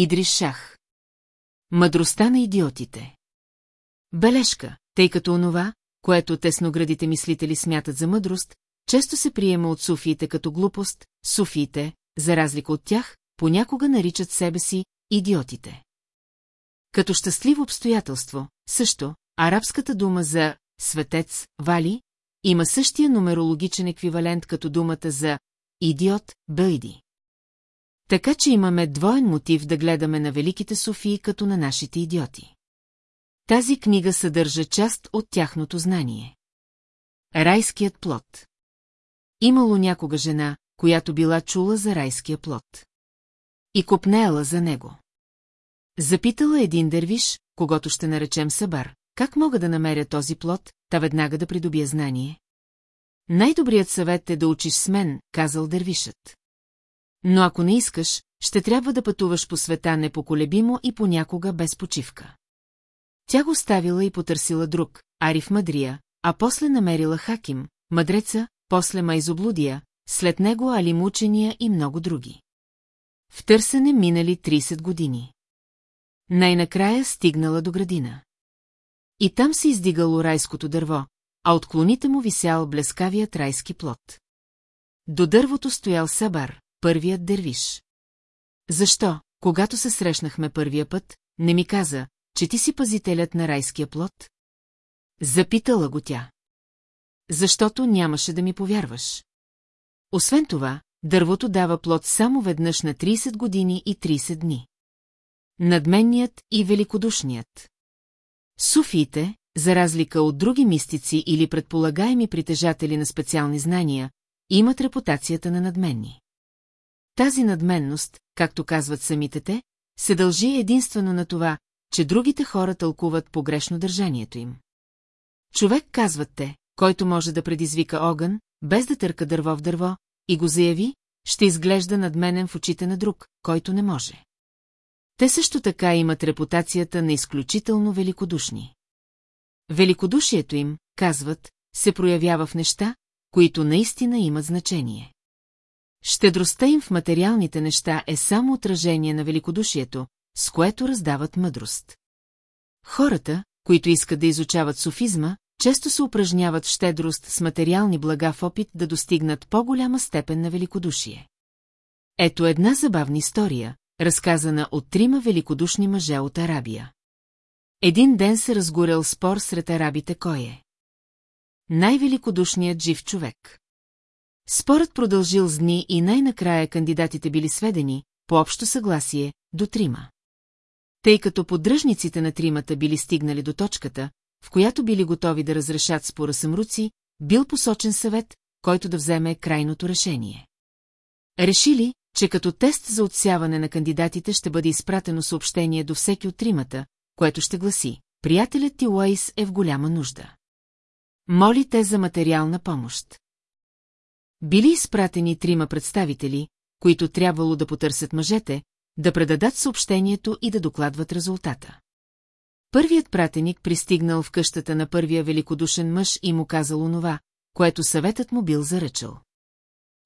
Идрис Шах. Мъдростта на идиотите. Бележка, тъй като онова, което тесноградите мислители смятат за мъдрост, често се приема от суфиите като глупост, суфиите, за разлика от тях, понякога наричат себе си идиотите. Като щастливо обстоятелство, също, арабската дума за светец, вали, има същия нумерологичен еквивалент като думата за идиот, бъйди. Така че имаме двоен мотив да гледаме на великите Софии като на нашите идиоти. Тази книга съдържа част от тяхното знание. Райският плод Имало някога жена, която била чула за райския плод. И копнеела за него. Запитала един дервиш, когато ще наречем Сабар, как мога да намеря този плод, та веднага да придобия знание? Най-добрият съвет е да учиш с мен, казал дервишът. Но ако не искаш, ще трябва да пътуваш по света непоколебимо и понякога без почивка. Тя го ставила и потърсила друг, Ариф Мадрия, а после намерила Хаким, мъдреца, после Майзоблудия, след него Алим учения и много други. В търсене минали 30 години. Най-накрая стигнала до градина. И там се издигало райското дърво, а от клоните му висял блескавият райски плод. До дървото стоял Сабар, първият дервиш. Защо, когато се срещнахме първия път, не ми каза, че ти си пазителят на райския плод? Запитала го тя. Защото нямаше да ми повярваш. Освен това, дървото дава плод само веднъж на 30 години и 30 дни. Надменният и великодушният. Суфиите, за разлика от други мистици или предполагаеми притежатели на специални знания, имат репутацията на надменни. Тази надменност, както казват самите те, се дължи единствено на това, че другите хора тълкуват погрешно държанието им. Човек, казват те, който може да предизвика огън, без да търка дърво в дърво, и го заяви, ще изглежда надменен в очите на друг, който не може. Те също така имат репутацията на изключително великодушни. Великодушието им, казват, се проявява в неща, които наистина имат значение. Щедростта им в материалните неща е само отражение на великодушието, с което раздават мъдрост. Хората, които искат да изучават софизма, често се упражняват в щедрост с материални блага в опит да достигнат по-голяма степен на великодушие. Ето една забавна история, разказана от трима великодушни мъже от Арабия. Един ден се разгорел спор сред арабите кой е. Най-великодушният жив човек. Спорът продължил с дни и най-накрая кандидатите били сведени, по общо съгласие, до трима. Тъй като поддръжниците на тримата били стигнали до точката, в която били готови да разрешат спора съмруци, бил посочен съвет, който да вземе крайното решение. Решили, че като тест за отсяване на кандидатите ще бъде изпратено съобщение до всеки от тримата, което ще гласи «Приятелят ти Луайс е в голяма нужда». Моли те за материална помощ. Били изпратени трима представители, които трябвало да потърсят мъжете, да предадат съобщението и да докладват резултата. Първият пратеник пристигнал в къщата на първия великодушен мъж и му казал онова, което съветът му бил заръчал.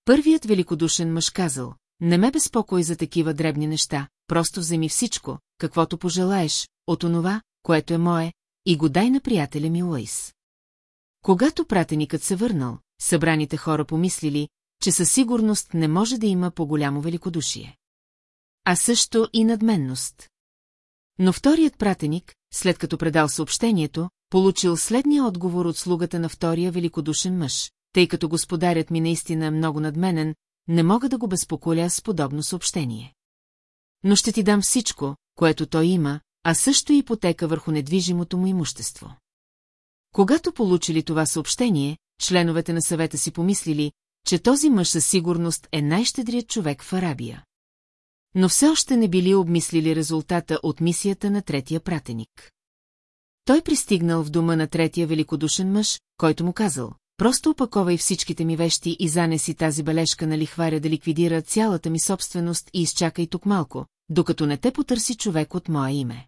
Първият великодушен мъж казал, не ме безпокой за такива дребни неща, просто вземи всичко, каквото пожелаеш, от онова, което е мое, и го дай на приятеля ми Луис. Когато пратеникът се върнал, събраните хора помислили, че със сигурност не може да има по-голямо великодушие. А също и надменност. Но вторият пратеник, след като предал съобщението, получил следния отговор от слугата на втория великодушен мъж, тъй като господарят ми наистина е много надменен, не мога да го безпоколя с подобно съобщение. Но ще ти дам всичко, което той има, а също и ипотека върху недвижимото му имущество. Когато получили това съобщение, членовете на съвета си помислили, че този мъж със сигурност е най-щедрият човек в Арабия. Но все още не били обмислили резултата от мисията на третия пратеник. Той пристигнал в дома на третия великодушен мъж, който му казал, просто опаковай всичките ми вещи и занеси тази бележка на лихваря да ликвидира цялата ми собственост и изчакай тук малко, докато не те потърси човек от мое име.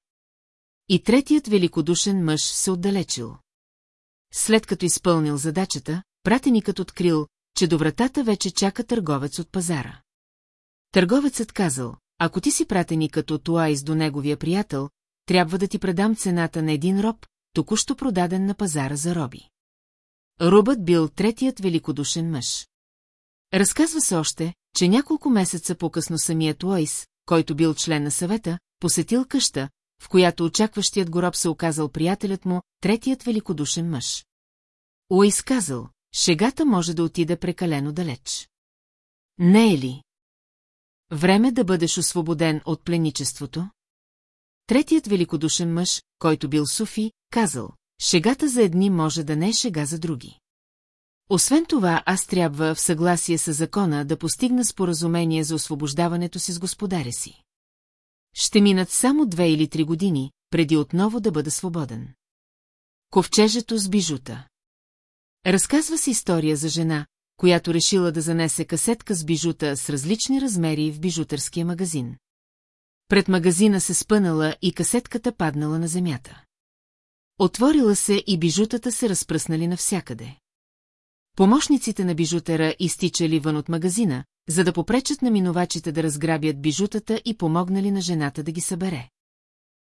И третият великодушен мъж се отдалечил. След като изпълнил задачата, пратеникът открил, че до вратата вече чака търговец от пазара. Търговецът казал, ако ти си пратени като Туайс до неговия приятел, трябва да ти предам цената на един роб, току-що продаден на пазара за роби. Рубът бил третият великодушен мъж. Разказва се още, че няколко месеца по-късно самият Уайс, който бил член на съвета, посетил къща, в която очакващият го роб се оказал приятелят му, третият великодушен мъж. Уайс казал, шегата може да отиде прекалено далеч. Не е ли? Време да бъдеш освободен от пленичеството? Третият великодушен мъж, който бил Суфи, казал, шегата за едни може да не е шега за други. Освен това, аз трябва в съгласие с закона да постигна споразумение за освобождаването си с господаря си. Ще минат само две или три години, преди отново да бъда свободен. Ковчежето с бижута Разказва се история за жена, която решила да занесе касетка с бижута с различни размери в бижутърския магазин. Пред магазина се спънала и касетката паднала на земята. Отворила се и бижутата се разпръснали навсякъде. Помощниците на бижутера изтичали вън от магазина, за да попречат на минувачите да разграбят бижутата и помогнали на жената да ги събере.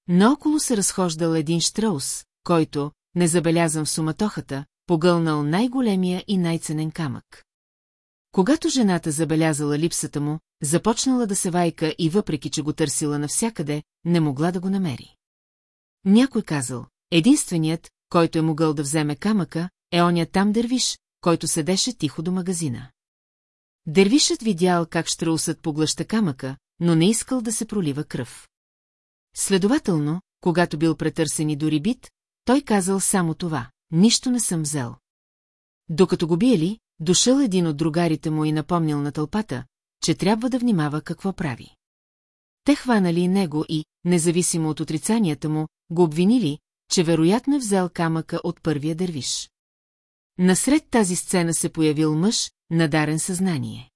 Наоколо се разхождал един штраус, който, незабелязан в суматохата, погълнал най-големия и най-ценен камък. Когато жената забелязала липсата му, започнала да се вайка и въпреки, че го търсила навсякъде, не могла да го намери. Някой казал, единственият, който е могъл да вземе камъка, е оня там дървиш, който седеше тихо до магазина. Дервишът видял как штраусът поглъща камъка, но не искал да се пролива кръв. Следователно, когато бил претърсен и дори бит, той казал само това – нищо не съм взел. Докато го биели, дошъл един от другарите му и напомнил на тълпата, че трябва да внимава какво прави. Те хванали и него и, независимо от отрицанията му, го обвинили, че вероятно е взел камъка от първия дървиш. Насред тази сцена се появил мъж, надарен съзнание.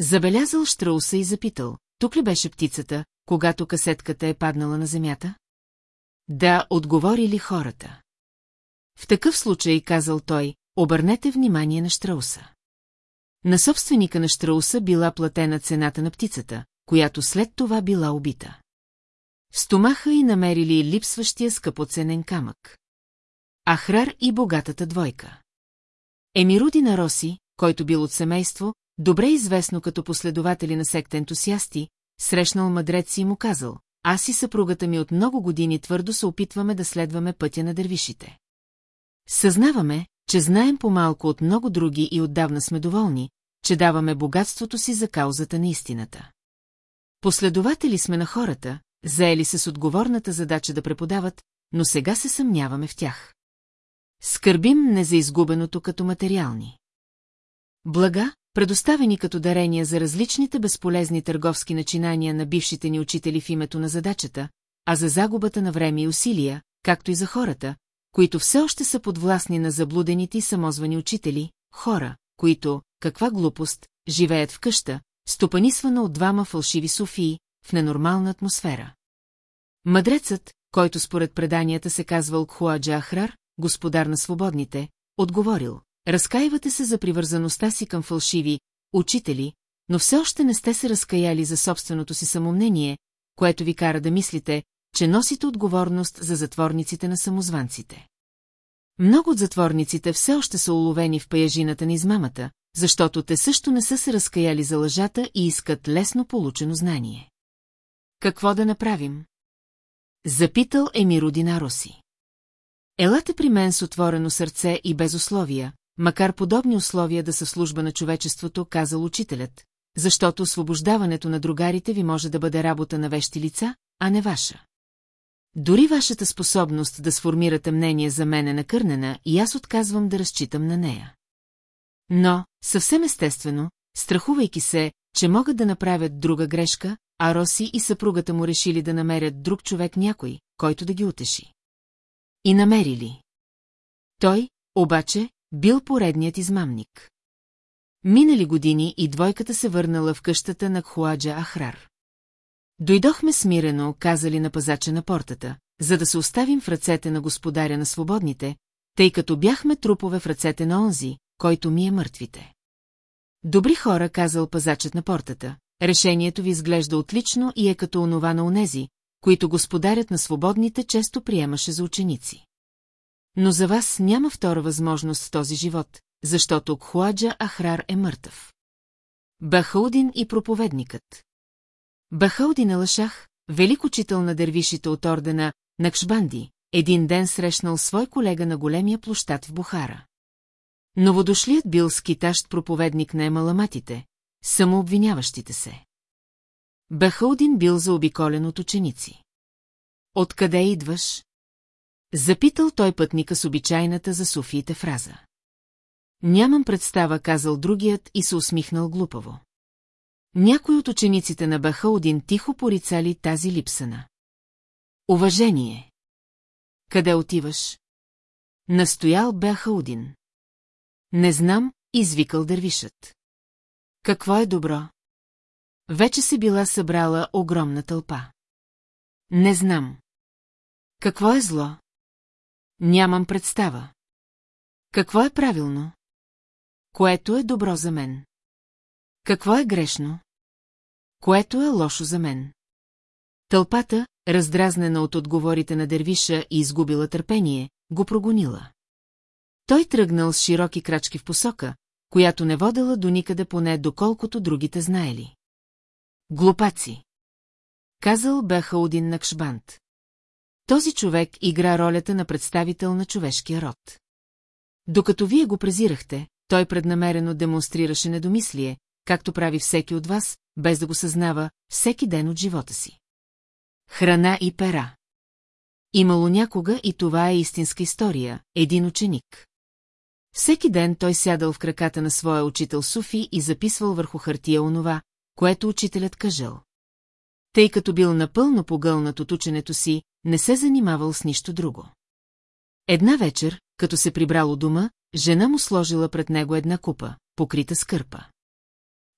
Забелязал Штрауса и запитал, тук ли беше птицата, когато касетката е паднала на земята? Да, отговори ли хората. В такъв случай, казал той, обърнете внимание на Штрауса. На собственика на Штрауса била платена цената на птицата, която след това била убита. Стомаха и намерили липсващия скъпоценен камък. Ахрар и богатата двойка. Емируди на Роси, който бил от семейство, добре известно като последователи на секта ентусиасти, срещнал мъдрец и му казал, аз и съпругата ми от много години твърдо се опитваме да следваме пътя на дървишите. Съзнаваме, че знаем по-малко от много други и отдавна сме доволни, че даваме богатството си за каузата на истината. Последователи сме на хората, заели се с отговорната задача да преподават, но сега се съмняваме в тях. Скърбим не за изгубеното като материални. Блага, предоставени като дарения за различните безполезни търговски начинания на бившите ни учители в името на задачата, а за загубата на време и усилия, както и за хората, които все още са подвластни на заблудените и самозвани учители, хора, които, каква глупост, живеят в къща, стопанисвана от двама фалшиви Софии, в ненормална атмосфера. Мъдрецът, който според преданията се казвал Кхуаджа Ахрар, господар на свободните, отговорил, разкаивате се за привързаността си към фалшиви учители, но все още не сте се разкаяли за собственото си самомнение, което ви кара да мислите, че носите отговорност за затворниците на самозванците. Много от затворниците все още са уловени в паяжината на измамата, защото те също не са се разкаяли за лъжата и искат лесно получено знание. Какво да направим? Запитал Емирудина Роси. Елате при мен с отворено сърце и без условия, макар подобни условия да са служба на човечеството, казал учителят, защото освобождаването на другарите ви може да бъде работа на вещи лица, а не ваша. Дори вашата способност да сформирате мнение за мен е накърнена и аз отказвам да разчитам на нея. Но, съвсем естествено, страхувайки се, че могат да направят друга грешка, а Роси и съпругата му решили да намерят друг човек някой, който да ги утеши. И намерили. Той, обаче, бил поредният измамник. Минали години и двойката се върнала в къщата на Хуаджа Ахрар. Дойдохме смирено, казали на пазача на портата, за да се оставим в ръцете на господаря на свободните, тъй като бяхме трупове в ръцете на онзи, който ми е мъртвите. Добри хора, казал пазачът на портата, решението ви изглежда отлично и е като онова на онези, които господарят на свободните често приемаше за ученици. Но за вас няма втора възможност в този живот, защото Кхуаджа Ахрар е мъртъв. Бахаудин и проповедникът Бахаудин Алашах, велик учител на дервишите от ордена Накшбанди, един ден срещнал свой колега на големия площад в Бухара. Новодошлият бил скитащ проповедник на емаламатите, самообвиняващите се. Бахаудин бил заобиколен от ученици. Откъде идваш? Запитал той пътника с обичайната за суфиите фраза. Нямам представа, казал другият и се усмихнал глупаво. Някой от учениците на Бахаудин тихо порицали тази липсана. Уважение. Къде отиваш? Настоял Бахаудин. Не знам, извикал дървишът. Какво е добро? Вече се била събрала огромна тълпа. Не знам. Какво е зло? Нямам представа. Какво е правилно? Което е добро за мен? Какво е грешно? Което е лошо за мен? Тълпата, раздразнена от отговорите на дервиша и изгубила търпение, го прогонила. Той тръгнал с широки крачки в посока, която не водела до никъде поне доколкото другите знаели. Глупаци! Казал бяха един Накшбант. Този човек игра ролята на представител на човешкия род. Докато вие го презирахте, той преднамерено демонстрираше недомислие, както прави всеки от вас, без да го съзнава, всеки ден от живота си. Храна и пера. Имало някога и това е истинска история, един ученик. Всеки ден той сядал в краката на своя учител Суфи и записвал върху хартия онова, което учителят кажал. Тъй като бил напълно погълнат от ученето си, не се занимавал с нищо друго. Една вечер, като се прибрало дома, жена му сложила пред него една купа, покрита с кърпа.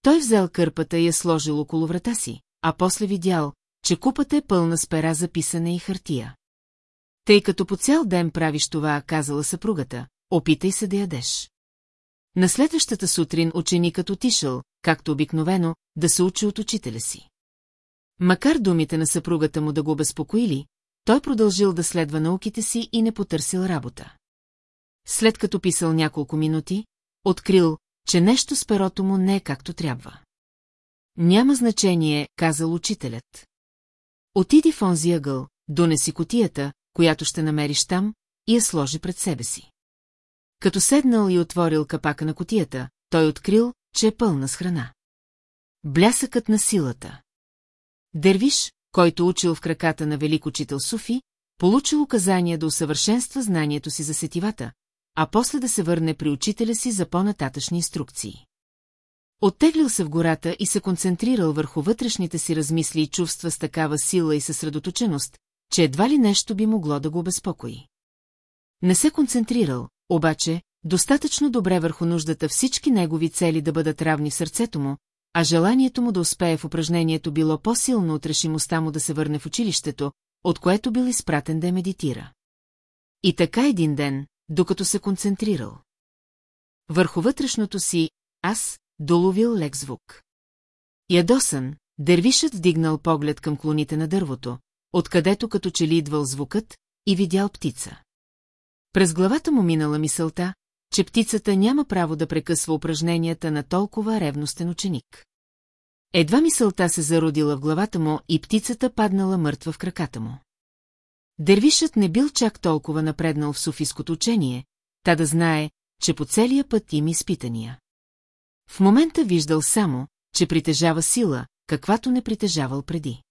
Той взел кърпата и я сложил около врата си, а после видял, че купата е пълна с пера за писане и хартия. Тъй като по цял ден правиш това, казала съпругата, опитай се да ядеш. На следващата сутрин ученикът отишъл, както обикновено, да се учи от учителя си. Макар думите на съпругата му да го безпокоили, той продължил да следва науките си и не потърсил работа. След като писал няколко минути, открил, че нещо с перото му не е както трябва. Няма значение, казал учителят. Отиди в онзи ъгъл, донеси котията, която ще намериш там, и я сложи пред себе си. Като седнал и отворил капака на котията, той открил, че е пълна с храна. Блясъкът на силата. Дервиш, който учил в краката на велик учител Суфи, получил указания да усъвършенства знанието си за сетивата, а после да се върне при учителя си за по-нататъчни инструкции. Оттеглил се в гората и се концентрирал върху вътрешните си размисли и чувства с такава сила и съсредоточеност, че едва ли нещо би могло да го безпокои. Не се концентрирал, обаче, достатъчно добре върху нуждата всички негови цели да бъдат равни в сърцето му, а желанието му да успее в упражнението било по-силно от решимостта му да се върне в училището, от което бил изпратен да медитира. И така един ден, докато се концентрирал. Върху вътрешното си аз доловил лек звук. Ядосан, дервишът вдигнал поглед към клоните на дървото, откъдето като че ли идвал звукът, и видял птица. През главата му минала мисълта, че птицата няма право да прекъсва упражненията на толкова ревностен ученик. Едва мисълта се зародила в главата му и птицата паднала мъртва в краката му. Дервишът не бил чак толкова напреднал в суфийското учение, та да знае, че по целия път има изпитания. В момента виждал само, че притежава сила, каквато не притежавал преди.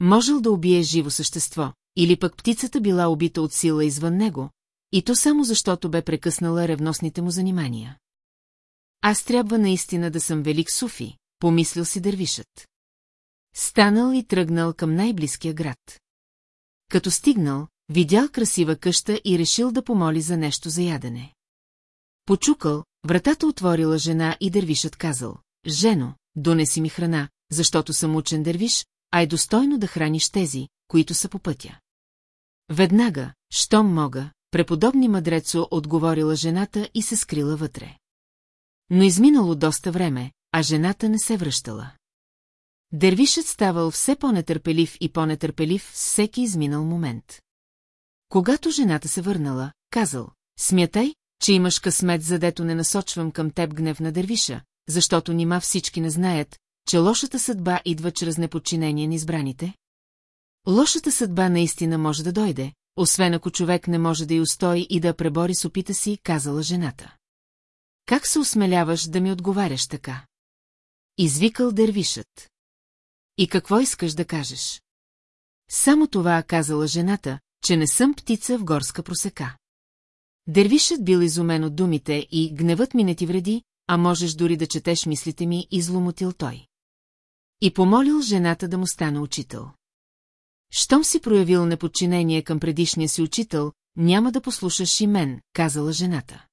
Можел да убие живо същество, или пък птицата била убита от сила извън него, и то само защото бе прекъснала ревностните му занимания. Аз трябва наистина да съм велик Суфи, помислил си дървишът. Станал и тръгнал към най-близкия град. Като стигнал, видял красива къща и решил да помоли за нещо за ядене. Почукал, вратата отворила жена и дървишът казал, «Жено, донеси ми храна, защото съм учен дървиш, а е достойно да храниш тези, които са по пътя». Веднага, щом мога, преподобни мъдрецо отговорила жената и се скрила вътре. Но изминало доста време, а жената не се връщала. Дервишът ставал все по-нетърпелив и по-нетърпелив всеки изминал момент. Когато жената се върнала, казал, смятай, че имаш късмет, задето не насочвам към теб гнев на дървиша, защото нима всички не знаят, че лошата съдба идва чрез неподчинение на избраните? Лошата съдба наистина може да дойде, освен ако човек не може да й устои и да пребори с опита си, казала жената. Как се осмеляваш да ми отговаряш така? Извикал дервишът. И какво искаш да кажеш? Само това казала жената, че не съм птица в горска просека. Дервишът бил изумен от думите и гневът ми не ти вреди, а можеш дори да четеш мислите ми, изломотил той. И помолил жената да му стане учител. Щом си проявил неподчинение към предишния си учител, няма да послушаш и мен, казала жената.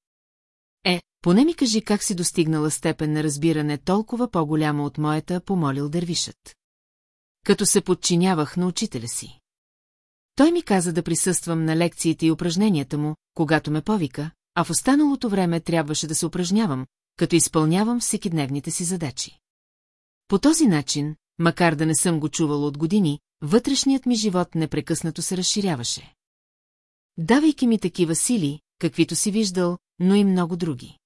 Е, поне ми кажи как си достигнала степен на разбиране толкова по-голяма от моята, помолил дървишът. Като се подчинявах на учителя си. Той ми каза да присъствам на лекциите и упражненията му, когато ме повика, а в останалото време трябваше да се упражнявам, като изпълнявам всекидневните си задачи. По този начин, макар да не съм го чувал от години, вътрешният ми живот непрекъснато се разширяваше. Давайки ми такива сили, каквито си виждал, но и много други.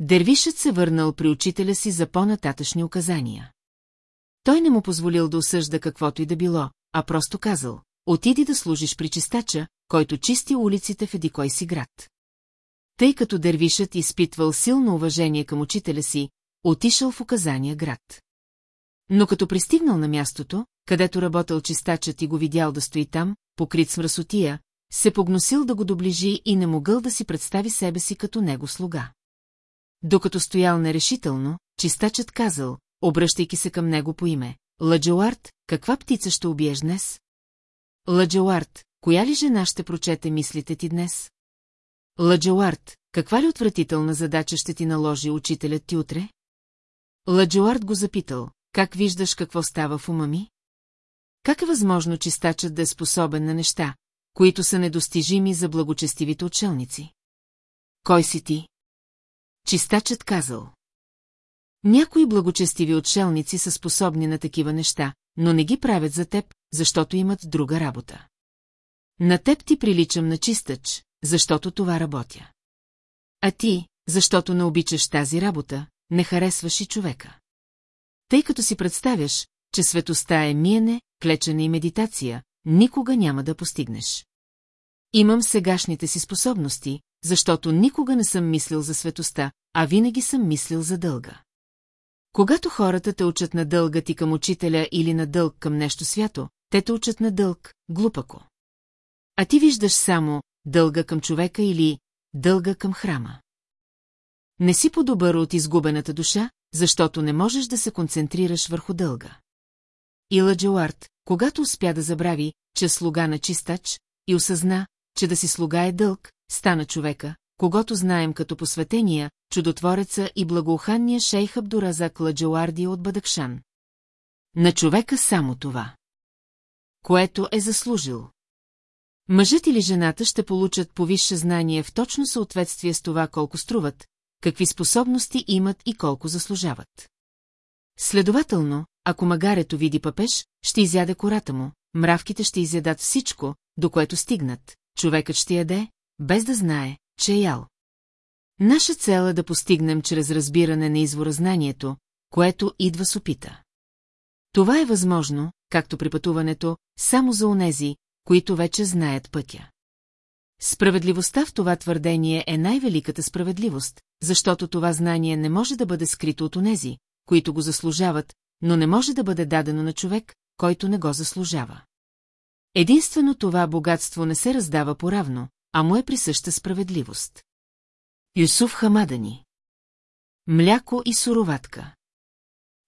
Дервишът се върнал при учителя си за по-нататъчни указания. Той не му позволил да осъжда каквото и да било, а просто казал, отиди да служиш при чистача, който чисти улиците в еди кой си град. Тъй като дервишът изпитвал силно уважение към учителя си, отишъл в указания град. Но като пристигнал на мястото, където работил чистачът и го видял да стои там, покрит с мръсотия, се погносил да го доближи и не могъл да си представи себе си като него слуга. Докато стоял нерешително, чистачът казал, обръщайки се към него по име, Ладжоарт, каква птица ще убиеш днес? Ладжоарт, коя ли жена ще прочете мислите ти днес? Ладжоарт, каква ли отвратителна задача ще ти наложи учителят ти утре? Ладжоарт го запитал, как виждаш какво става в ума ми? Как е възможно чистачът да е способен на неща, които са недостижими за благочестивите отшелници? Кой си ти? Чистачът казал. Някои благочестиви отшелници са способни на такива неща, но не ги правят за теб, защото имат друга работа. На теб ти приличам на чистач, защото това работя. А ти, защото не обичаш тази работа, не харесваш и човека. Тъй като си представяш, че светоста е миене, клечене и медитация, никога няма да постигнеш. Имам сегашните си способности, защото никога не съм мислил за светоста, а винаги съм мислил за дълга. Когато хората те учат на дълга ти към учителя или на дълг към нещо свято, те те учат на дълг, глупако. А ти виждаш само дълга към човека или дълга към храма. Не си по-добър от изгубената душа, защото не можеш да се концентрираш върху дълга. Ила Джоарт, когато успя да забрави, че слуга на чистач, и осъзна, че да си слуга е дълг, стана човека, когато знаем като посветения, чудотвореца и благоуханния шейх Абдуразак Ладжоарди от Бадакшан. На човека само това. Което е заслужил. Мъжът или жената ще получат повисше знание в точно съответствие с това колко струват, какви способности имат и колко заслужават. Следователно, ако магарето види пъпеш, ще изяде кората му, мравките ще изядат всичко, до което стигнат, човекът ще яде, без да знае, че е ял. Наша цел е да постигнем чрез разбиране на извора знанието, което идва с опита. Това е възможно, както при пътуването, само за онези, които вече знаят пътя. Справедливостта в това твърдение е най-великата справедливост, защото това знание не може да бъде скрито от онези, които го заслужават, но не може да бъде дадено на човек, който не го заслужава. Единствено това богатство не се раздава поравно, а му е присъща справедливост. Юсуф Хамадани Мляко и суроватка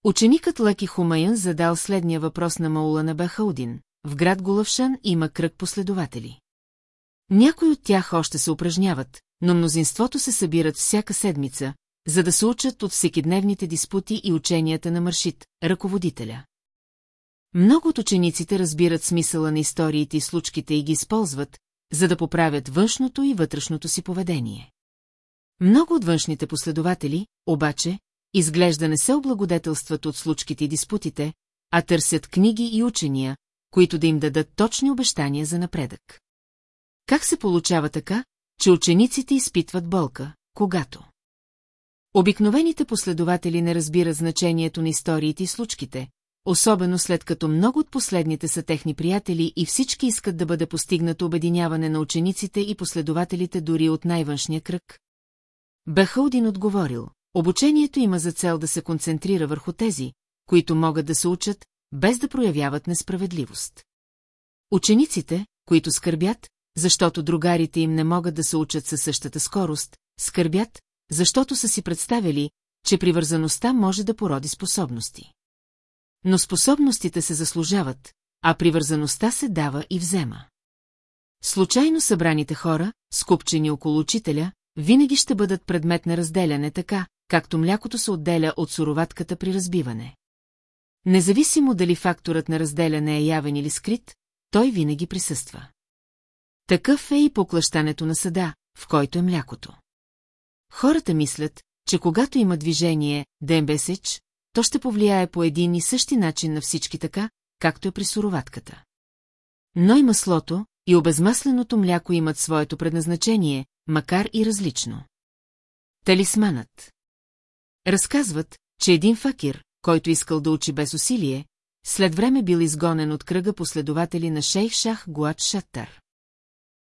Ученикът Лаки Хумаян задал следния въпрос на Маула на Бахаудин. В град Голавшан има кръг последователи. Някои от тях още се упражняват, но мнозинството се събират всяка седмица, за да се учат от всекидневните диспути и ученията на Маршит, ръководителя. Много от учениците разбират смисъла на историите и случките и ги използват, за да поправят външното и вътрешното си поведение. Много от външните последователи, обаче, изглежда не се облагодетелстват от случките и диспутите, а търсят книги и учения, които да им дадат точни обещания за напредък. Как се получава така, че учениците изпитват болка, когато? Обикновените последователи не разбират значението на историите и случките, особено след като много от последните са техни приятели и всички искат да бъде постигнато обединяване на учениците и последователите дори от най-външния кръг. Бехаудин отговорил, обучението има за цел да се концентрира върху тези, които могат да се учат, без да проявяват несправедливост. Учениците, които скърбят, защото другарите им не могат да се учат със същата скорост, скърбят, защото са си представили, че привързаността може да породи способности. Но способностите се заслужават, а привързаността се дава и взема. Случайно събраните хора, скупчени около учителя, винаги ще бъдат предмет на разделяне така, както млякото се отделя от суроватката при разбиване. Независимо дали факторът на разделяне е явен или скрит, той винаги присъства. Такъв е и поклащането на съда, в който е млякото. Хората мислят, че когато има движение, дембесеч, то ще повлияе по един и същи начин на всички така, както е при суроватката. Но и маслото, и обезмасленото мляко имат своето предназначение, макар и различно. Талисманът Разказват, че един факир, който искал да учи без усилие, след време бил изгонен от кръга последователи на шейх Шах Гуат Шаттар.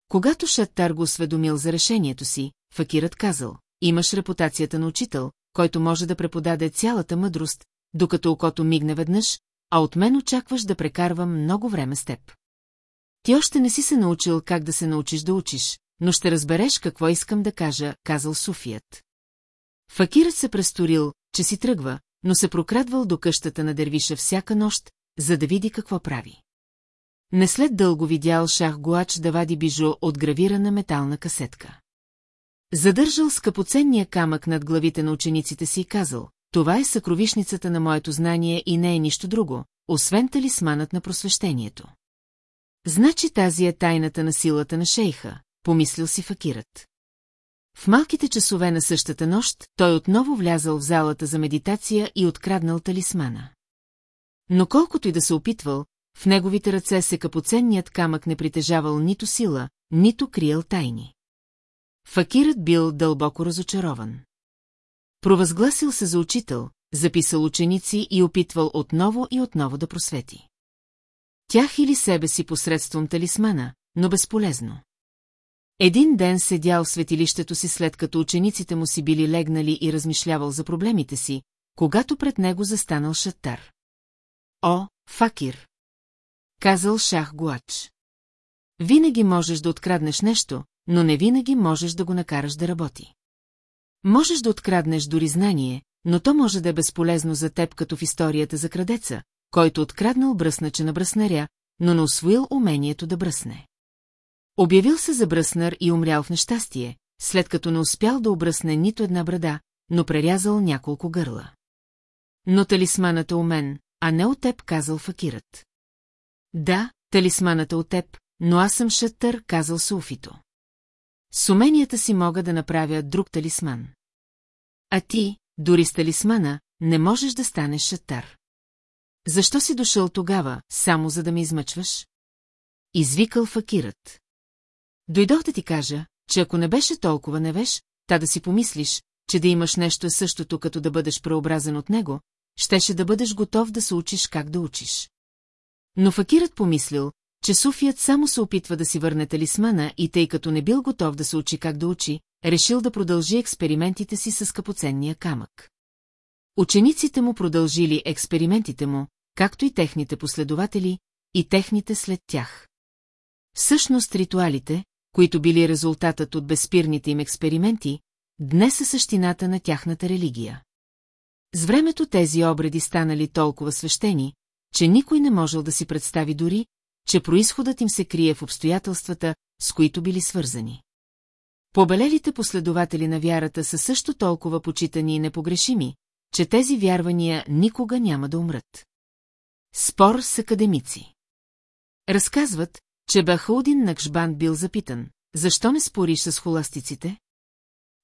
Когато Шаттар го осведомил за решението си, факирът казал, имаш репутацията на учител, който може да преподаде цялата мъдрост, докато окото мигне веднъж, а от мен очакваш да прекарвам много време с теб. Ти още не си се научил как да се научиш да учиш, но ще разбереш какво искам да кажа, казал Суфият. Факирът се престорил, че си тръгва, но се прокрадвал до къщата на дервиша всяка нощ, за да види какво прави. Не след дълго видял шах Гуач да вади бижо от гравирана метална касетка. Задържал скъпоценния камък над главите на учениците си и казал, това е съкровишницата на моето знание и не е нищо друго, освен талисманът на просвещението. Значи тази е тайната на силата на шейха, помислил си факират. В малките часове на същата нощ той отново влязал в залата за медитация и откраднал талисмана. Но колкото и да се опитвал, в неговите ръце се капоценният камък не притежавал нито сила, нито криел тайни. Факирът бил дълбоко разочарован. Провъзгласил се за учител, записал ученици и опитвал отново и отново да просвети. Тях или себе си посредством талисмана, но безполезно. Един ден седял в светилището си след като учениците му си били легнали и размишлявал за проблемите си, когато пред него застанал Шаттар. О, Факир! Казал Шах Гуач. Винаги можеш да откраднеш нещо, но не винаги можеш да го накараш да работи. Можеш да откраднеш дори знание, но то може да е безполезно за теб като в историята за крадеца, който откраднал бръсначе на бръснаря, но не освоил умението да бръсне. Обявил се за бръснар и умрял в нещастие, след като не успял да обръсне нито една брада, но прерязал няколко гърла. Но талисманата у мен, а не от теб, казал факирът. Да, талисманата от теб, но аз съм шатър, казал Суфито. С уменията си мога да направя друг талисман. А ти, дори с талисмана, не можеш да станеш шатър. Защо си дошъл тогава, само за да ме измъчваш? Извикал факирът. Дойдох да ти кажа, че ако не беше толкова невеж, та да си помислиш, че да имаш нещо същото като да бъдеш преобразен от него, щеше да бъдеш готов да се учиш как да учиш. Но факирът помислил, че Суфият само се опитва да си върне талисмана и тъй като не бил готов да се учи как да учи, решил да продължи експериментите си с капоценния камък. Учениците му продължили експериментите му, както и техните последователи, и техните след тях. Всъщност ритуалите, които били резултатът от безспирните им експерименти, днес са същината на тяхната религия. С времето тези обреди станали толкова свещени, че никой не можел да си представи дори, че происходът им се крие в обстоятелствата, с които били свързани. Побелелите последователи на вярата са също толкова почитани и непогрешими, че тези вярвания никога няма да умрат. Спор с академици Разказват, че Бахаудин Накшбан бил запитан, защо не спориш с холастиците?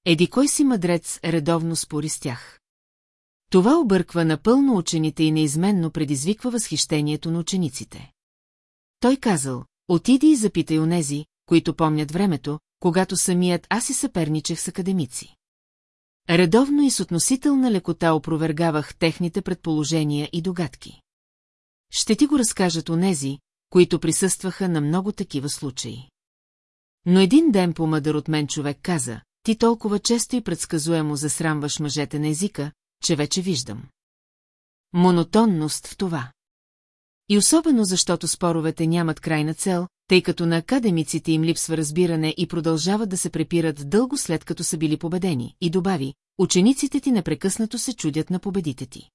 Еди кой си мъдрец редовно спори с тях? Това обърква напълно учените и неизменно предизвиква възхищението на учениците. Той казал, отиди и запитай онези, които помнят времето, когато самият аз и съперничех с академици. Редовно и с относителна лекота опровергавах техните предположения и догадки. Ще ти го разкажат онези, които присъстваха на много такива случаи. Но един ден по-мъдър от мен човек каза, ти толкова често и предсказуемо засрамваш мъжете на езика, че вече виждам. Монотонност в това. И особено защото споровете нямат крайна цел, тъй като на академиците им липсва разбиране и продължават да се препират дълго след като са били победени, и добави, учениците ти непрекъснато се чудят на победите ти.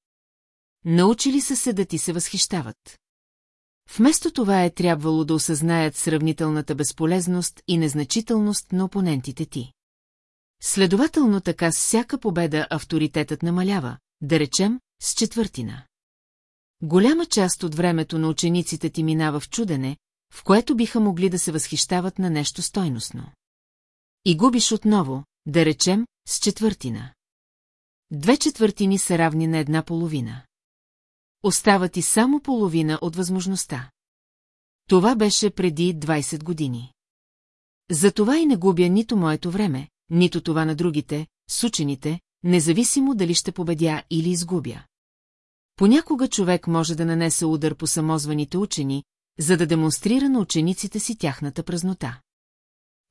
Научили са се да ти се възхищават. Вместо това е трябвало да осъзнаят сравнителната безполезност и незначителност на опонентите ти. Следователно така с всяка победа авторитетът намалява, да речем, с четвъртина. Голяма част от времето на учениците ти минава в чудене, в което биха могли да се възхищават на нещо стойностно. И губиш отново, да речем, с четвъртина. Две четвъртини са равни на една половина. Остава ти само половина от възможността. Това беше преди 20 години. Затова и не губя нито моето време, нито това на другите, с учените, независимо дали ще победя или изгубя. Понякога човек може да нанесе удар по самозваните учени, за да демонстрира на учениците си тяхната празнота.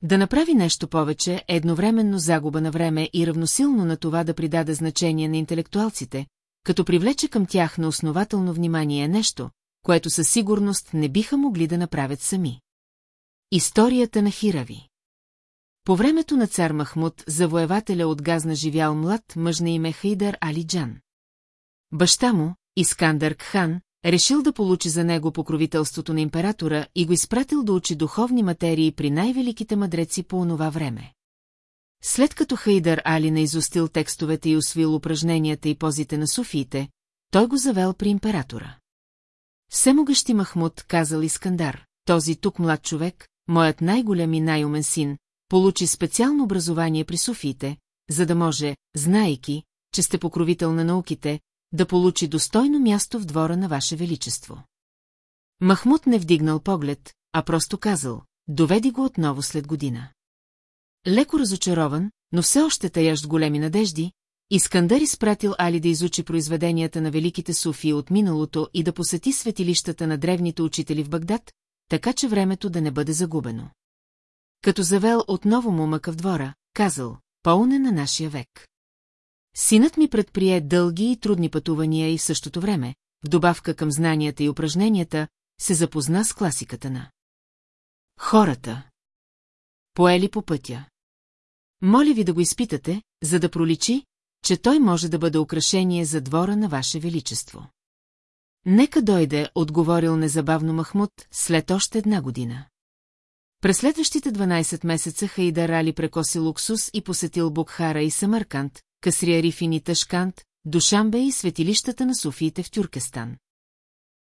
Да направи нещо повече е едновременно загуба на време и равносилно на това да придаде значение на интелектуалците, като привлече към тях на основателно внимание нещо, което със сигурност не биха могли да направят сами. Историята на Хирави По времето на цар Махмуд, завоевателя от Газна живял млад мъж на име Хайдар Али Джан. Баща му, Искандър Кхан, решил да получи за него покровителството на императора и го изпратил да учи духовни материи при най-великите мъдреци по онова време. След като Хайдър Али наизустил текстовете и освил упражненията и позите на суфиите, той го завел при императора. Всемогъщи Махмуд, казал Искандар, този тук млад човек, моят най-голям и най-умен син, получи специално образование при суфиите, за да може, знаейки, че сте покровител на науките, да получи достойно място в двора на Ваше Величество. Махмуд не вдигнал поглед, а просто казал, доведи го отново след година. Леко разочарован, но все още таящ големи надежди, Искандър изпратил Али да изучи произведенията на великите суфии от миналото и да посети светилищата на древните учители в Багдад, така че времето да не бъде загубено. Като завел отново мумъка в двора, казал, пълне на нашия век. Синът ми предприе дълги и трудни пътувания и в същото време, в добавка към знанията и упражненията, се запозна с класиката на хората. Поели по пътя. Моля ви да го изпитате, за да проличи, че той може да бъде украшение за двора на Ваше Величество. Нека дойде, отговорил незабавно Махмуд, след още една година. През следващите 12 месеца Хайдар Али прекоси Луксус и посетил Букхара и Самарканд, Касриарифин и Ташкант, Душамбе и светилищата на суфиите в Тюркестан.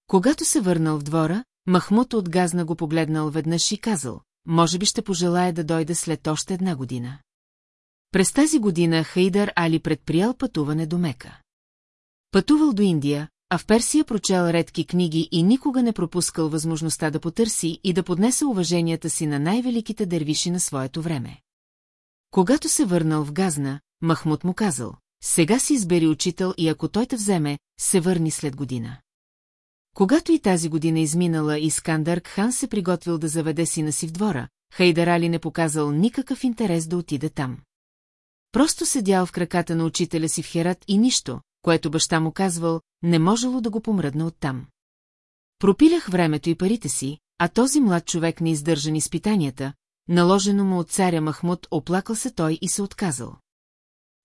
Когато се върнал в двора, Махмуд от газна го погледнал веднъж и казал, може би ще пожелая да дойде след още една година. През тази година Хайдар Али предприял пътуване до Мека. Пътувал до Индия, а в Персия прочел редки книги и никога не пропускал възможността да потърси и да поднесе уваженията си на най-великите дервиши на своето време. Когато се върнал в Газна, Махмуд му казал, сега си избери учител и ако той те вземе, се върни след година. Когато и тази година изминала Искандър Хан се приготвил да заведе сина си в двора, Хайдарали не показал никакъв интерес да отиде там. Просто седял в краката на учителя си в Херат и нищо, което баща му казвал, не можело да го помръдна оттам. Пропилях времето и парите си, а този млад човек не издържа изпитанията, наложено му от царя Махмуд, оплакал се той и се отказал.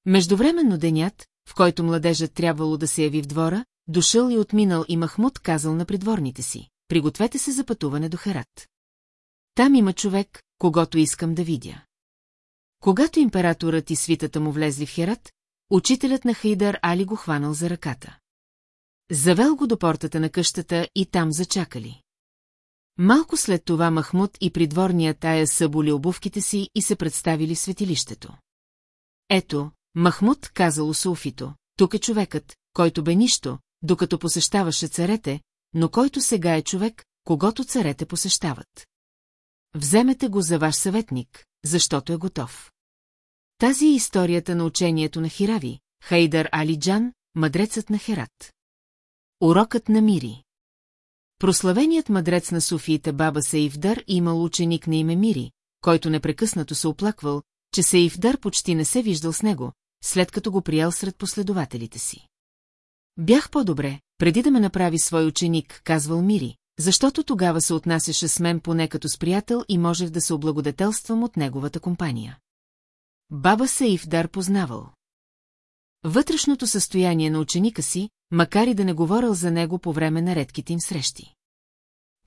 Междувременно денят, в който младежът трябвало да се яви в двора, дошъл и отминал и Махмуд казал на придворните си, пригответе се за пътуване до Херат. Там има човек, когато искам да видя. Когато императорът и свитата му влезли в Херат, учителят на Хайдар Али го хванал за ръката. Завел го до портата на къщата и там зачакали. Малко след това Махмуд и придворният тая съболи обувките си и се представили светилището. Ето, Махмуд казал Суфито, тук е човекът, който бе нищо, докато посещаваше царете, но който сега е човек, когато царете посещават. Вземете го за ваш съветник, защото е готов. Тази е историята на учението на Хирави, Хайдар Алиджан, мъдрецът на Херат. Урокът на Мири Прославеният мъдрец на суфиите Баба Саифдар имал ученик на име Мири, който непрекъснато се оплаквал, че Саифдар почти не се виждал с него, след като го приял сред последователите си. Бях по-добре, преди да ме направи свой ученик, казвал Мири, защото тогава се отнасяше с мен поне като с приятел и можех да се облагодетелствам от неговата компания. Баба Саифдар познавал. Вътрешното състояние на ученика си, макар и да не говорил за него по време на редките им срещи.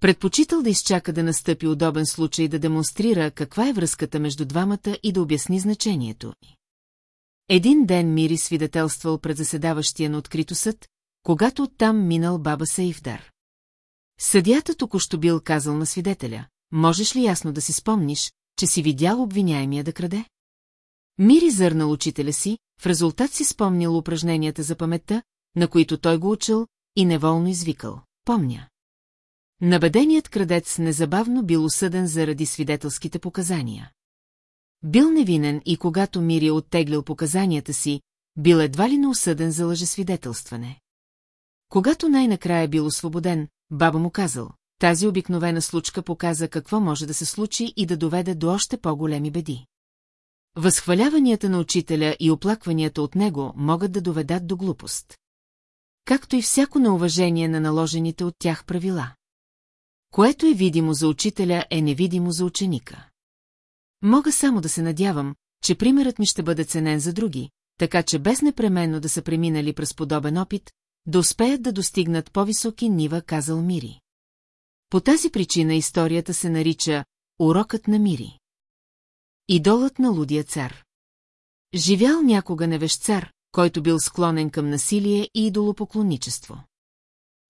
Предпочитал да изчака да настъпи удобен случай да демонстрира каква е връзката между двамата и да обясни значението. Един ден Мири свидетелствал пред заседаващия на открито съд, когато оттам минал баба Саифдар. Съдията току-що бил казал на свидетеля, можеш ли ясно да си спомниш, че си видял обвиняемия да краде? Мири зърнал учителя си, в резултат си спомнил упражненията за паметта, на които той го учил, и неволно извикал. Помня. Набеденият крадец незабавно бил осъден заради свидетелските показания. Бил невинен и когато Мири оттеглил показанията си, бил едва ли не осъден за лъжесвидетелстване. Когато най-накрая бил освободен, баба му казал, тази обикновена случка показа какво може да се случи и да доведе до още по-големи беди. Възхваляванията на учителя и оплакванията от него могат да доведат до глупост. Както и всяко неуважение на наложените от тях правила. Което е видимо за учителя, е невидимо за ученика. Мога само да се надявам, че примерът ми ще бъде ценен за други, така че без непременно да са преминали през подобен опит, да успеят да достигнат по-високи нива, казал Мири. По тази причина историята се нарича «Урокът на Мири». Идолът на лудия цар. Живял някога невещ цар, който бил склонен към насилие и идолопоклонничество.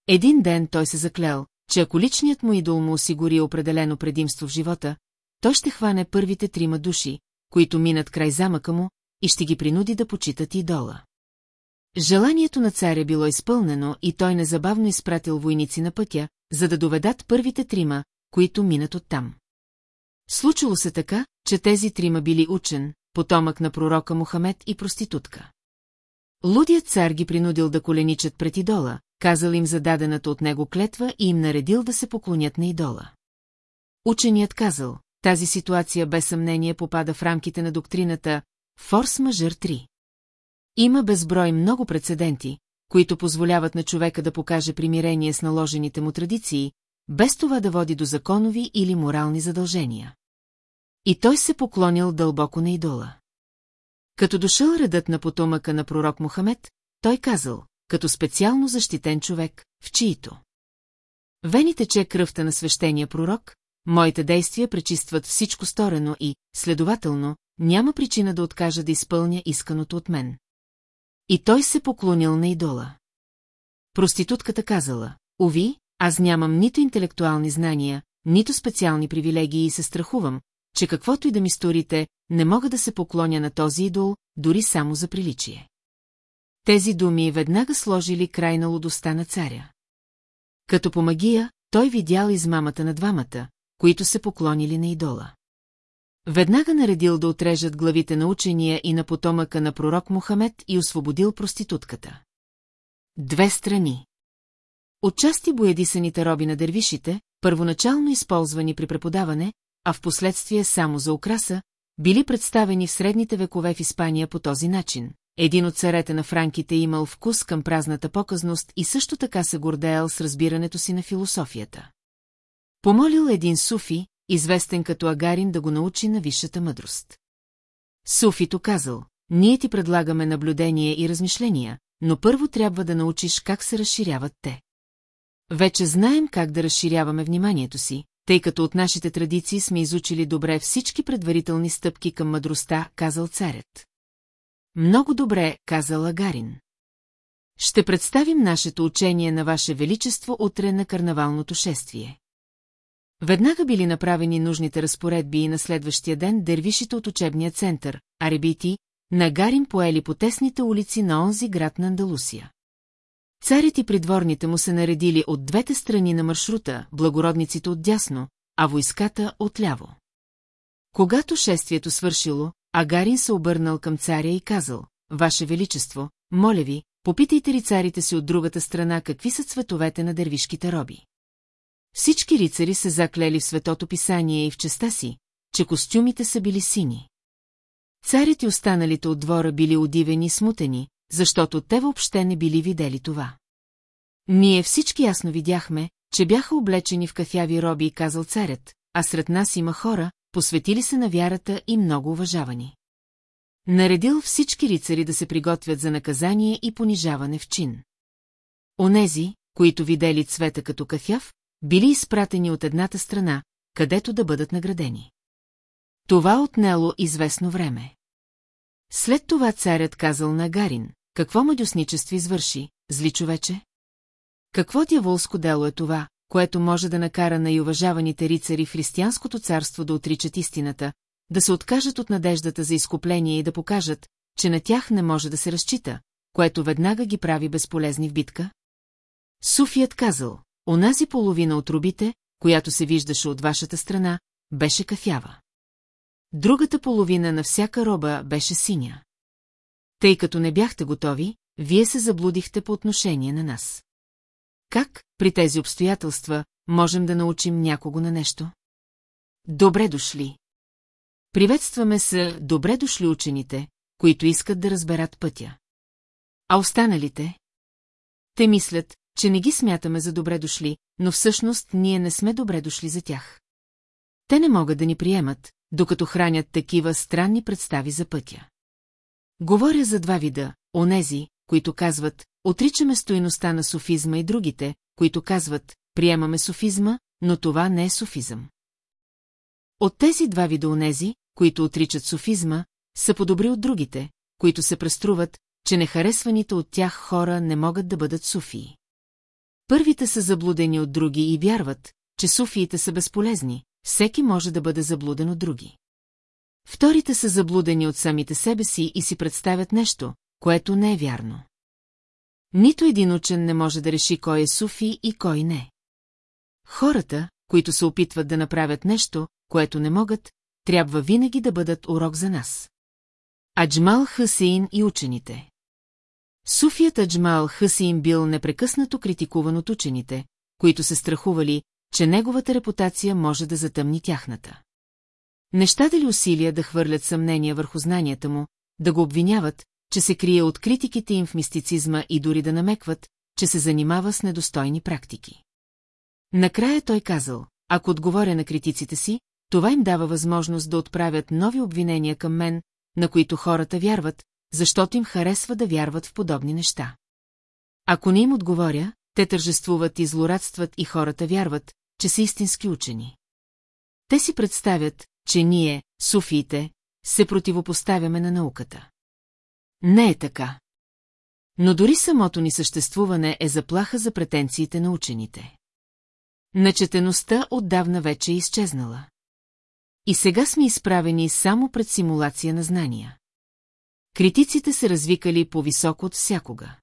Един ден той се заклел, че ако личният му идол му осигури определено предимство в живота, той ще хване първите трима души, които минат край замъка му, и ще ги принуди да почитат идола. Желанието на царя било изпълнено и той незабавно изпратил войници на пътя, за да доведат първите трима, които минат оттам. Случило се така, че тези трима били учен, потомък на пророка Мохамед и проститутка. Лудият цар ги принудил да коленичат пред идола, казал им зададената от него клетва и им наредил да се поклонят на идола. Ученият казал, тази ситуация без съмнение попада в рамките на доктрината Форс-мажър 3. Има безброй много прецеденти, които позволяват на човека да покаже примирение с наложените му традиции, без това да води до законови или морални задължения. И той се поклонил дълбоко на идола. Като дошъл редът на потомъка на пророк Мохамед, той казал, като специално защитен човек, в чието. Вените че кръвта на свещения пророк, моите действия пречистват всичко сторено и, следователно, няма причина да откажа да изпълня исканото от мен. И той се поклонил на идола. Проститутката казала, Ови, аз нямам нито интелектуални знания, нито специални привилегии и се страхувам, че каквото и да ми сторите, не мога да се поклоня на този идол, дори само за приличие. Тези думи веднага сложили край на лудостта на царя. Като по магия, той видял измамата на двамата, които се поклонили на идола. Веднага наредил да отрежат главите на учения и на потомъка на пророк Мохамед и освободил проститутката. Две страни Отчасти боядисаните роби на дервишите, първоначално използвани при преподаване, а в последствие само за украса, били представени в средните векове в Испания по този начин. Един от царете на франките имал вкус към празната показност и също така се гордеял с разбирането си на философията. Помолил един суфи, известен като Агарин, да го научи на висшата мъдрост. Суфито казал, ние ти предлагаме наблюдение и размишления, но първо трябва да научиш как се разширяват те. Вече знаем как да разширяваме вниманието си, тъй като от нашите традиции сме изучили добре всички предварителни стъпки към мъдростта, казал царят. Много добре, казал Агарин. Ще представим нашето учение на Ваше Величество утре на карнавалното шествие. Веднага били направени нужните разпоредби и на следващия ден дервишите от учебния център, аребити, на Гарин поели по тесните улици на онзи град на Андалусия. Царят и придворните му се наредили от двете страни на маршрута, благородниците от дясно, а войската отляво. Когато шествието свършило, Агарин се обърнал към царя и казал, Ваше Величество, моля ви, попитайте рицарите си от другата страна какви са цветовете на дервишките роби. Всички рицари се заклели в светото писание и в честа си, че костюмите са били сини. Царят и останалите от двора били удивени и смутени, защото те въобще не били видели това. Ние всички ясно видяхме, че бяха облечени в кафяви роби и казал царят, а сред нас има хора, посветили се на вярата и много уважавани. Наредил всички рицари да се приготвят за наказание и понижаване в чин. Онези, които видели цвета като кафяв, били изпратени от едната страна, където да бъдат наградени. Това отнело известно време. След това царят казал на Гарин, какво мадюсничество извърши, зли човече? Какво дяволско дело е това, което може да накара най-уважаваните рицари в християнското царство да отричат истината, да се откажат от надеждата за изкупление и да покажат, че на тях не може да се разчита, което веднага ги прави безполезни в битка? Суфият казал, онази половина от рубите, която се виждаше от вашата страна, беше кафява. Другата половина на всяка роба беше синя. Тъй като не бяхте готови, вие се заблудихте по отношение на нас. Как, при тези обстоятелства, можем да научим някого на нещо? Добре дошли! Приветстваме се, добре дошли учените, които искат да разберат пътя. А останалите? Те мислят, че не ги смятаме за добре дошли, но всъщност ние не сме добре дошли за тях. Те не могат да ни приемат, докато хранят такива странни представи за пътя. Говоря за два вида, онези, които казват, отричаме стоеността на софизма и другите, които казват, приемаме софизма, но това не е софизъм. От тези два вида онези, които отричат софизма, са подобри от другите, които се преструват, че нехаресваните от тях хора не могат да бъдат суфии. Първите са заблудени от други и вярват, че суфиите са безполезни, всеки може да бъде заблуден от други. Вторите са заблудени от самите себе си и си представят нещо, което не е вярно. Нито един учен не може да реши кой е суфи и кой не. Хората, които се опитват да направят нещо, което не могат, трябва винаги да бъдат урок за нас. Аджмал Хасеин и учените Суфият Аджмал Хасеин бил непрекъснато критикуван от учените, които се страхували, че неговата репутация може да затъмни тяхната. Неща дали усилия да хвърлят съмнения върху знанията му, да го обвиняват, че се крие от критиките им в мистицизма и дори да намекват, че се занимава с недостойни практики. Накрая той казал, ако отговоря на критиците си, това им дава възможност да отправят нови обвинения към мен, на които хората вярват, защото им харесва да вярват в подобни неща. Ако не им отговоря, те тържествуват и злорадстват и хората вярват, че са истински учени. Те си представят, че ние, суфиите, се противопоставяме на науката. Не е така. Но дори самото ни съществуване е заплаха за претенциите на учените. Начетеността отдавна вече е изчезнала. И сега сме изправени само пред симулация на знания. Критиците се развикали по-високо от всякога.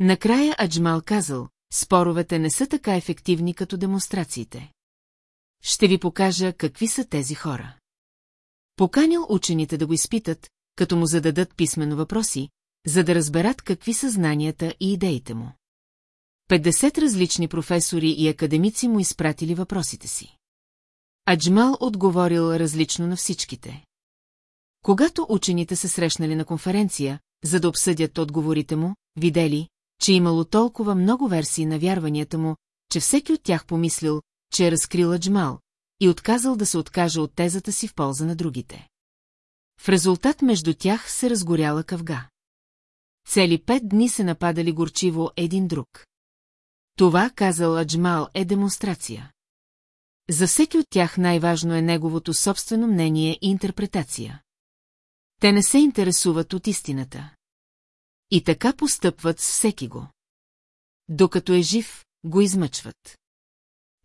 Накрая Аджмал казал, споровете не са така ефективни като демонстрациите. Ще ви покажа какви са тези хора. Поканил учените да го изпитат, като му зададат писменно въпроси, за да разберат какви са знанията и идеите му. 50 различни професори и академици му изпратили въпросите си. Аджмал отговорил различно на всичките. Когато учените се срещнали на конференция, за да обсъдят отговорите му, видели, че имало толкова много версии на вярванията му, че всеки от тях помислил, че е разкрил Аджмал и отказал да се откаже от тезата си в полза на другите. В резултат между тях се разгоряла къвга. Цели пет дни се нападали горчиво един друг. Това, казал Аджмал, е демонстрация. За всеки от тях най-важно е неговото собствено мнение и интерпретация. Те не се интересуват от истината. И така постъпват с всеки го. Докато е жив, го измъчват.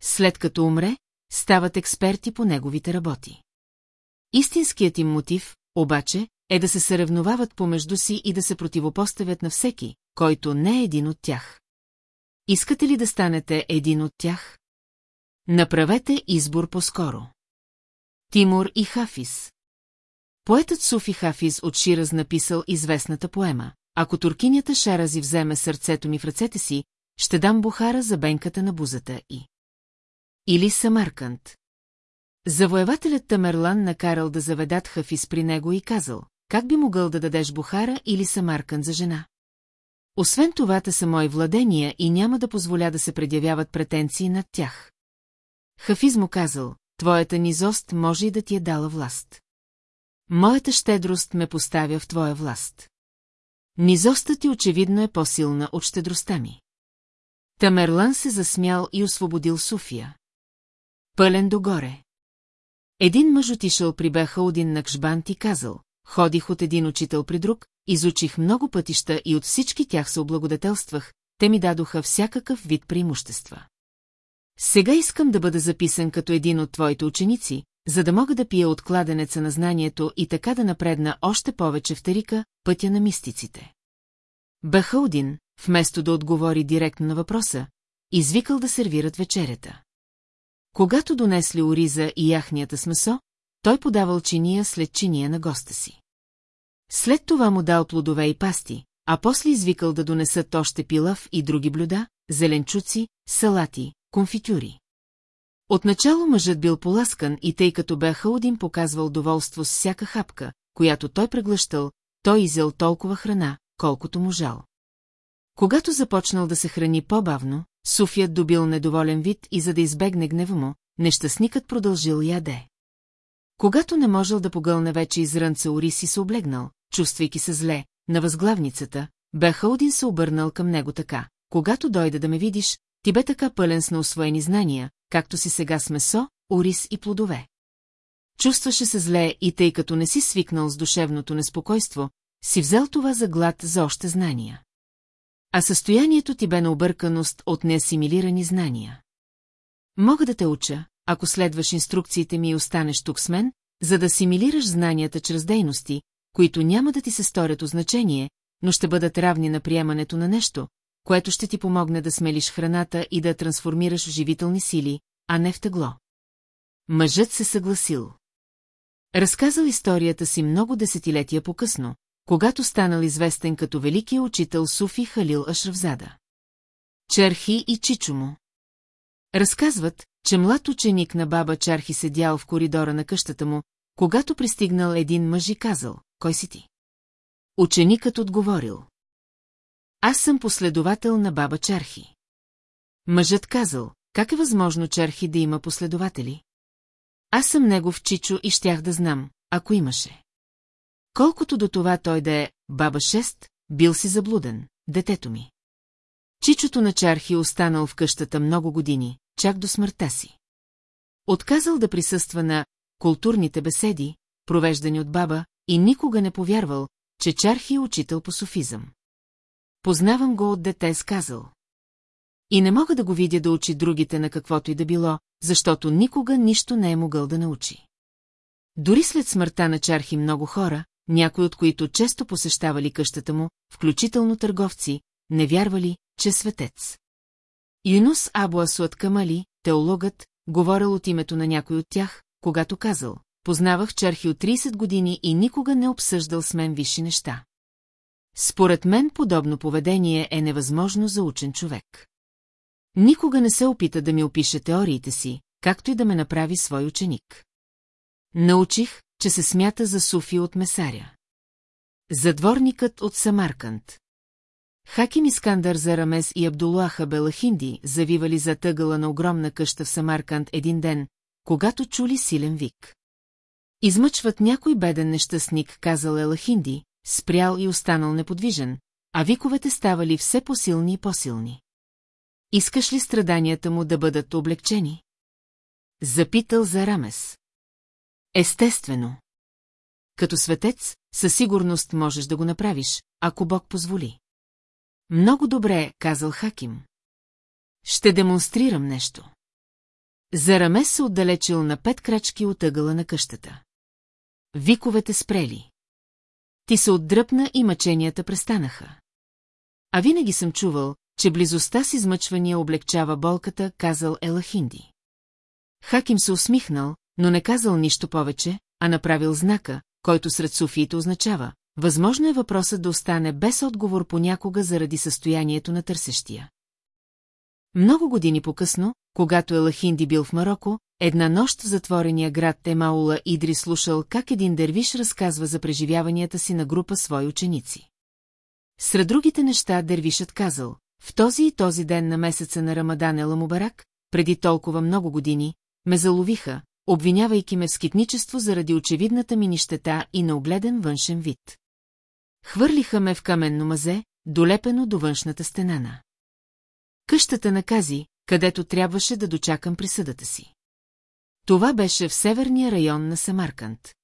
След като умре, стават експерти по неговите работи. Истинският им мотив, обаче, е да се съревновават помежду си и да се противопоставят на всеки, който не е един от тях. Искате ли да станете един от тях? Направете избор по-скоро. Тимур и Хафиз Поетът Суфи Хафиз от Шираз написал известната поема. Ако туркинята Шарази вземе сърцето ми в ръцете си, ще дам Бухара за бенката на бузата и... Или Самарканд. Завоевателят Тамерлан накарал да заведат Хафиз при него и казал, как би могъл да дадеш Бухара или Самарканд за жена? Освен това, са мои владения и няма да позволя да се предявяват претенции над тях. Хафиз му казал, твоята низост може и да ти е дала власт. Моята щедрост ме поставя в твоя власт. Низостта ти очевидно е по-силна от щедростта ми. Тамерлан се засмял и освободил София. Пълен догоре. Един мъж отишъл при Бехаудин на Кшбант и казал, ходих от един учител при друг, изучих много пътища и от всички тях се облагодетелствах, те ми дадоха всякакъв вид преимущества. Сега искам да бъда записан като един от твоите ученици, за да мога да пия от кладенеца на знанието и така да напредна още повече в Тарика, пътя на мистиците. Бахаудин, вместо да отговори директно на въпроса, извикал да сервират вечерята. Когато донесли ориза и яхнията с месо, той подавал чиния след чиния на госта си. След това му дал плодове и пасти, а после извикал да донесат още пилав и други блюда, зеленчуци, салати, конфитюри. Отначало мъжът бил поласкан и тъй като бе Хаудин показвал доволство с всяка хапка, която той преглъщал, той изял толкова храна, колкото му жал. Когато започнал да се храни по-бавно, Суфият добил недоволен вид и за да избегне гнева му, нещастникът продължил яде. Когато не можел да погълне вече изрънца Ориси се облегнал, чувствайки се зле, на възглавницата, Бехаудин се обърнал към него така. Когато дойде да ме видиш, ти бе така пълен с неосвоени знания, както си сега с месо, ориз и плодове. Чувстваше се зле и тъй като не си свикнал с душевното неспокойство, си взел това за глад за още знания. А състоянието ти бе на обърканост от неасимилирани знания. Мога да те уча, ако следваш инструкциите ми и останеш тук с мен, за да асимилираш знанията чрез дейности, които няма да ти се сторят значение, но ще бъдат равни на приемането на нещо, което ще ти помогне да смелиш храната и да трансформираш в живителни сили, а не в тегло. Мъжът се съгласил. Разказал историята си много десетилетия по-късно, когато станал известен като великия учител Суфи Халил Ашравзада. Черхи и Чичо му. Разказват, че млад ученик на баба Чархи седял в коридора на къщата му, когато пристигнал един мъж и казал, кой си ти? Ученикът отговорил. Аз съм последовател на баба Чархи. Мъжът казал, как е възможно Чархи да има последователи? Аз съм негов чичо и щях да знам, ако имаше. Колкото до това той да е баба шест, бил си заблуден, детето ми. Чичото на Чархи останал в къщата много години, чак до смъртта си. Отказал да присъства на културните беседи, провеждани от баба, и никога не повярвал, че Чархи е учител по софизъм. Познавам го от дете, сказал. И не мога да го видя да учи другите на каквото и да било, защото никога нищо не е могъл да научи. Дори след смъртта на Чархи много хора, някои от които често посещавали къщата му, включително търговци, не вярвали, че светец. Юнус Абу Асуат Камали, теологът, говорил от името на някой от тях, когато казал, познавах Чархи от 30 години и никога не обсъждал с мен висши неща. Според мен подобно поведение е невъзможно за учен човек. Никога не се опита да ми опише теориите си, както и да ме направи свой ученик. Научих, че се смята за Суфи от Месаря. Задворникът от Самарканд. Хаким Искандър за Рамес и Абдулуаха Белахинди завивали за тъгъла на огромна къща в Самарканд един ден, когато чули силен вик. Измъчват някой беден нещастник, казал Елахинди, спрял и останал неподвижен, а виковете ставали все по-силни и по-силни. Искаш ли страданията му да бъдат облегчени? Запитал за Рамес. Естествено. Като светец, със сигурност можеш да го направиш, ако Бог позволи. Много добре, казал Хаким. Ще демонстрирам нещо. Зарамес се отдалечил на пет крачки от ъгъла на къщата. Виковете спрели. Ти се отдръпна и мъченията престанаха. А винаги съм чувал, че близостта с измъчвания облегчава болката, казал Елахинди. Хаким се усмихнал, но не казал нищо повече, а направил знака, който сред суфиите означава. Възможно е въпросът да остане без отговор понякога заради състоянието на търсещия. Много години по-късно, когато Елахинди бил в Марокко, една нощ в затворения град Емаула Идри слушал как един дервиш разказва за преживяванията си на група свои ученици. Сред другите неща дервишът казал, в този и този ден на месеца на Рамадан Еламубарак, преди толкова много години, ме заловиха, обвинявайки ме в скитничество заради очевидната ми нищета и на огледен външен вид. Хвърлиха ме в каменно мазе, долепено до външната стена на. Къщата на Кази, където трябваше да дочакам присъдата си. Това беше в северния район на Самарканд.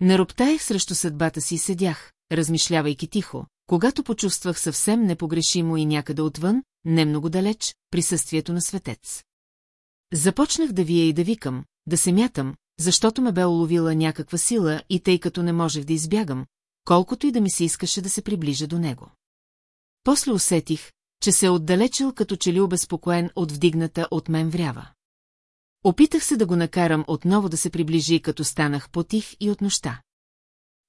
Нароптаех срещу съдбата си и седях, размишлявайки тихо, когато почувствах съвсем непогрешимо и някъде отвън, не много далеч, присъствието на светец. Започнах да вия и да викам, да се мятам, защото ме бе уловила някаква сила и тъй като не можех да избягам, колкото и да ми се искаше да се приближа до него. После усетих, че се е отдалечил като че ли обезпокоен от вдигната от мен врява. Опитах се да го накарам отново да се приближи, като станах потих и от нощта.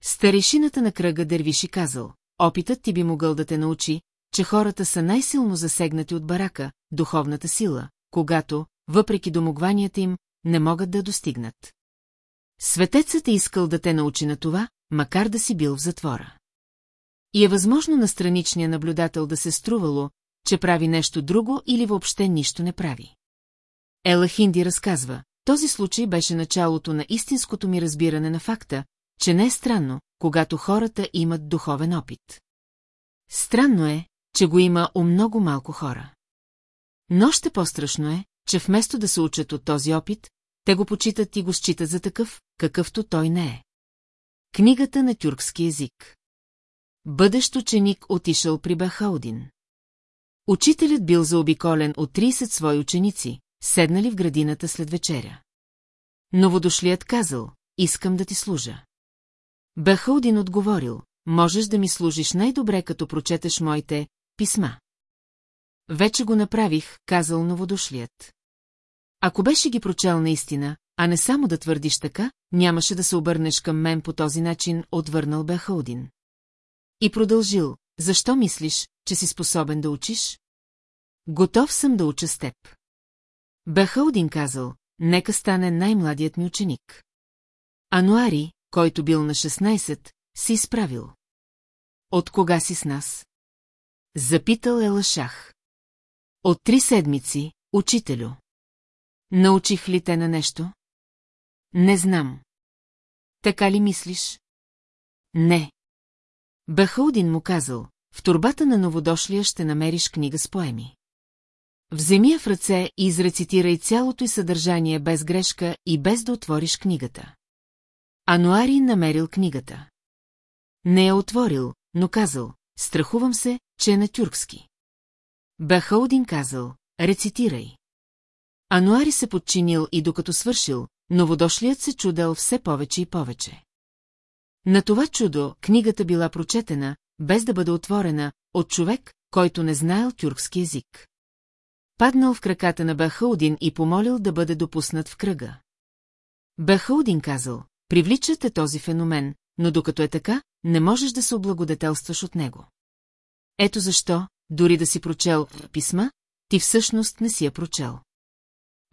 Старешината на кръга дървиши казал, опитът ти би могъл да те научи, че хората са най-силно засегнати от барака, духовната сила, когато, въпреки домогванията им, не могат да достигнат. Светецът е искал да те научи на това, макар да си бил в затвора. И е възможно на страничния наблюдател да се струвало, че прави нещо друго или въобще нищо не прави. Ела Хинди разказва, този случай беше началото на истинското ми разбиране на факта, че не е странно, когато хората имат духовен опит. Странно е, че го има у много малко хора. Но още по-страшно е, че вместо да се учат от този опит, те го почитат и го считат за такъв, какъвто той не е. Книгата на тюркски език Бъдещ ученик отишъл при Бахаудин. Учителят бил заобиколен от 30 свои ученици, седнали в градината след вечеря. Новодошлият казал, искам да ти служа. Бахаудин отговорил, можеш да ми служиш най-добре, като прочетеш моите писма. Вече го направих, казал новодошлият. Ако беше ги прочел наистина, а не само да твърдиш така, нямаше да се обърнеш към мен по този начин, отвърнал Бахаудин. И продължил, защо мислиш, че си способен да учиш? Готов съм да уча с теб. Бахаудин казал, нека стане най-младият ми ученик. Ануари, който бил на 16, си изправил. От кога си с нас? Запитал е Лашах. От три седмици, учителю. Научих ли те на нещо? Не знам. Така ли мислиш? Не. Бахаудин му казал, в турбата на новодошлия ще намериш книга с поеми. Вземи я в ръце и изрецитирай цялото й съдържание без грешка и без да отвориш книгата. Ануари намерил книгата. Не я отворил, но казал, страхувам се, че е на тюркски. Бахаудин казал, рецитирай. Ануари се подчинил и докато свършил, новодошлият се чудел все повече и повече. На това чудо книгата била прочетена, без да бъде отворена, от човек, който не знаел тюркски език. Паднал в краката на Бахаудин и помолил да бъде допуснат в кръга. Бахаудин казал, привличат е този феномен, но докато е така, не можеш да се облагодетелстваш от него. Ето защо, дори да си прочел писма, ти всъщност не си я прочел.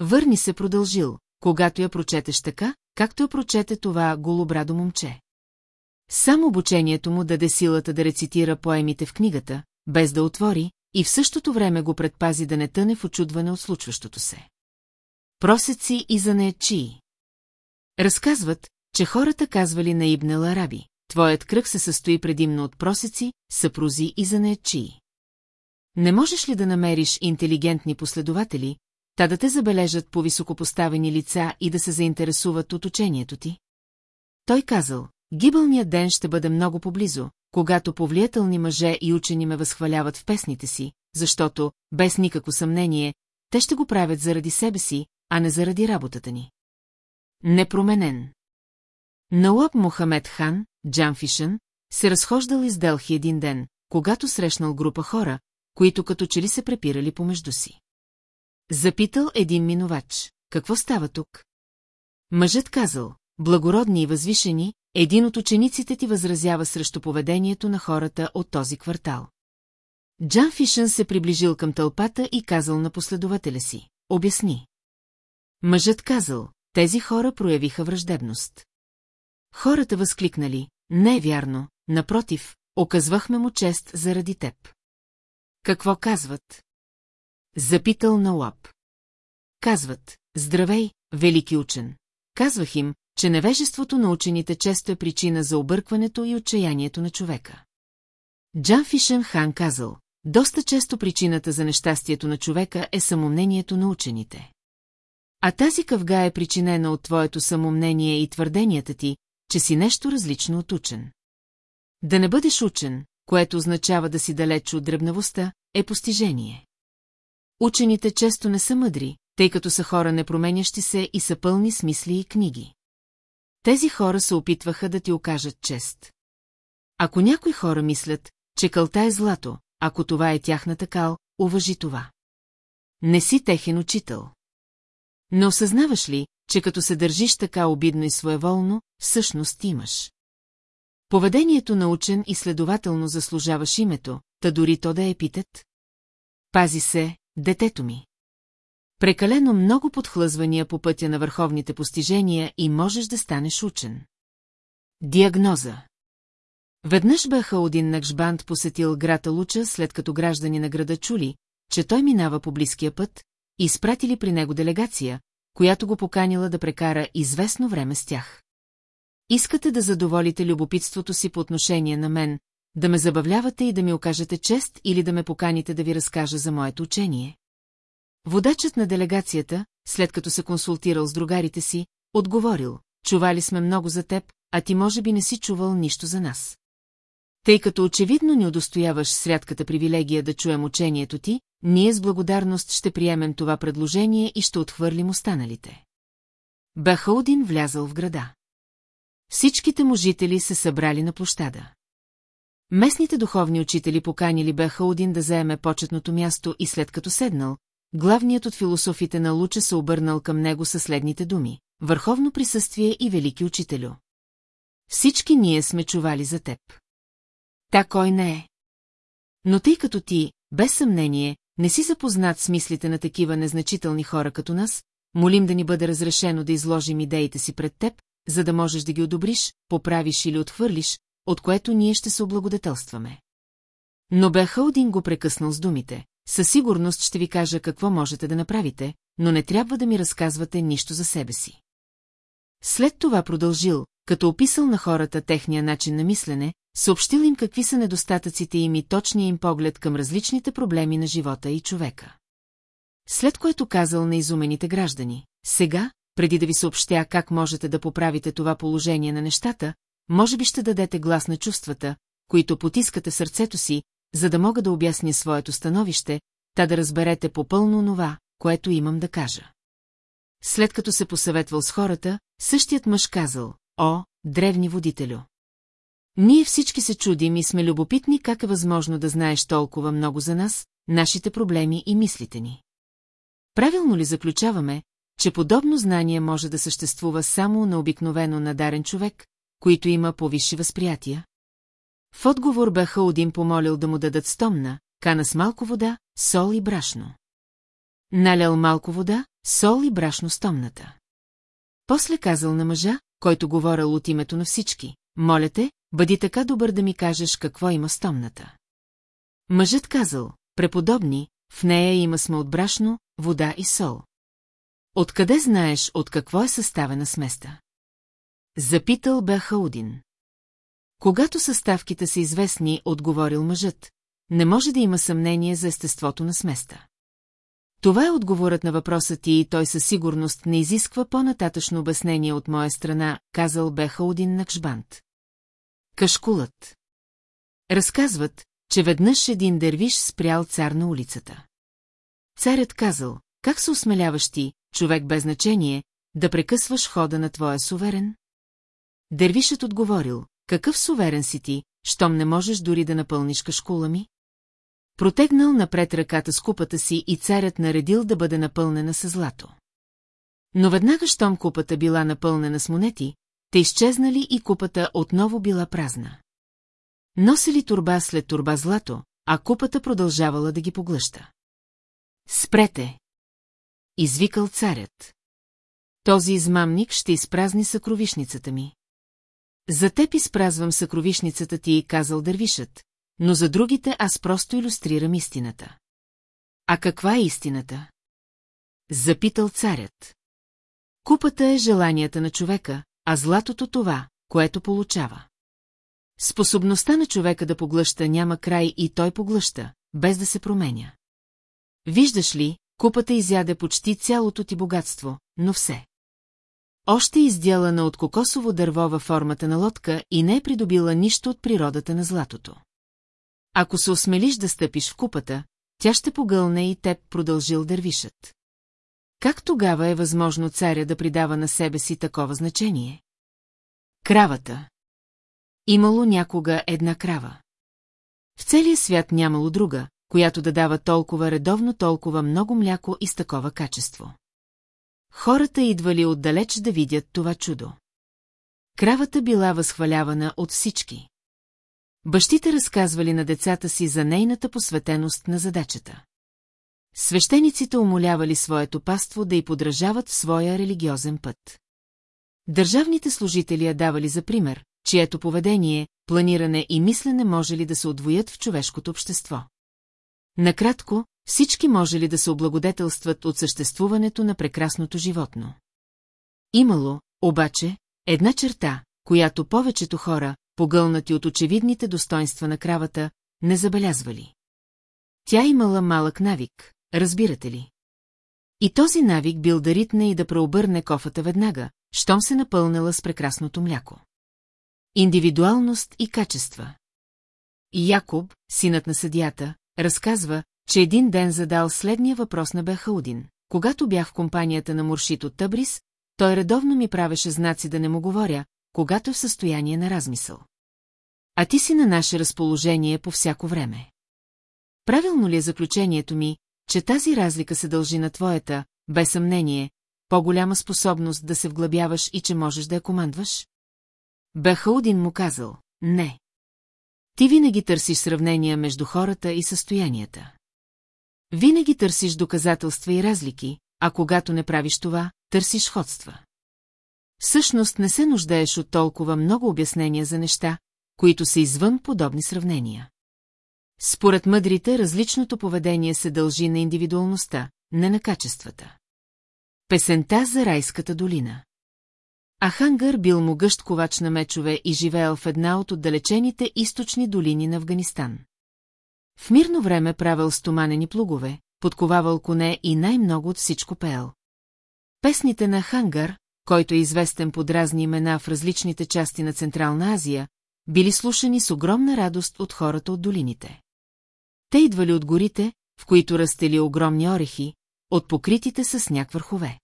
Върни се продължил, когато я прочетеш така, както я прочете това голобрадо момче. Само обучението му даде силата да рецитира поемите в книгата, без да отвори, и в същото време го предпази да не тъне в очудване от случващото се. Просеци и за неячии. Разказват, че хората казвали на Ибн Араби, твоят кръг се състои предимно от просеци, съпрузи и занаячии. Не можеш ли да намериш интелигентни последователи, та да те забележат по високопоставени лица и да се заинтересуват от учението ти? Той казал, гибълният ден ще бъде много поблизо, когато повлиятелни мъже и учени ме възхваляват в песните си, защото, без никакво съмнение, те ще го правят заради себе си, а не заради работата ни. Непроменен. Налаб Мохамед хан, Джанфишън, се разхождал из Делхи един ден, когато срещнал група хора, които като че ли се препирали помежду си. Запитал един минувач, какво става тук? Мъжът казал, благородни и възвишени, един от учениците ти възразява срещу поведението на хората от този квартал. Джан Фишън се приближил към тълпата и казал на последователя си, обясни. Мъжът казал, тези хора проявиха враждебност. Хората възкликнали, не е вярно, напротив, оказвахме му чест заради теб. Какво казват? Запитал на лап. Казват, здравей, велики учен. Казвах им, че невежеството на учените често е причина за объркването и отчаянието на човека. Джан Фишен Хан казал, доста често причината за нещастието на човека е самомнението на учените. А тази къвга е причинена от твоето самомнение и твърденията ти, че си нещо различно от учен. Да не бъдеш учен, което означава да си далеч от дребнавостта, е постижение. Учените често не са мъдри, тъй като са хора непроменящи се и са пълни с мисли и книги. Тези хора се опитваха да ти окажат чест. Ако някои хора мислят, че кълта е злато, ако това е тяхната кал, уважи това. Не си техен учител. Не осъзнаваш ли, че като се държиш така обидно и своеволно, всъщност имаш. Поведението на учен и следователно заслужаваш името, та дори то да е епитет. Пази се, детето ми. Прекалено много подхлъзвания по пътя на върховните постижения и можеш да станеш учен. Диагноза Веднъж бяха един Накшбанд посетил града Луча, след като граждани на града чули, че той минава по близкия път, и изпратили при него делегация, която го поканила да прекара известно време с тях. Искате да задоволите любопитството си по отношение на мен, да ме забавлявате и да ми окажете чест или да ме поканите да ви разкажа за моето учение? Водачът на делегацията, след като се консултирал с другарите си, отговорил, чували сме много за теб, а ти може би не си чувал нищо за нас. Тъй като очевидно ни удостояваш с рядката привилегия да чуем учението ти, ние с благодарност ще приемем това предложение и ще отхвърлим останалите. Бахаудин влязал в града. Всичките му жители се събрали на площада. Местните духовни учители поканили Бахаудин да заеме почетното място и след като седнал, главният от философите на Луча се обърнал към него със следните думи. Върховно присъствие и велики учителю. Всички ние сме чували за теб. Та кой не е? Но тъй като ти, без съмнение, не си запознат с мислите на такива незначителни хора като нас, молим да ни бъде разрешено да изложим идеите си пред теб, за да можеш да ги одобриш, поправиш или отхвърлиш, от което ние ще се облагодетелстваме. Но Бехалдин го прекъснал с думите. Със сигурност ще ви кажа какво можете да направите, но не трябва да ми разказвате нищо за себе си. След това продължил, като описал на хората техния начин на мислене, съобщил им какви са недостатъците им и точния им поглед към различните проблеми на живота и човека. След което казал на изумените граждани, сега, преди да ви съобщя как можете да поправите това положение на нещата, може би ще дадете глас на чувствата, които потискате сърцето си, за да мога да обясня своето становище, та да разберете попълно онова, което имам да кажа. След като се посъветвал с хората, същият мъж казал, о, древни водителю. Ние всички се чудим и сме любопитни как е възможно да знаеш толкова много за нас, нашите проблеми и мислите ни. Правилно ли заключаваме, че подобно знание може да съществува само на обикновено надарен човек, който има повисши възприятия? В отговор бяха един помолил да му дадат стомна, кана с малко вода, сол и брашно. Налял малко вода, сол и брашно стомната. После казал на мъжа, който говорил от името на всички, моля те, бъди така добър да ми кажеш какво има стомната. Мъжът казал, преподобни, в нея има сме от брашно, вода и сол. Откъде знаеш от какво е съставена сместа? Запитал бе Хаудин. Когато съставките са известни, отговорил мъжът, не може да има съмнение за естеството на сместа. Това е отговорът на въпроса ти и той със сигурност не изисква по-нататъчно обяснение от моя страна, казал бе Хаудин Накшбант. Кашкулът. Разказват, че веднъж един дервиш спрял цар на улицата. Царят казал, как се осмеляваш ти, човек без значение, да прекъсваш хода на твоя суверен? Дервишът отговорил, какъв суверен си ти, щом не можеш дори да напълниш кашкула ми? Протегнал напред ръката с купата си и царят наредил да бъде напълнена с злато. Но веднага, щом купата била напълнена с монети, те изчезнали и купата отново била празна. Носили турба след турба злато, а купата продължавала да ги поглъща. Спрете! Извикал царят. Този измамник ще изпразни съкровишницата ми. За теб изпразвам съкровишницата ти, казал дървишът, но за другите аз просто иллюстрирам истината. А каква е истината? Запитал царят. Купата е желанията на човека, а златото това, което получава. Способността на човека да поглъща няма край и той поглъща, без да се променя. Виждаш ли, купата изяде почти цялото ти богатство, но все. Още е изделана от кокосово дърво във формата на лодка и не е придобила нищо от природата на златото. Ако се осмелиш да стъпиш в купата, тя ще погълне и теб, продължил дървишът. Как тогава е възможно царя да придава на себе си такова значение? Кравата. Имало някога една крава. В целия свят нямало друга, която да дава толкова редовно толкова много мляко и с такова качество. Хората идвали отдалеч да видят това чудо. Кравата била възхвалявана от всички. Бащите разказвали на децата си за нейната посветеност на задачата. Свещениците умолявали своето паство да й подражават в своя религиозен път. Държавните служители я давали за пример, чието поведение, планиране и мислене може ли да се отвоят в човешкото общество. Накратко, всички може ли да се облагодетелстват от съществуването на прекрасното животно. Имало, обаче, една черта, която повечето хора, погълнати от очевидните достоинства на кравата, не забелязвали. Тя имала малък навик, разбирате ли? И този навик бил да ритне и да преобърне кофата веднага, щом се напълнила с прекрасното мляко. Индивидуалност и качества Якоб, синът на съдията, разказва, че един ден задал следния въпрос на Бехаудин. Когато бях в компанията на Муршит от Табрис, той редовно ми правеше знаци да не му говоря, когато е в състояние на размисъл. А ти си на наше разположение по всяко време. Правилно ли е заключението ми, че тази разлика се дължи на твоята, без съмнение, по-голяма способност да се вглъбяваш и че можеш да я командваш? Бехаудин му казал, не. Ти винаги търсиш сравнения между хората и състоянията. Винаги търсиш доказателства и разлики, а когато не правиш това, търсиш ходства. Всъщност не се нуждаеш от толкова много обяснения за неща, които са извън подобни сравнения. Според мъдрите, различното поведение се дължи на индивидуалността, не на качествата. Песента за райската долина Ахангър бил могъщ ковач на мечове и живеел в една от отдалечените източни долини на Афганистан. В мирно време правил стоманени плугове, подковавал коне и най-много от всичко пеел. Песните на Хангар, който е известен под разни имена в различните части на Централна Азия, били слушани с огромна радост от хората от долините. Те идвали от горите, в които растели огромни орехи, от покритите с сняг върхове.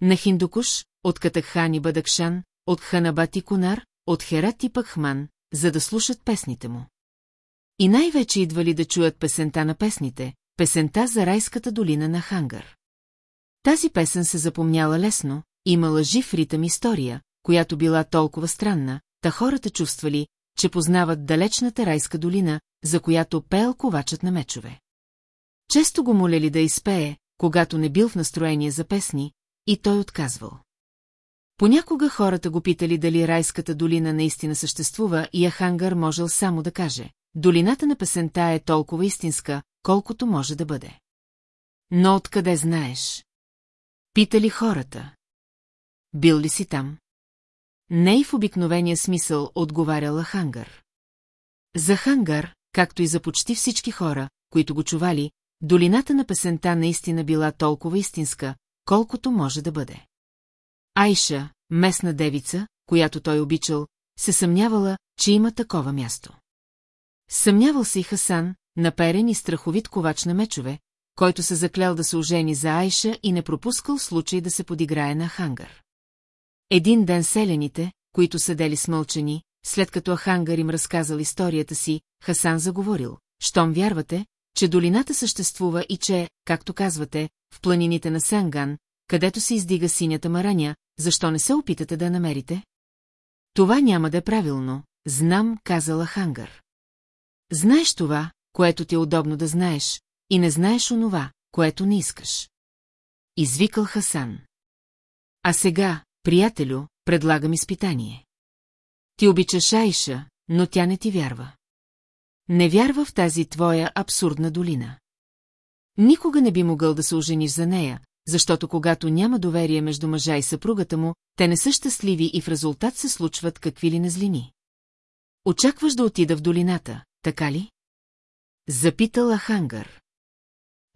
На Хиндукуш, от Катакхан и Бадакшан, от Ханабат и Конар, от Херат и Пахман, за да слушат песните му. И най-вече идвали да чуят песента на песните, песента за райската долина на Хангар. Тази песен се запомняла лесно, имала жив ритъм история, която била толкова странна, та хората чувствали, че познават далечната райска долина, за която пеел ковачът на мечове. Често го молели да изпее, когато не бил в настроение за песни, и той отказвал. Понякога хората го питали дали райската долина наистина съществува и Ахангар можел само да каже. Долината на песента е толкова истинска, колкото може да бъде. Но откъде знаеш? Питали хората. Бил ли си там? Не и в обикновения смисъл отговаряла Хангар. За Хангар, както и за почти всички хора, които го чували, долината на песента наистина била толкова истинска, колкото може да бъде. Айша, местна девица, която той обичал, се съмнявала, че има такова място. Съмнявал се и Хасан, наперен и страховит ковач на мечове, който се заклел да се ожени за Айша и не пропускал случай да се подиграе на хангар. Един ден селените, които седели смълчени, след като Ахангар им разказал историята си, Хасан заговорил. Щом вярвате, че долината съществува и че, както казвате, в планините на Санган, където се издига синята мараня, защо не се опитате да намерите? Това няма да е правилно, знам, казала Хангар. Знаеш това, което ти е удобно да знаеш, и не знаеш онова, което не искаш. Извикал Хасан. А сега, приятелю, предлагам изпитание. Ти обичаш Айша, но тя не ти вярва. Не вярва в тази твоя абсурдна долина. Никога не би могъл да се ожениш за нея, защото когато няма доверие между мъжа и съпругата му, те не са щастливи и в резултат се случват какви ли незлини. Очакваш да отида в долината, така ли? Запитал Ахангар.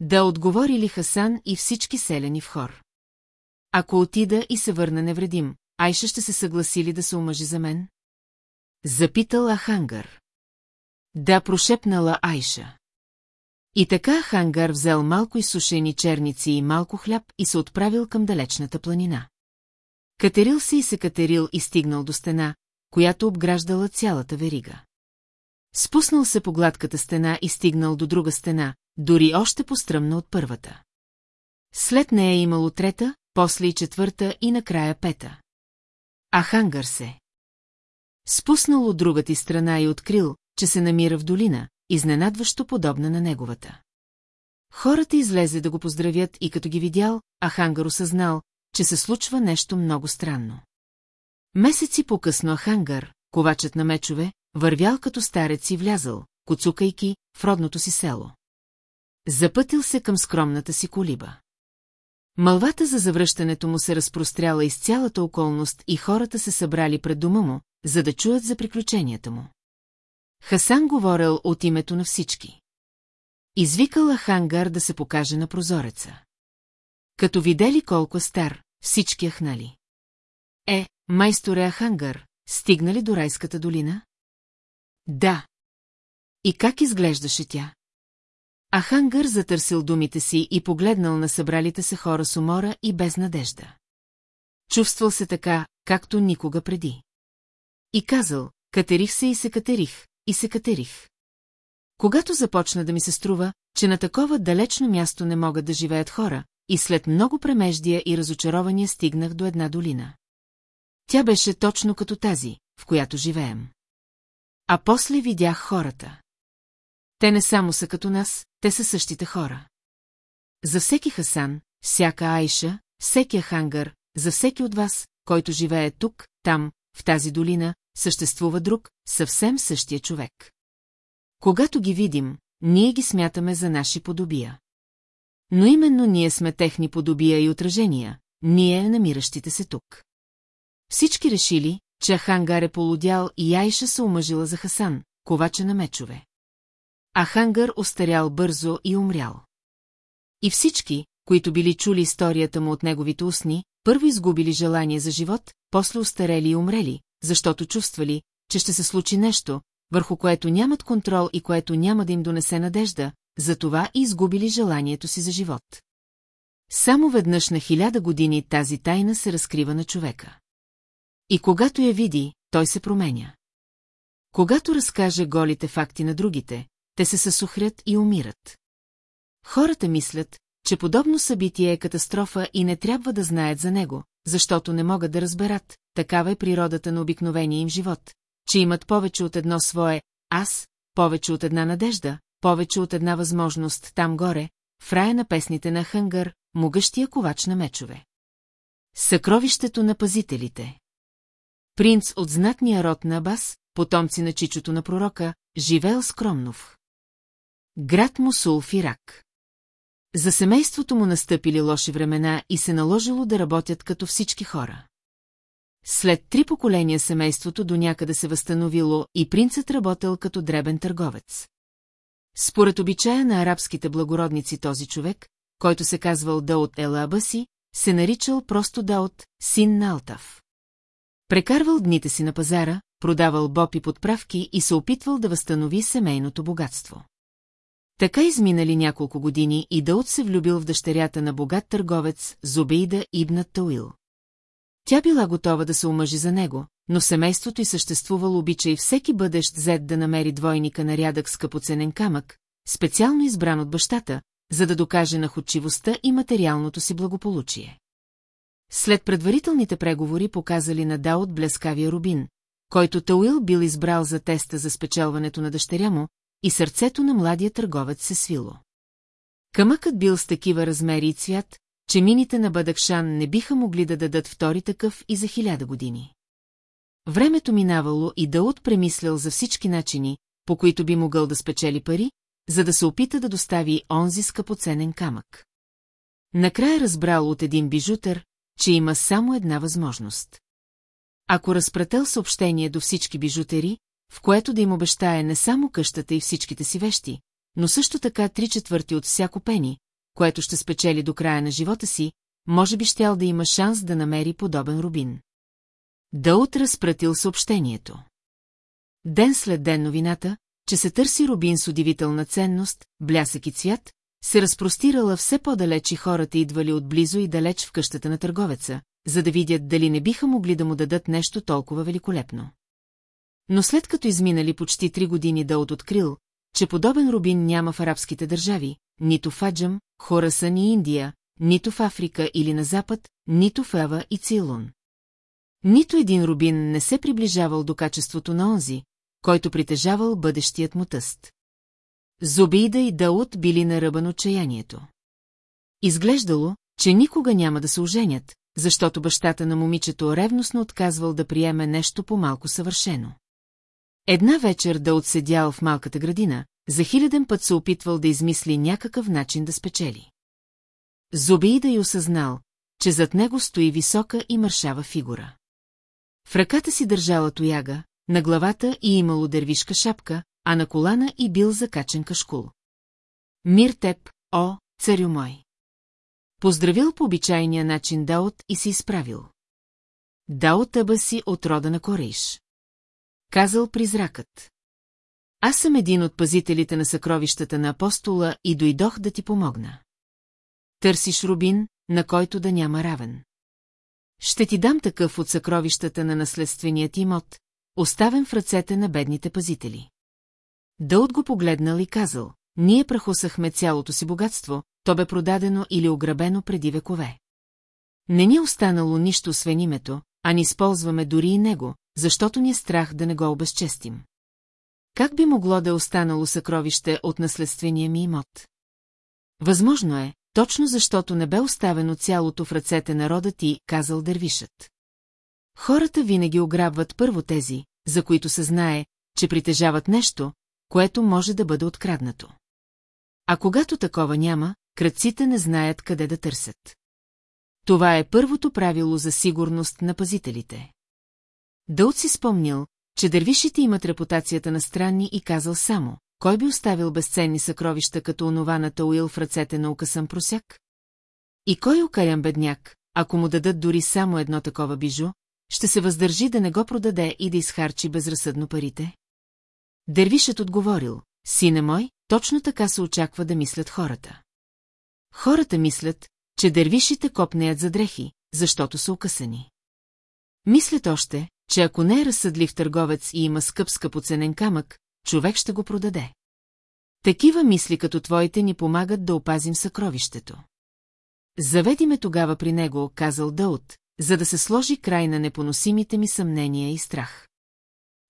Да отговори ли Хасан и всички селени в хор. Ако отида и се върна невредим, Айша ще се съгласи ли да се омъжи за мен? Запитал Ахангар. Да, прошепнала Айша. И така Хангар взел малко изсушени черници и малко хляб и се отправил към далечната планина. Катерил се и се катерил и стигнал до стена, която обграждала цялата верига. Спуснал се по гладката стена и стигнал до друга стена, дори още постръмна от първата. След нея имало трета, после и четвърта и накрая пета. А Хангър се. Спуснал от другата страна и открил, че се намира в долина, изненадващо подобна на неговата. Хората излезе да го поздравят и като ги видял, Ахангар осъзнал, че се случва нещо много странно. Месеци по-късно Ахангар, ковачът на мечове, вървял като старец и влязъл, коцукайки, в родното си село. Запътил се към скромната си колиба. Мълвата за завръщането му се разпростряла из цялата околност и хората се събрали пред дома му, за да чуят за приключенията му. Хасан говорил от името на всички. Извикала Хангар да се покаже на прозореца. Като видели колко е стар, всички ахнали. Е, майсторе Ахангар, стигнали до райската долина? Да. И как изглеждаше тя? Ахангър затърсил думите си и погледнал на събралите се хора с умора и без надежда. Чувствал се така, както никога преди. И казал, катерих се и се катерих, и се катерих. Когато започна да ми се струва, че на такова далечно място не могат да живеят хора, и след много премеждия и разочарования стигнах до една долина. Тя беше точно като тази, в която живеем. А после видях хората. Те не само са като нас, те са същите хора. За всеки Хасан, всяка Айша, всеки Ахангар, за всеки от вас, който живее тук, там, в тази долина, съществува друг, съвсем същия човек. Когато ги видим, ние ги смятаме за наши подобия. Но именно ние сме техни подобия и отражения, ние намиращите се тук. Всички решили, че Ахангар е полудял и Айша се омъжила за Хасан, ковача на мечове. Ахангар остарял бързо и умрял. И всички, които били чули историята му от неговите устни, първо изгубили желание за живот, после устарели и умрели, защото чувствали, че ще се случи нещо, върху което нямат контрол и което няма да им донесе надежда, затова и изгубили желанието си за живот. Само веднъж на хиляда години тази тайна се разкрива на човека. И когато я види, той се променя. Когато разкаже голите факти на другите, те се съсухрят и умират. Хората мислят, че подобно събитие е катастрофа и не трябва да знаят за него, защото не могат да разберат, такава е природата на обикновения им живот, че имат повече от едно свое «аз», повече от една надежда, повече от една възможност там горе, в рая на песните на Хангър, могъщия ковач на мечове. Съкровището на пазителите Принц от знатния род на Абас, потомци на чичото на пророка, живеел скромнов. Град Мусул в Ирак. За семейството му настъпили лоши времена и се наложило да работят като всички хора. След три поколения семейството до някъде се възстановило и принцът работел като дребен търговец. Според обичая на арабските благородници този човек, който се казвал Даут Ела Абаси, се наричал просто Даут, син на Алтав. Прекарвал дните си на пазара, продавал бопи подправки и се опитвал да възстанови семейното богатство. Така изминали няколко години и Даут се влюбил в дъщерята на богат търговец Зобейда Ибна Тауил. Тя била готова да се омъжи за него, но семейството й съществувал обичай всеки бъдещ зет да намери двойника на рядък скъпоценен камък, специално избран от бащата, за да докаже находчивостта и материалното си благополучие. След предварителните преговори показали на Даут блескавия рубин, който Тауил бил избрал за теста за спечелването на дъщеря му, и сърцето на младия търговец се свило. Камъкът бил с такива размери и цвят, че мините на Бадакшан не биха могли да дадат втори такъв и за хиляда години. Времето минавало и Дауд премислял за всички начини, по които би могъл да спечели пари, за да се опита да достави онзи скъпоценен камък. Накрая разбрал от един бижутър, че има само една възможност. Ако разпрател съобщение до всички бижутери, в което да им обещае не само къщата и всичките си вещи, но също така три четвърти от всяко пени, което ще спечели до края на живота си, може би щял да има шанс да намери подобен рубин. Дълт разпратил съобщението. Ден след ден новината, че се търси рубин с удивителна ценност, блясък и цвят, се разпростирала все по-далеч и хората идвали отблизо и далеч в къщата на търговеца, за да видят дали не биха могли да му дадат нещо толкова великолепно. Но след като изминали почти три години да от открил, че подобен рубин няма в арабските държави, нито в Аджам, Хорасън и Индия, нито в Африка или на Запад, нито в Ева и Цилун. Нито един рубин не се приближавал до качеството на онзи, който притежавал бъдещият му тъст. Зобида и Даут били на ръба на отчаянието. Изглеждало, че никога няма да се оженят, защото бащата на момичето ревностно отказвал да приеме нещо по-малко съвършено. Една вечер да отседял в малката градина, за хиляден път се опитвал да измисли някакъв начин да спечели. Зобида й осъзнал, че зад него стои висока и мършава фигура. В ръката си държала тояга, на главата и имало дървишка шапка, а на колана и бил закачен кашкул. Мир теб, о, царю мой! Поздравил по обичайния начин Даот и се изправил. Даотъба си от рода на Корейш. Казал призракът. Аз съм един от пазителите на съкровищата на апостола и дойдох да ти помогна. Търсиш рубин, на който да няма равен. Ще ти дам такъв от съкровищата на наследственият имот, оставен в ръцете на бедните пазители. Дълд го погледнал и казал, ние прахосахме цялото си богатство, то бе продадено или ограбено преди векове. Не ни е останало нищо освен името, а ни използваме дори и него, защото ни е страх да не го обезчестим. Как би могло да е останало съкровище от наследствения ми имот? Възможно е, точно защото не бе оставено цялото в ръцете на рода ти, казал дървишът. Хората винаги ограбват първо тези, за които се знае, че притежават нещо, което може да бъде откраднато. А когато такова няма, кръците не знаят къде да търсят. Това е първото правило за сигурност на пазителите. Дълт си спомнил, че дървишите имат репутацията на странни и казал само, кой би оставил безценни съкровища като онова на Тауил в ръцете на укъсан просяк? И кой окаян бедняк, ако му дадат дори само едно такова бижу, ще се въздържи да не го продаде и да изхарчи безразсъдно парите? Дервишът отговорил, сине мой, точно така се очаква да мислят хората. Хората мислят, че дервишите копнеят за дрехи, защото са укъсани. Мислят още, че ако не е разсъдлив търговец и има скъп скъпоценен камък, човек ще го продаде. Такива мисли като твоите ни помагат да опазим съкровището. Заведи ме тогава при него, казал Дълт, за да се сложи край на непоносимите ми съмнения и страх.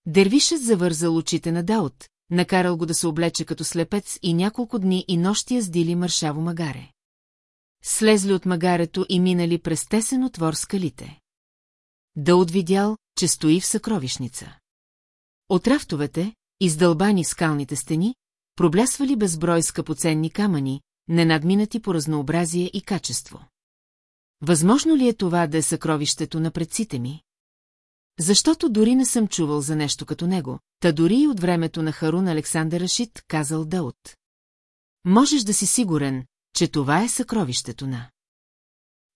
Дервишът завързал очите на Даут, накарал го да се облече като слепец и няколко дни и нощи яздили мършаво магаре. Слезли от магарето и минали през тесен отвор скалите. Даут видял, че стои в съкровишница. От рафтовете, издълбани скалните стени, проблясвали безброй скъпоценни камъни, ненадминати по разнообразие и качество. Възможно ли е това да е съкровището на предците ми? Защото дори не съм чувал за нещо като него, та дори и от времето на Харун Александър Рашид, казал Даут. Можеш да си сигурен, че това е съкровището на.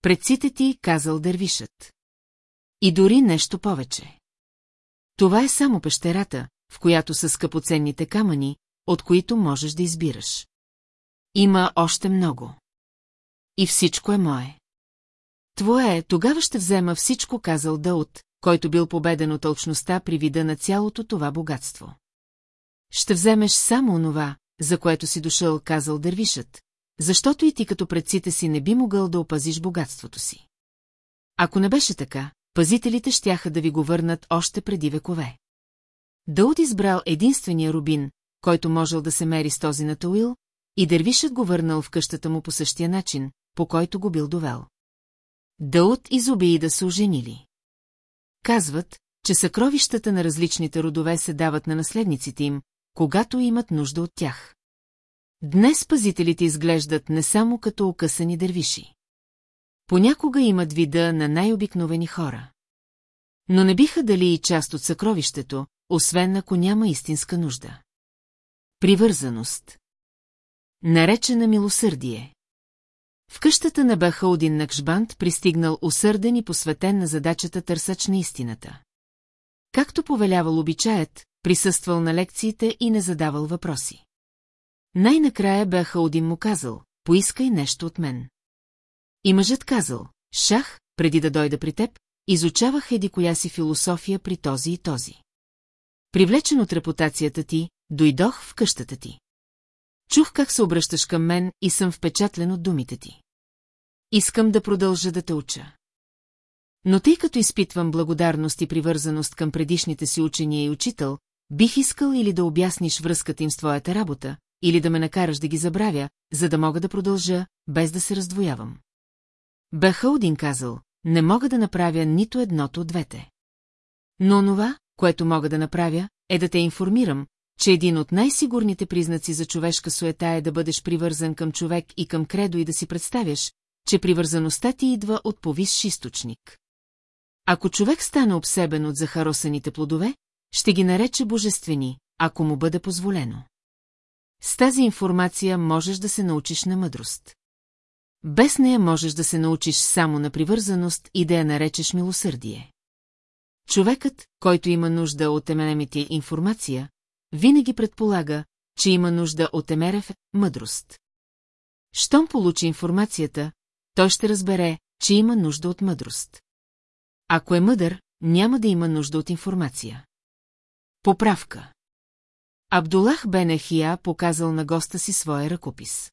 Предците ти, казал дървишът. И дори нещо повече. Това е само пещерата, в която са скъпоценните камъни, от които можеш да избираш. Има още много. И всичко е мое. Твое, тогава ще взема всичко, казал Даут, който бил победен от алчността при вида на цялото това богатство. Ще вземеш само онова, за което си дошъл, казал дървишът, защото и ти като предците си не би могъл да опазиш богатството си. Ако не беше така, пазителите щяха да ви го върнат още преди векове. Дауд избрал единствения рубин, който можел да се мери с този на Тауил, и дървишът го върнал в къщата му по същия начин, по който го бил довел. Дауд и Зубеида са оженили. Казват, че съкровищата на различните родове се дават на наследниците им, когато имат нужда от тях. Днес пазителите изглеждат не само като окъсани дървиши. Понякога имат вида на най-обикновени хора. Но не биха дали и част от съкровището, освен ако няма истинска нужда. Привързаност Наречена милосърдие В къщата на Бахаудин Накшбанд пристигнал усърден и посветен на задачата търсач на истината. Както повелявал обичаят, присъствал на лекциите и не задавал въпроси. Най-накрая Бахаудин му казал, поискай нещо от мен. И мъжът казал, шах, преди да дойда при теб, изучавах еди коя си философия при този и този. Привлечен от репутацията ти, дойдох в къщата ти. Чух как се обръщаш към мен и съм впечатлен от думите ти. Искам да продължа да те уча. Но тъй като изпитвам благодарност и привързаност към предишните си учения и учител, бих искал или да обясниш връзката им с твоята работа, или да ме накараш да ги забравя, за да мога да продължа, без да се раздвоявам. Бехаудин казал, не мога да направя нито едното от двете. Но онова, което мога да направя, е да те информирам, че един от най-сигурните признаци за човешка суета е да бъдеш привързан към човек и към кредо и да си представяш, че привързаността ти идва от повисш източник. Ако човек стане обсебен от захаросаните плодове, ще ги нарече божествени, ако му бъде позволено. С тази информация можеш да се научиш на мъдрост. Без нея можеш да се научиш само на привързаност и да я наречеш милосърдие. Човекът, който има нужда от еменемите информация, винаги предполага, че има нужда от емерев мъдрост. Щом получи информацията, той ще разбере, че има нужда от мъдрост. Ако е мъдър, няма да има нужда от информация. Поправка Абдулах Бенехия показал на госта си своя ръкопис.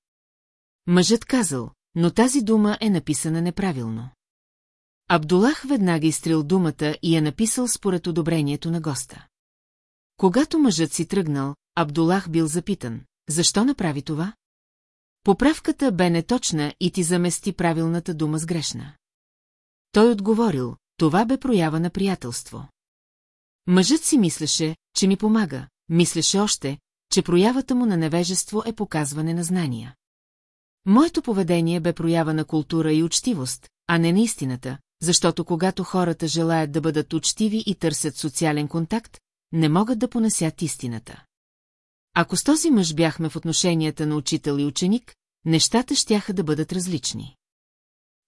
Мъжът казал, но тази дума е написана неправилно. Абдулах веднага изтрил думата и я написал според одобрението на госта. Когато мъжът си тръгнал, Абдулах бил запитан, защо направи това? Поправката бе неточна и ти замести правилната дума с грешна. Той отговорил, това бе проява на приятелство. Мъжът си мислеше, че ми помага, мислеше още, че проявата му на невежество е показване на знания. Моето поведение бе проява на култура и учтивост, а не на истината, защото когато хората желаят да бъдат учтиви и търсят социален контакт, не могат да понесят истината. Ако с този мъж бяхме в отношенията на учител и ученик, нещата щяха да бъдат различни.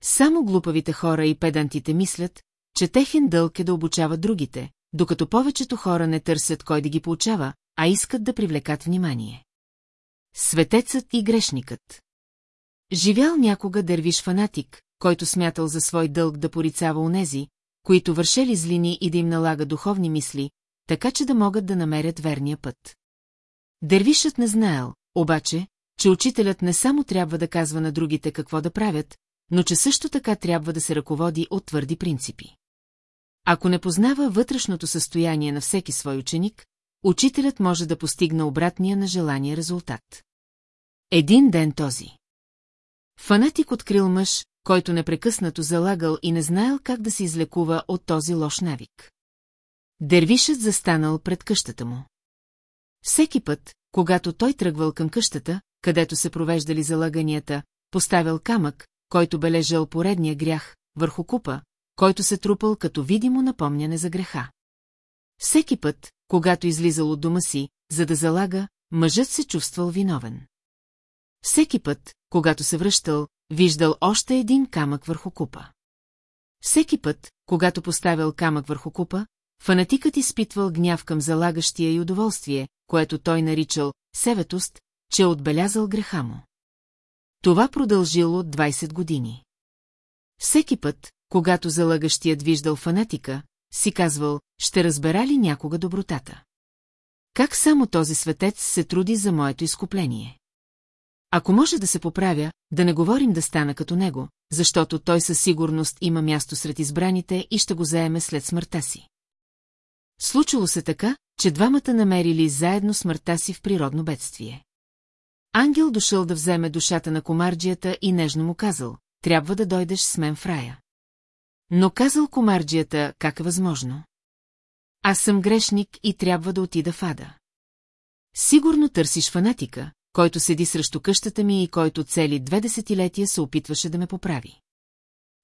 Само глупавите хора и педантите мислят, че техен дълг е да обучават другите, докато повечето хора не търсят кой да ги получава, а искат да привлекат внимание. Светецът и грешникът Живял някога дървиш фанатик, който смятал за свой дълг да порицава онези, които вършели злини и да им налага духовни мисли, така че да могат да намерят верния път. Дървишът не знаел, обаче, че учителят не само трябва да казва на другите какво да правят, но че също така трябва да се ръководи от твърди принципи. Ако не познава вътрешното състояние на всеки свой ученик, учителят може да постигне обратния на желания резултат. Един ден този. Фанатик открил мъж, който непрекъснато залагал и не знаел как да се излекува от този лош навик. Дервишът застанал пред къщата му. Всеки път, когато той тръгвал към къщата, където се провеждали залаганията, поставил камък, който бележал поредния грях, върху купа, който се трупал като видимо напомняне за греха. Всеки път, когато излизал от дома си, за да залага, мъжът се чувствал виновен. Всеки път, когато се връщал, виждал още един камък върху купа. Всеки път, когато поставял камък върху купа, фанатикът изпитвал гняв към залагащия и удоволствие, което той наричал севетост, че е отбелязал греха му. Това продължило 20 години. Всеки път, когато залъгащият виждал фанатика, си казвал, ще разбера ли някога добротата. Как само този светец се труди за моето изкупление? Ако може да се поправя, да не говорим да стана като него, защото той със сигурност има място сред избраните и ще го заеме след смъртта си. Случило се така, че двамата намерили заедно смъртта си в природно бедствие. Ангел дошъл да вземе душата на комарджията и нежно му казал, трябва да дойдеш с мен в рая. Но казал комарджията, как е възможно? Аз съм грешник и трябва да отида в ада. Сигурно търсиш фанатика, който седи срещу къщата ми и който цели две десетилетия се опитваше да ме поправи.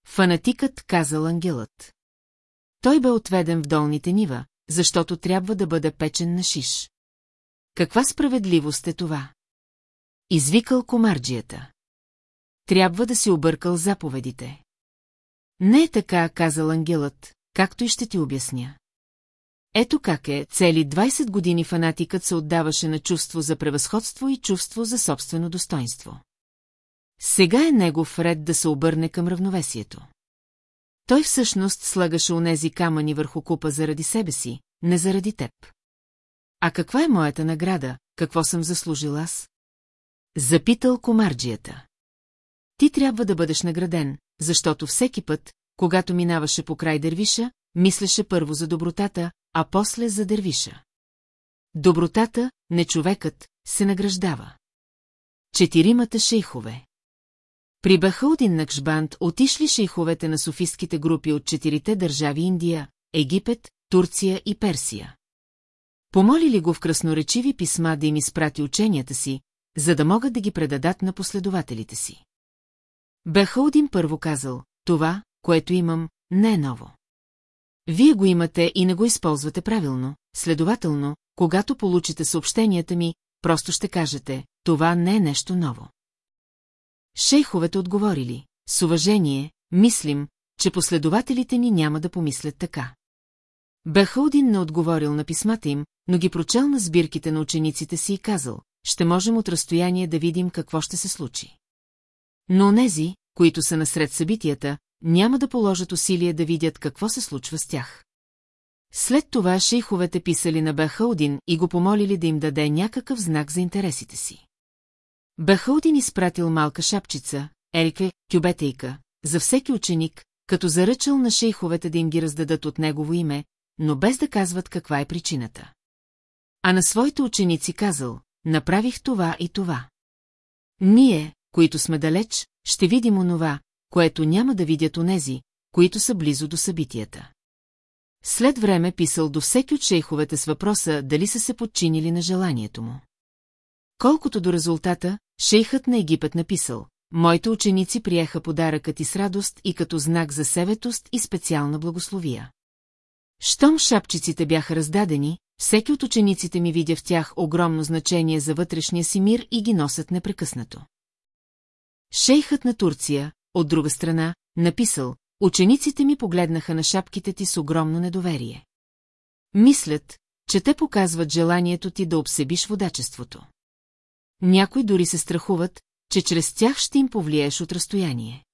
Фанатикът казал ангелът. Той бе отведен в долните нива, защото трябва да бъде печен на шиш. Каква справедливост е това? Извикал комарджията. Трябва да си объркал заповедите. Не е така, казал ангелът, както и ще ти обясня. Ето как е, цели 20 години фанатикът се отдаваше на чувство за превъзходство и чувство за собствено достоинство. Сега е негов ред да се обърне към равновесието. Той всъщност слагаше онези камъни върху купа заради себе си, не заради теб. А каква е моята награда, какво съм заслужил аз? Запитал комарджията. Ти трябва да бъдеш награден, защото всеки път, когато минаваше по край дървиша, мислеше първо за добротата, а после за дървиша. Добротата, не човекът, се награждава. Четиримата шейхове. При Бахаудин Накшбанд отишли шейховете на софистските групи от четирите държави Индия, Египет, Турция и Персия. Помолили го в красноречиви писма да им изпрати ученията си, за да могат да ги предадат на последователите си. Бехаудин първо казал, това, което имам, не е ново. Вие го имате и не го използвате правилно, следователно, когато получите съобщенията ми, просто ще кажете, това не е нещо ново. Шейховете отговорили, с уважение, мислим, че последователите ни няма да помислят така. Бехаудин не отговорил на писмата им, но ги прочел на сбирките на учениците си и казал, ще можем от разстояние да видим какво ще се случи. Но онези, които са насред събитията, няма да положат усилия да видят какво се случва с тях. След това шейховете писали на Бехаудин и го помолили да им даде някакъв знак за интересите си. Бехаудин изпратил малка шапчица, Ерике, кюбетейка, за всеки ученик, като заръчал на шейховете да им ги раздадат от негово име, но без да казват каква е причината. А на своите ученици казал, направих това и това. Ние, които сме далеч, ще видим онова, което няма да видят онези, които са близо до събитията. След време писал до всеки от шейховете с въпроса дали са се подчинили на желанието му. Колкото до резултата, шейхът на Египет написал, моите ученици приеха подаръкът и с радост и като знак за севетост и специална благословия. Щом шапчиците бяха раздадени, всеки от учениците ми видя в тях огромно значение за вътрешния си мир и ги носят непрекъснато. Шейхът на Турция, от друга страна, написал, учениците ми погледнаха на шапките ти с огромно недоверие. Мислят, че те показват желанието ти да обсебиш водачеството. Някои дори се страхуват, че чрез тях ще им повлиеш от разстояние.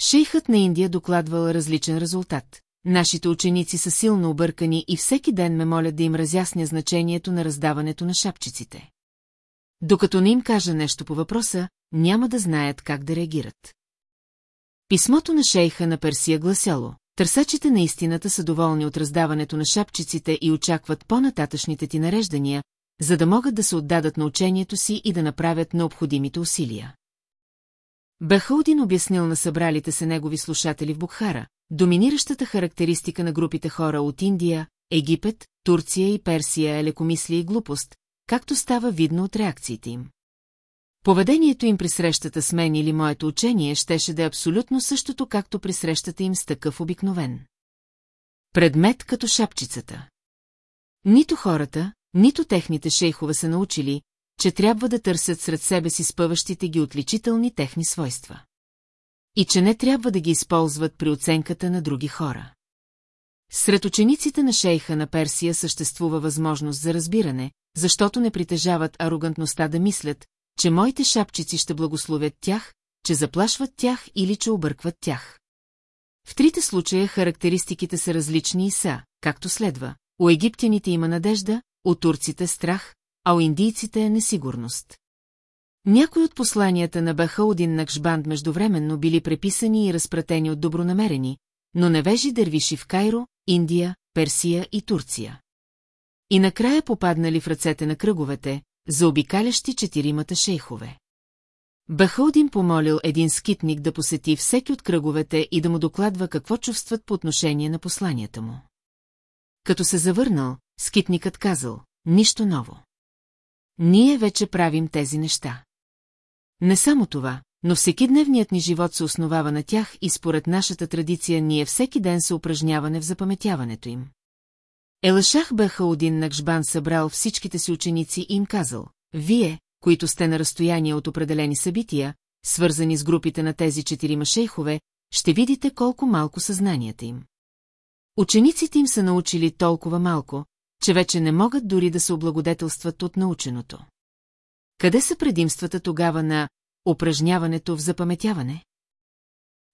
Шейхът на Индия докладвал различен резултат. Нашите ученици са силно объркани и всеки ден ме молят да им разясня значението на раздаването на шапчиците. Докато не им кажа нещо по въпроса, няма да знаят как да реагират. Писмото на шейха на Персия гласяло, търсачите на истината са доволни от раздаването на шапчиците и очакват по-нататъчните ти нареждания, за да могат да се отдадат на учението си и да направят необходимите усилия. Бахаудин обяснил на събралите се негови слушатели в Бухара, доминиращата характеристика на групите хора от Индия, Египет, Турция и Персия е лекомислие и глупост, както става видно от реакциите им. Поведението им при срещата с мен или моето учение щеше да е абсолютно същото, както при срещата им с такъв обикновен. Предмет като шапчицата. Нито хората, нито техните шейхове са научили, че трябва да търсят сред себе си спъващите ги отличителни техни свойства. И че не трябва да ги използват при оценката на други хора. Сред учениците на шейха на Персия съществува възможност за разбиране, защото не притежават арогантността да мислят, че моите шапчици ще благословят тях, че заплашват тях или че объркват тях. В трите случая характеристиките са различни и са, както следва. У египтяните има надежда, у турците страх, а у индийците е несигурност. Някои от посланията на Бахаудин Накшбанд междувременно били преписани и разпратени от добронамерени, но невежи дървиши в Кайро, Индия, Персия и Турция. И накрая попаднали в ръцете на кръговете, заобикалящи четиримата шейхове. Бахаудин помолил един скитник да посети всеки от кръговете и да му докладва какво чувстват по отношение на посланията му. Като се завърнал, скитникът казал, нищо ново. Ние вече правим тези неща. Не само това, но всекидневният ни живот се основава на тях и според нашата традиция ние всеки ден се упражняване в запаметяването им. Елашах Бахаудин Накшбан събрал всичките си ученици и им казал, вие, които сте на разстояние от определени събития, свързани с групите на тези четирима шейхове, ще видите колко малко съзнанията им. Учениците им са научили толкова малко, че вече не могат дори да се облагодетелстват от наученото. Къде са предимствата тогава на упражняването в запаметяване?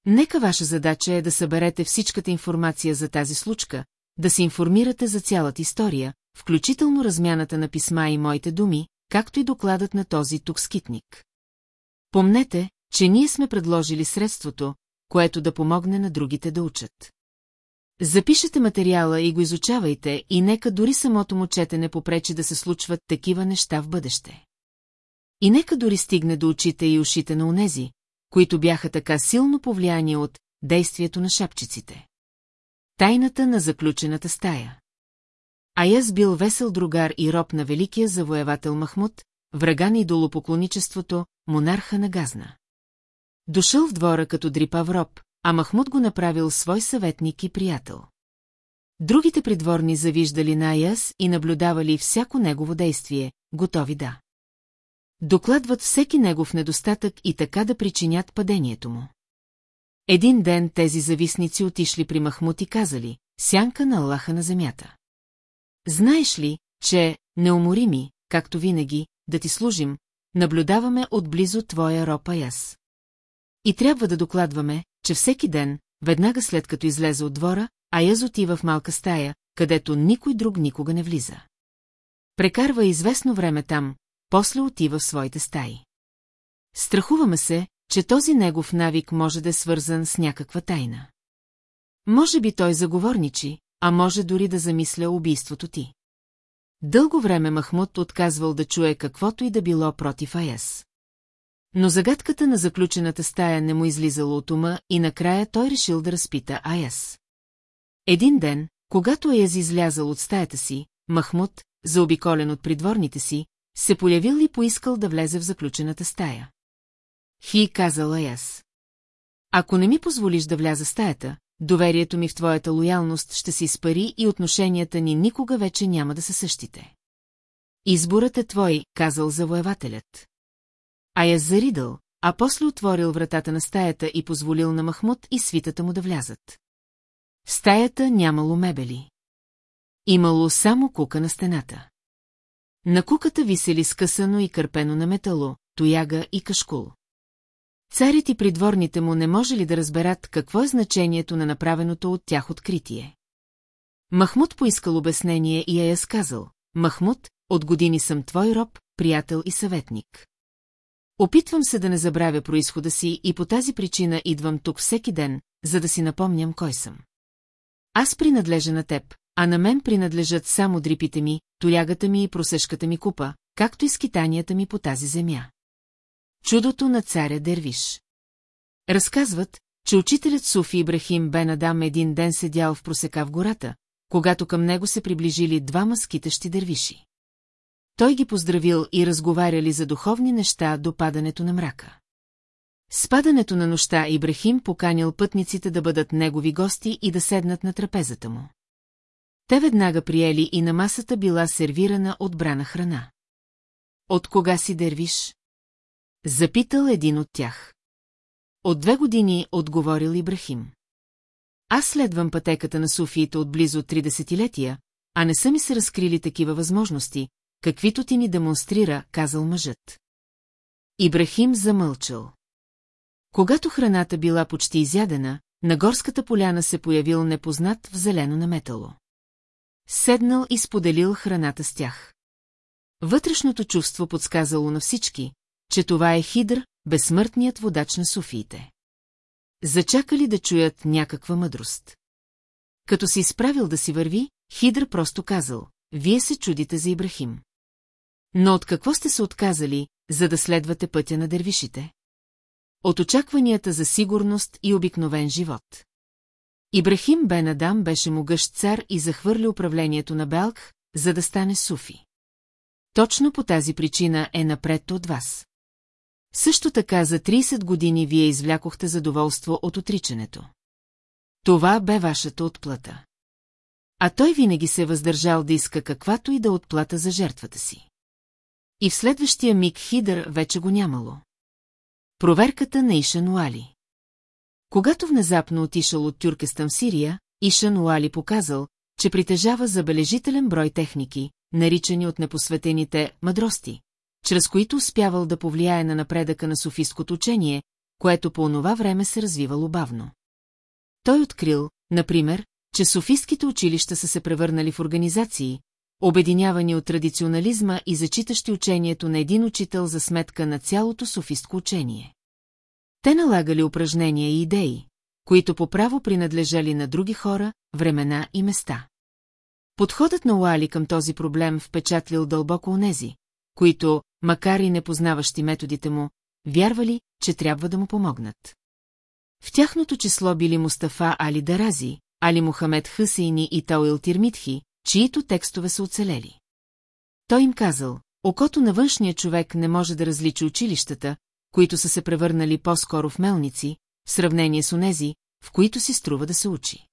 Нека ваша задача е да съберете всичката информация за тази случка, да се информирате за цялата история, включително размяната на писма и моите думи, както и докладът на този тук скитник. Помнете, че ние сме предложили средството, което да помогне на другите да учат. Запишете материала и го изучавайте и нека дори самото му четене попречи да се случват такива неща в бъдеще. И нека дори стигне до очите и ушите на унези, които бяха така силно повлияни от действието на шапчиците. Тайната на заключената стая Аяз бил весел другар и роб на великия завоевател Махмуд, врага на идолопоклоничеството, монарха на Газна. Дошъл в двора като дрипав роб, а Махмуд го направил свой съветник и приятел. Другите придворни завиждали на Аяз и наблюдавали всяко негово действие, готови да. Докладват всеки негов недостатък и така да причинят падението му. Един ден тези зависници отишли при Махмут и казали, сянка на Аллаха на земята. Знаеш ли, че, неуморими, както винаги, да ти служим, наблюдаваме отблизо твоя роб Аяс. И трябва да докладваме, че всеки ден, веднага след като излезе от двора, Аяз отива в малка стая, където никой друг никога не влиза. Прекарва известно време там, после отива в своите стаи. Страхуваме се, че този негов навик може да е свързан с някаква тайна. Може би той заговорничи, а може дори да замисля убийството ти. Дълго време Махмуд отказвал да чуе каквото и да било против Аяс. Но загадката на заключената стая не му излизала от ума и накрая той решил да разпита Аяс. Един ден, когато Аяз излязал от стаята си, Махмуд, заобиколен от придворните си, се появил и поискал да влезе в заключената стая. Хи казала Аяс. Ако не ми позволиш да вляза в стаята, доверието ми в твоята лоялност ще се изпари и отношенията ни никога вече няма да са същите. Изборът е твой, казал завоевателят. А я заридал, а после отворил вратата на стаята и позволил на Махмуд и свитата му да влязат. В стаята нямало мебели. Имало само кука на стената. На куката висели скъсано и кърпено на метало, тояга и кашкул. Царят и придворните му не може ли да разберат какво е значението на направеното от тях откритие. Махмуд поискал обяснение и я е сказал. Махмуд, от години съм твой роб, приятел и съветник. Опитвам се да не забравя происхода си и по тази причина идвам тук всеки ден, за да си напомням кой съм. Аз принадлежа на теб, а на мен принадлежат само дрипите ми, толягата ми и просешката ми купа, както и скитанията ми по тази земя. Чудото на царя Дервиш Разказват, че учителят Суфи Ибрахим Бен Адам един ден седял в просека в гората, когато към него се приближили двама скитащи дервиши. Той ги поздравил и разговаряли за духовни неща до падането на мрака. С падането на нощта Ибрахим поканил пътниците да бъдат негови гости и да седнат на трапезата му. Те веднага приели и на масата била сервирана отбрана храна. От кога си дервиш? Запитал един от тях. От две години отговорил Ибрахим. Аз следвам пътеката на суфиите от близо три десетилетия, а не са ми се разкрили такива възможности, каквито ти ни демонстрира, казал мъжът. Ибрахим замълчал. Когато храната била почти изядена, на горската поляна се появил непознат в зелено наметало. Седнал и споделил храната с тях. Вътрешното чувство подсказало на всички, че това е Хидр, безсмъртният водач на суфиите. Зачакали да чуят някаква мъдрост. Като се изправил да си върви, Хидр просто казал, вие се чудите за Ибрахим. Но от какво сте се отказали, за да следвате пътя на дервишите? От очакванията за сигурност и обикновен живот. Ибрахим Бен Адам беше могъщ цар и захвърли управлението на Белх, за да стане суфи. Точно по тази причина е напред от вас. Също така за 30 години вие извлякохте задоволство от отричането. Това бе вашата отплата. А той винаги се е въздържал да иска каквато и да отплата за жертвата си. И в следващия миг Хидър вече го нямало. Проверката на Ишан Уали Когато внезапно отишъл от Тюркестан в Сирия, Ишан Уали показал, че притежава забележителен брой техники, наричани от непосветените «мъдрости», чрез които успявал да повлияе на напредъка на софийското учение, което по онова време се развивало бавно. Той открил, например, че софийските училища са се превърнали в организации, обединявани от традиционализма и зачитащи учението на един учител за сметка на цялото софистко учение. Те налагали упражнения и идеи, които по право принадлежали на други хора, времена и места. Подходът на Уали към този проблем впечатлил дълбоко онези, които, макар и непознаващи методите му, вярвали, че трябва да му помогнат. В тяхното число били Мустафа Али Дарази, Али Мухамед Хъсейни и Тауил Тирмитхи, чието текстове са оцелели. Той им казал, окото на външния човек не може да различи училищата, които са се превърнали по-скоро в мелници, в сравнение с онези, в които си струва да се учи.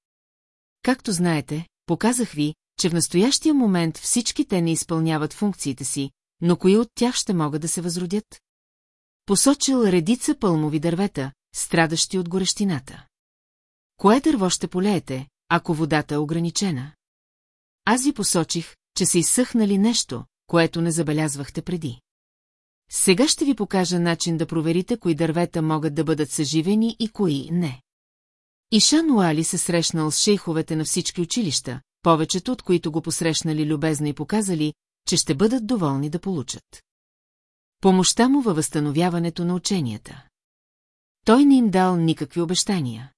Както знаете, показах ви, че в настоящия момент всички те не изпълняват функциите си, но кои от тях ще могат да се възродят? Посочил редица пълмови дървета, страдащи от горещината. Кое дърво ще полеете, ако водата е ограничена? Аз ви посочих, че са изсъхнали нещо, което не забелязвахте преди. Сега ще ви покажа начин да проверите кои дървета могат да бъдат съживени и кои не. Ишан Уали се срещнал с шейховете на всички училища, повечето от които го посрещнали любезно и показали, че ще бъдат доволни да получат. Помощта му във възстановяването на ученията. Той не им дал никакви обещания.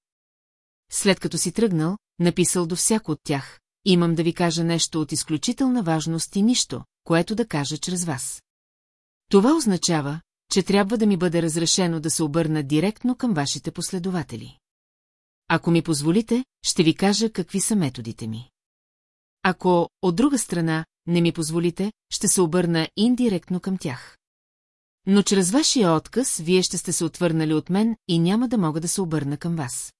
След като си тръгнал, написал до всяко от тях, имам да ви кажа нещо от изключителна важност и нищо, което да кажа чрез вас. Това означава, че трябва да ми бъде разрешено да се обърна директно към вашите последователи. Ако ми позволите, ще ви кажа какви са методите ми. Ако, от друга страна, не ми позволите, ще се обърна индиректно към тях. Но чрез вашия отказ, вие ще сте се отвърнали от мен и няма да мога да се обърна към вас.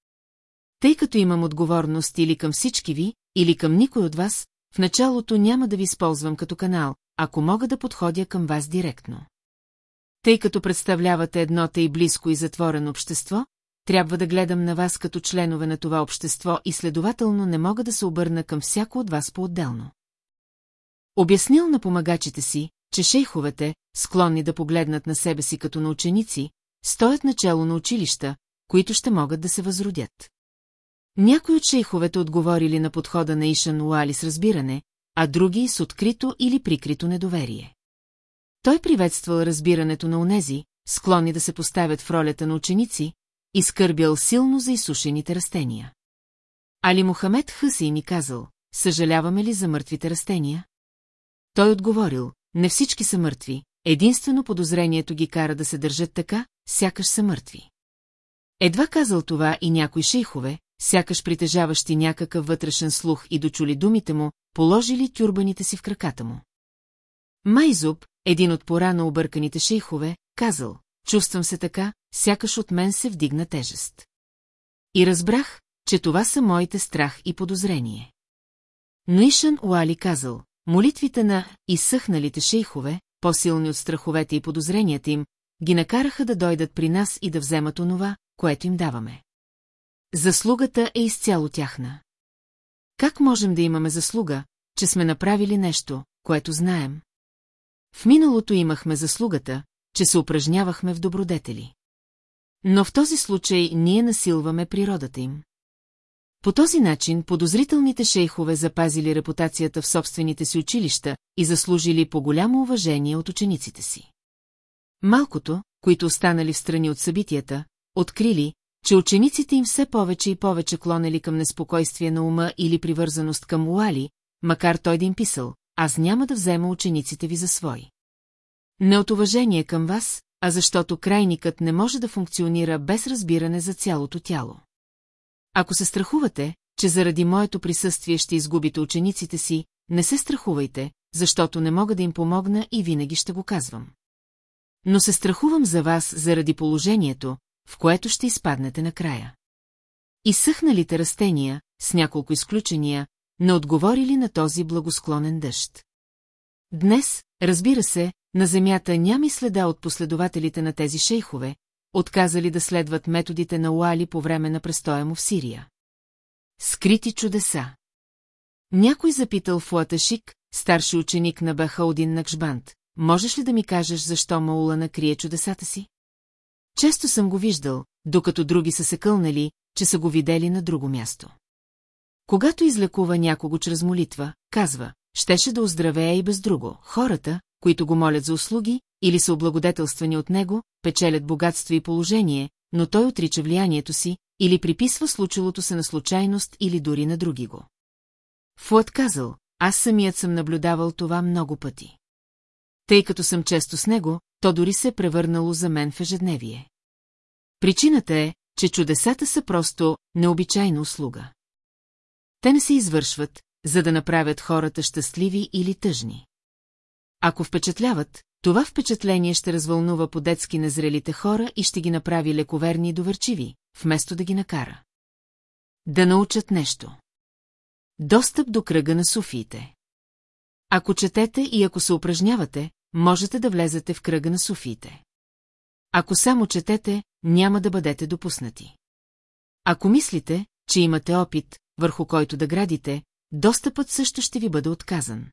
Тъй като имам отговорност или към всички ви, или към никой от вас, в началото няма да ви използвам като канал, ако мога да подходя към вас директно. Тъй като представлявате едното и близко и затворено общество, трябва да гледам на вас като членове на това общество и следователно не мога да се обърна към всяко от вас по-отделно. Обяснил на помагачите си, че шейховете, склонни да погледнат на себе си като на ученици, стоят начало на училища, които ще могат да се възродят. Някои от шейховете отговорили на подхода на Ишан Уали с разбиране, а други с открито или прикрито недоверие. Той приветствал разбирането на онези, склонни да се поставят в ролята на ученици, и скърбял силно за изсушените растения. Али Мухамед Хъси ни казал, съжаляваме ли за мъртвите растения? Той отговорил, не всички са мъртви, единствено подозрението ги кара да се държат така, сякаш са мъртви. Едва казал това и някои шейхове, сякаш притежаващи някакъв вътрешен слух и дочули думите му, положили тюрбаните си в краката му. Майзуб, един от порано обърканите шейхове, казал, чувствам се така, сякаш от мен се вдигна тежест. И разбрах, че това са моите страх и подозрение. Но Ишан Уали казал, молитвите на изсъхналите шейхове, по-силни от страховете и подозренията им, ги накараха да дойдат при нас и да вземат онова, което им даваме. Заслугата е изцяло тяхна. Как можем да имаме заслуга, че сме направили нещо, което знаем? В миналото имахме заслугата, че се упражнявахме в добродетели. Но в този случай ние насилваме природата им. По този начин подозрителните шейхове запазили репутацията в собствените си училища и заслужили по голямо уважение от учениците си. Малкото, които останали в страни от събитията, открили, че учениците им все повече и повече клонели към неспокойствие на ума или привързаност към Уали, макар той да им писал, аз няма да взема учениците ви за свои. Не от уважение към вас, а защото крайникът не може да функционира без разбиране за цялото тяло. Ако се страхувате, че заради моето присъствие ще изгубите учениците си, не се страхувайте, защото не мога да им помогна и винаги ще го казвам. Но се страхувам за вас заради положението, в което ще изпаднете накрая. Изсъхналите растения, с няколко изключения, не отговорили на този благосклонен дъжд. Днес, разбира се, на земята няма и следа от последователите на тези шейхове, отказали да следват методите на Уали по време на престоя му в Сирия. Скрити чудеса Някой запитал Фуаташик, старши ученик на Бахаудин Накшбант, можеш ли да ми кажеш защо Маула накрие чудесата си? Често съм го виждал, докато други са се кълнали, че са го видели на друго място. Когато излекува някого чрез молитва, казва, щеше да оздравее и без друго. Хората, които го молят за услуги, или са облагодетелствани от него, печелят богатство и положение, но той отрича влиянието си, или приписва случилото се на случайност или дори на други го. Фуат казал, аз самият съм наблюдавал това много пъти. Тъй като съм често с него, то дори се е превърнало за мен в ежедневие. Причината е, че чудесата са просто необичайна услуга. Те не се извършват, за да направят хората щастливи или тъжни. Ако впечатляват, това впечатление ще развълнува по-детски незрелите хора и ще ги направи лековерни и доверчиви, вместо да ги накара. Да научат нещо. Достъп до кръга на суфиите. Ако четете и ако се упражнявате, можете да влезете в кръга на суфиите. Ако само четете, няма да бъдете допуснати. Ако мислите, че имате опит, върху който да градите, достъпът също ще ви бъде отказан.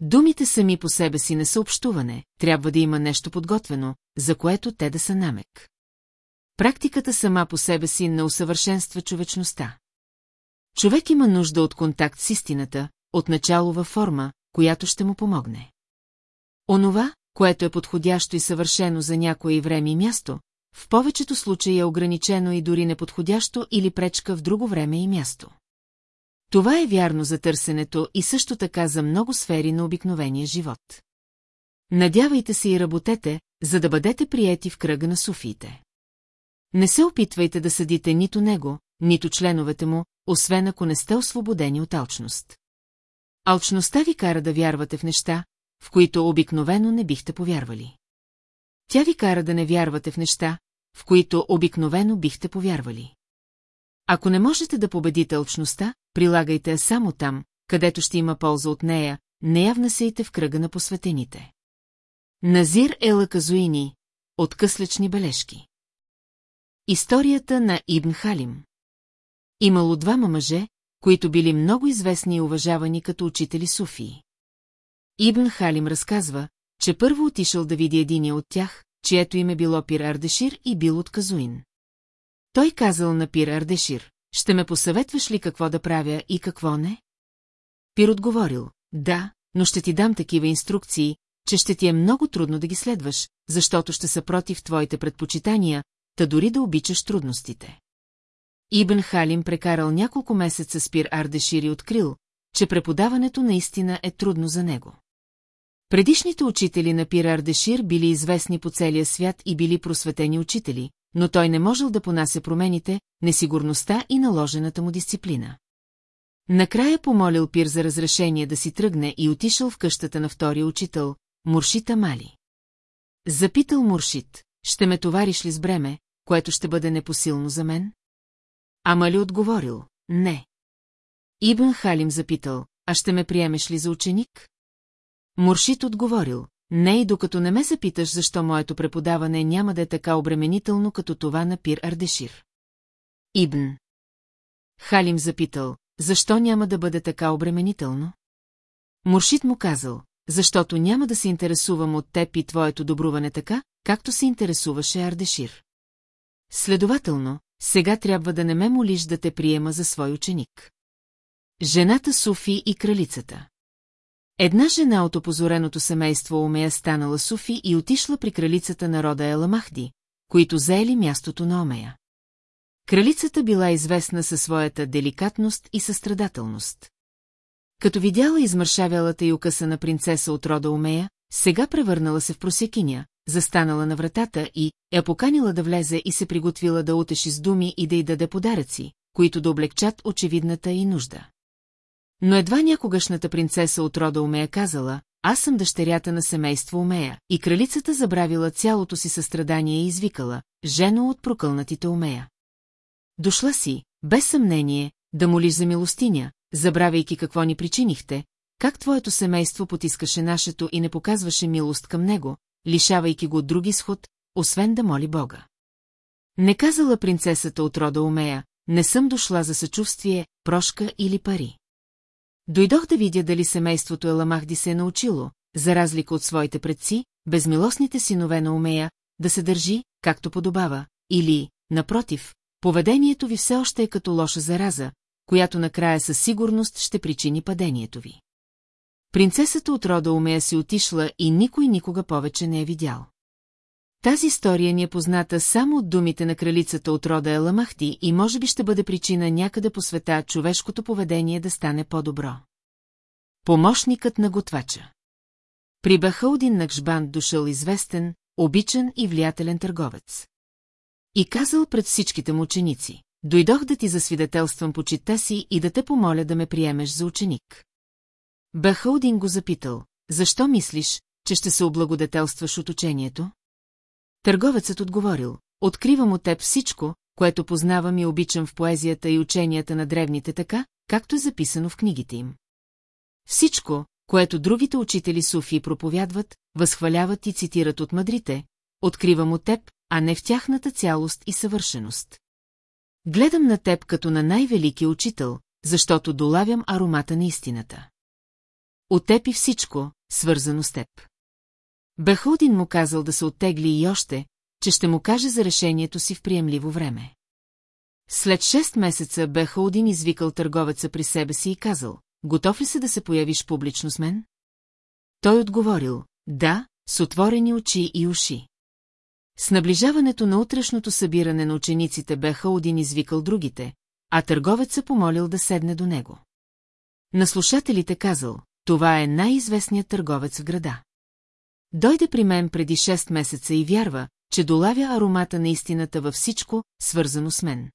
Думите сами по себе си не са общуване, трябва да има нещо подготвено, за което те да са намек. Практиката сама по себе си не усъвършенства човечността. Човек има нужда от контакт с истината, от началова форма, която ще му помогне. Онова, което е подходящо и съвършено за някое време и място, в повечето случаи е ограничено и дори неподходящо или пречка в друго време и място. Това е вярно за търсенето и също така за много сфери на обикновения живот. Надявайте се и работете, за да бъдете приети в кръга на суфиите. Не се опитвайте да съдите нито него, нито членовете му, освен ако не сте освободени от алчност. Алчността ви кара да вярвате в неща, в които обикновено не бихте повярвали. Тя ви кара да не вярвате в неща, в които обикновено бихте повярвали. Ако не можете да победите алчността, прилагайте я само там, където ще има полза от нея, не я внасяйте в кръга на посветените. Назир Елаказуини, от къслечни бележки Историята на Ибн Халим Имало двама мъже, които били много известни и уважавани като учители Суфии. Ибн Халим разказва, че първо отишъл да види единия от тях, чието име било Пир Ардешир и бил от Казуин. Той казал на Пир Ардешир, ще ме посъветваш ли какво да правя и какво не? Пир отговорил, да, но ще ти дам такива инструкции, че ще ти е много трудно да ги следваш, защото ще са против твоите предпочитания, та дори да обичаш трудностите. Ибн Халим прекарал няколко месеца с Пир Ардешир и открил, че преподаването наистина е трудно за него. Предишните учители на Пир Ардешир били известни по целия свят и били просветени учители, но той не можел да понася промените, несигурността и наложената му дисциплина. Накрая помолил Пир за разрешение да си тръгне и отишъл в къщата на втория учител, Муршита Мали. Запитал Муршит, ще ме товариш ли с бреме, което ще бъде непосилно за мен? Амали отговорил, не. Ибн Халим запитал, а ще ме приемеш ли за ученик? Муршит отговорил, не и докато не ме запиташ защо моето преподаване няма да е така обременително като това на Пир Ардешир. Ибн. Халим запитал, защо няма да бъде така обременително? Муршит му казал, защото няма да се интересувам от теб и твоето добруване така, както се интересуваше Ардешир. следователно, сега трябва да не ме молиш да те приема за свой ученик. Жената Суфи и кралицата Една жена от опозореното семейство Омея станала Суфи и отишла при кралицата на рода Еламахди, които заели мястото на Омея. Кралицата била известна със своята деликатност и състрадателност. Като видяла измършавялата и укъсана принцеса от рода Омея, сега превърнала се в просекиня, застанала на вратата и я поканила да влезе и се приготвила да утеши с думи и да й даде подаръци, които да облегчат очевидната и нужда. Но едва някогашната принцеса от рода Омея казала, аз съм дъщерята на семейство Омея, и кралицата забравила цялото си състрадание и извикала, жено от прокълнатите Омея. Дошла си, без съмнение, да молиш за милостиня, забравяйки какво ни причинихте, как твоето семейство потискаше нашето и не показваше милост към него, лишавайки го от други сход, освен да моли Бога. Не казала принцесата от рода Омея, не съм дошла за съчувствие, прошка или пари. Дойдох да видя дали семейството Еламахди се е научило, за разлика от своите предци, безмилостните синове на Омея, да се държи, както подобава, или, напротив, поведението ви все още е като лоша зараза, която накрая със сигурност ще причини падението ви. Принцесата от рода Омея си отишла и никой никога повече не е видял. Тази история ни е позната само от думите на кралицата от рода Еламахти и може би ще бъде причина някъде по света човешкото поведение да стане по-добро. Помощникът на готвача При Бахаудин Накшбан дошъл известен, обичан и влиятелен търговец. И казал пред всичките му ученици, дойдох да ти засвидетелствам почита си и да те помоля да ме приемеш за ученик. Бахаудин го запитал, защо мислиш, че ще се облагодетелстваш от учението? Търговецът отговорил, откривам от теб всичко, което познавам и обичам в поезията и ученията на древните така, както е записано в книгите им. Всичко, което другите учители Суфи проповядват, възхваляват и цитират от мъдрите, откривам от теб, а не в тяхната цялост и съвършеност. Гледам на теб като на най-велики учител, защото долавям аромата на истината. От теб и всичко, свързано с теб. Бехудин му казал да се оттегли и още, че ще му каже за решението си в приемливо време. След шест месеца Бехудин извикал търговеца при себе си и казал, готов ли се да се появиш публично с мен? Той отговорил, да, с отворени очи и уши. С наближаването на утрешното събиране на учениците Бехудин извикал другите, а търговеца помолил да седне до него. На слушателите казал, това е най-известният търговец в града. Дойде при мен преди 6 месеца и вярва, че долавя аромата на истината във всичко, свързано с мен.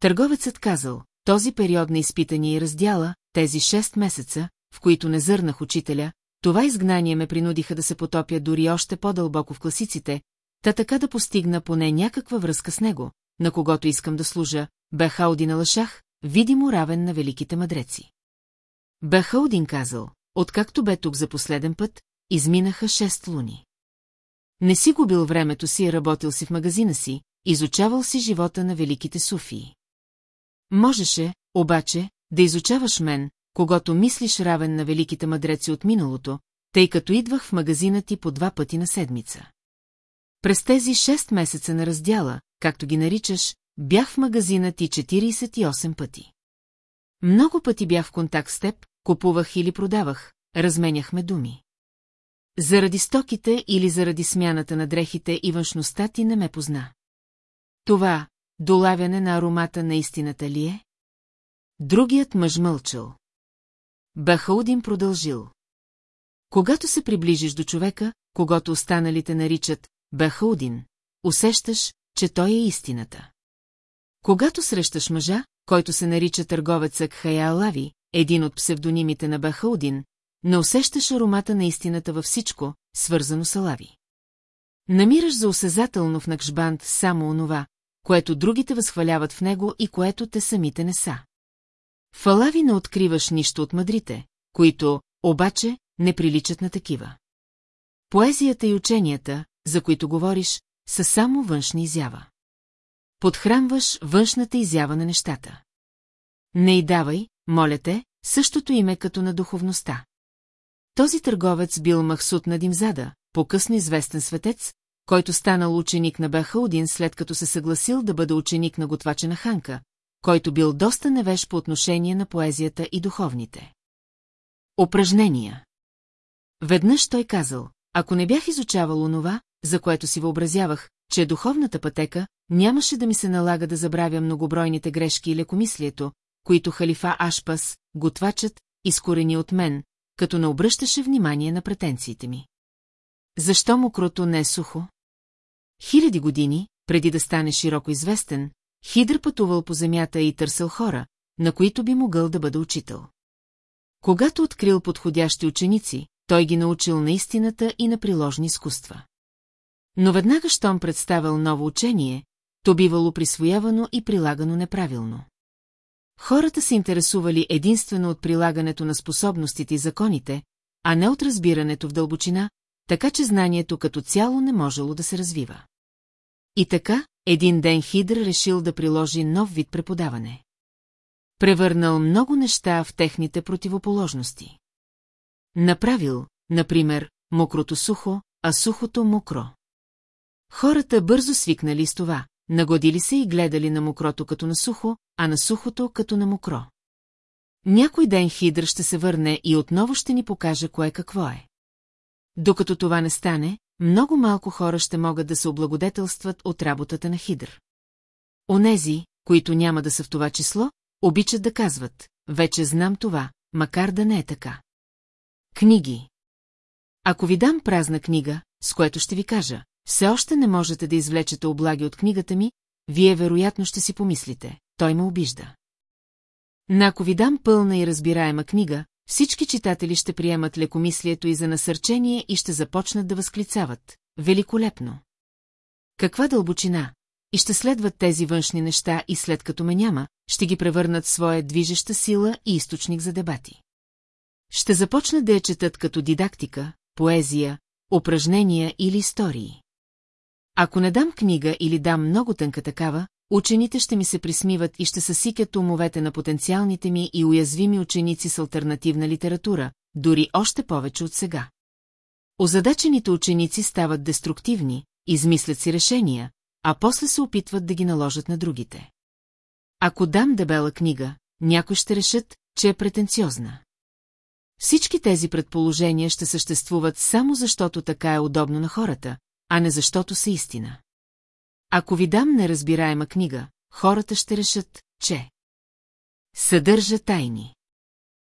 Търговецът казал, този период на изпитание и раздяла, тези 6 месеца, в които не зърнах учителя, това изгнание ме принудиха да се потопя дори още по-дълбоко в класиците, та така да постигна поне някаква връзка с него, на когото искам да служа, Бехаудин Лашах, видимо равен на великите мъдреци. Бехаудин казал, откакто бе тук за последен път, изминаха шест луни. Не си губил времето си, работил си в магазина си, изучавал си живота на великите суфии. Можеше, обаче, да изучаваш мен, когато мислиш равен на великите мъдреци от миналото, тъй като идвах в магазина ти по два пъти на седмица. През тези шест месеца на раздяла, както ги наричаш, бях в магазина ти 48 пъти. Много пъти бях в контакт с теб, купувах или продавах, разменяхме думи. Заради стоките или заради смяната на дрехите и външността ти не ме позна. Това, долавяне на аромата на истината ли е? Другият мъж мълчал. Бахаудин продължил. Когато се приближиш до човека, когато останалите наричат Бахаудин, усещаш, че той е истината. Когато срещаш мъжа, който се нарича търговецът Хая един от псевдонимите на Бахаудин, не усещаш аромата на истината във всичко, свързано с Алави. Намираш за осезателно в Накшбанд само онова, което другите възхваляват в него и което те самите не са. В Алави не откриваш нищо от мъдрите, които, обаче, не приличат на такива. Поезията и ученията, за които говориш, са само външни изява. Подхранваш външната изява на нещата. Не й давай, моля те, същото име като на духовността. Този търговец бил Махсут на Димзада, по-късно известен светец, който станал ученик на Бахаудин след като се съгласил да бъде ученик на готвача на Ханка, който бил доста невеж по отношение на поезията и духовните. Упражнения Веднъж той казал, ако не бях изучавал онова, за което си въобразявах, че е духовната пътека, нямаше да ми се налага да забравя многобройните грешки и лекомислието, които халифа Ашпас, готвачът, изкорени от мен, като не обръщаше внимание на претенциите ми. Защо мокрото не е сухо? Хиляди години, преди да стане широко известен, Хидър пътувал по земята и търсил хора, на които би могъл да бъде учител. Когато открил подходящи ученици, той ги научил на истината и на приложни изкуства. Но веднага, щом представил ново учение, то бивало присвоявано и прилагано неправилно. Хората се интересували единствено от прилагането на способностите и законите, а не от разбирането в дълбочина, така че знанието като цяло не можело да се развива. И така, един ден Хидр решил да приложи нов вид преподаване. Превърнал много неща в техните противоположности. Направил, например, мокрото сухо, а сухото мокро. Хората бързо свикнали с това, нагодили се и гледали на мокрото като на сухо, а на сухото като на мокро. Някой ден Хидър ще се върне и отново ще ни покаже кое какво е. Докато това не стане, много малко хора ще могат да се облагодетелстват от работата на Хидър. Онези, които няма да са в това число, обичат да казват, вече знам това, макар да не е така. Книги Ако ви дам празна книга, с което ще ви кажа, все още не можете да извлечете облаги от книгата ми, вие вероятно ще си помислите, той ме обижда. На ако ви дам пълна и разбираема книга, всички читатели ще приемат лекомислието и за насърчение и ще започнат да възклицават. Великолепно! Каква дълбочина! И ще следват тези външни неща и след като ме няма, ще ги превърнат в своя движеща сила и източник за дебати. Ще започнат да я четат като дидактика, поезия, упражнения или истории. Ако не дам книга или дам много тънка такава, учените ще ми се присмиват и ще съсикят умовете на потенциалните ми и уязвими ученици с альтернативна литература, дори още повече от сега. Озадачените ученици стават деструктивни, измислят си решения, а после се опитват да ги наложат на другите. Ако дам дебела книга, някой ще решат, че е претенциозна. Всички тези предположения ще съществуват само защото така е удобно на хората, а не защото са истина. Ако ви дам неразбираема книга, хората ще решат, че съдържа тайни.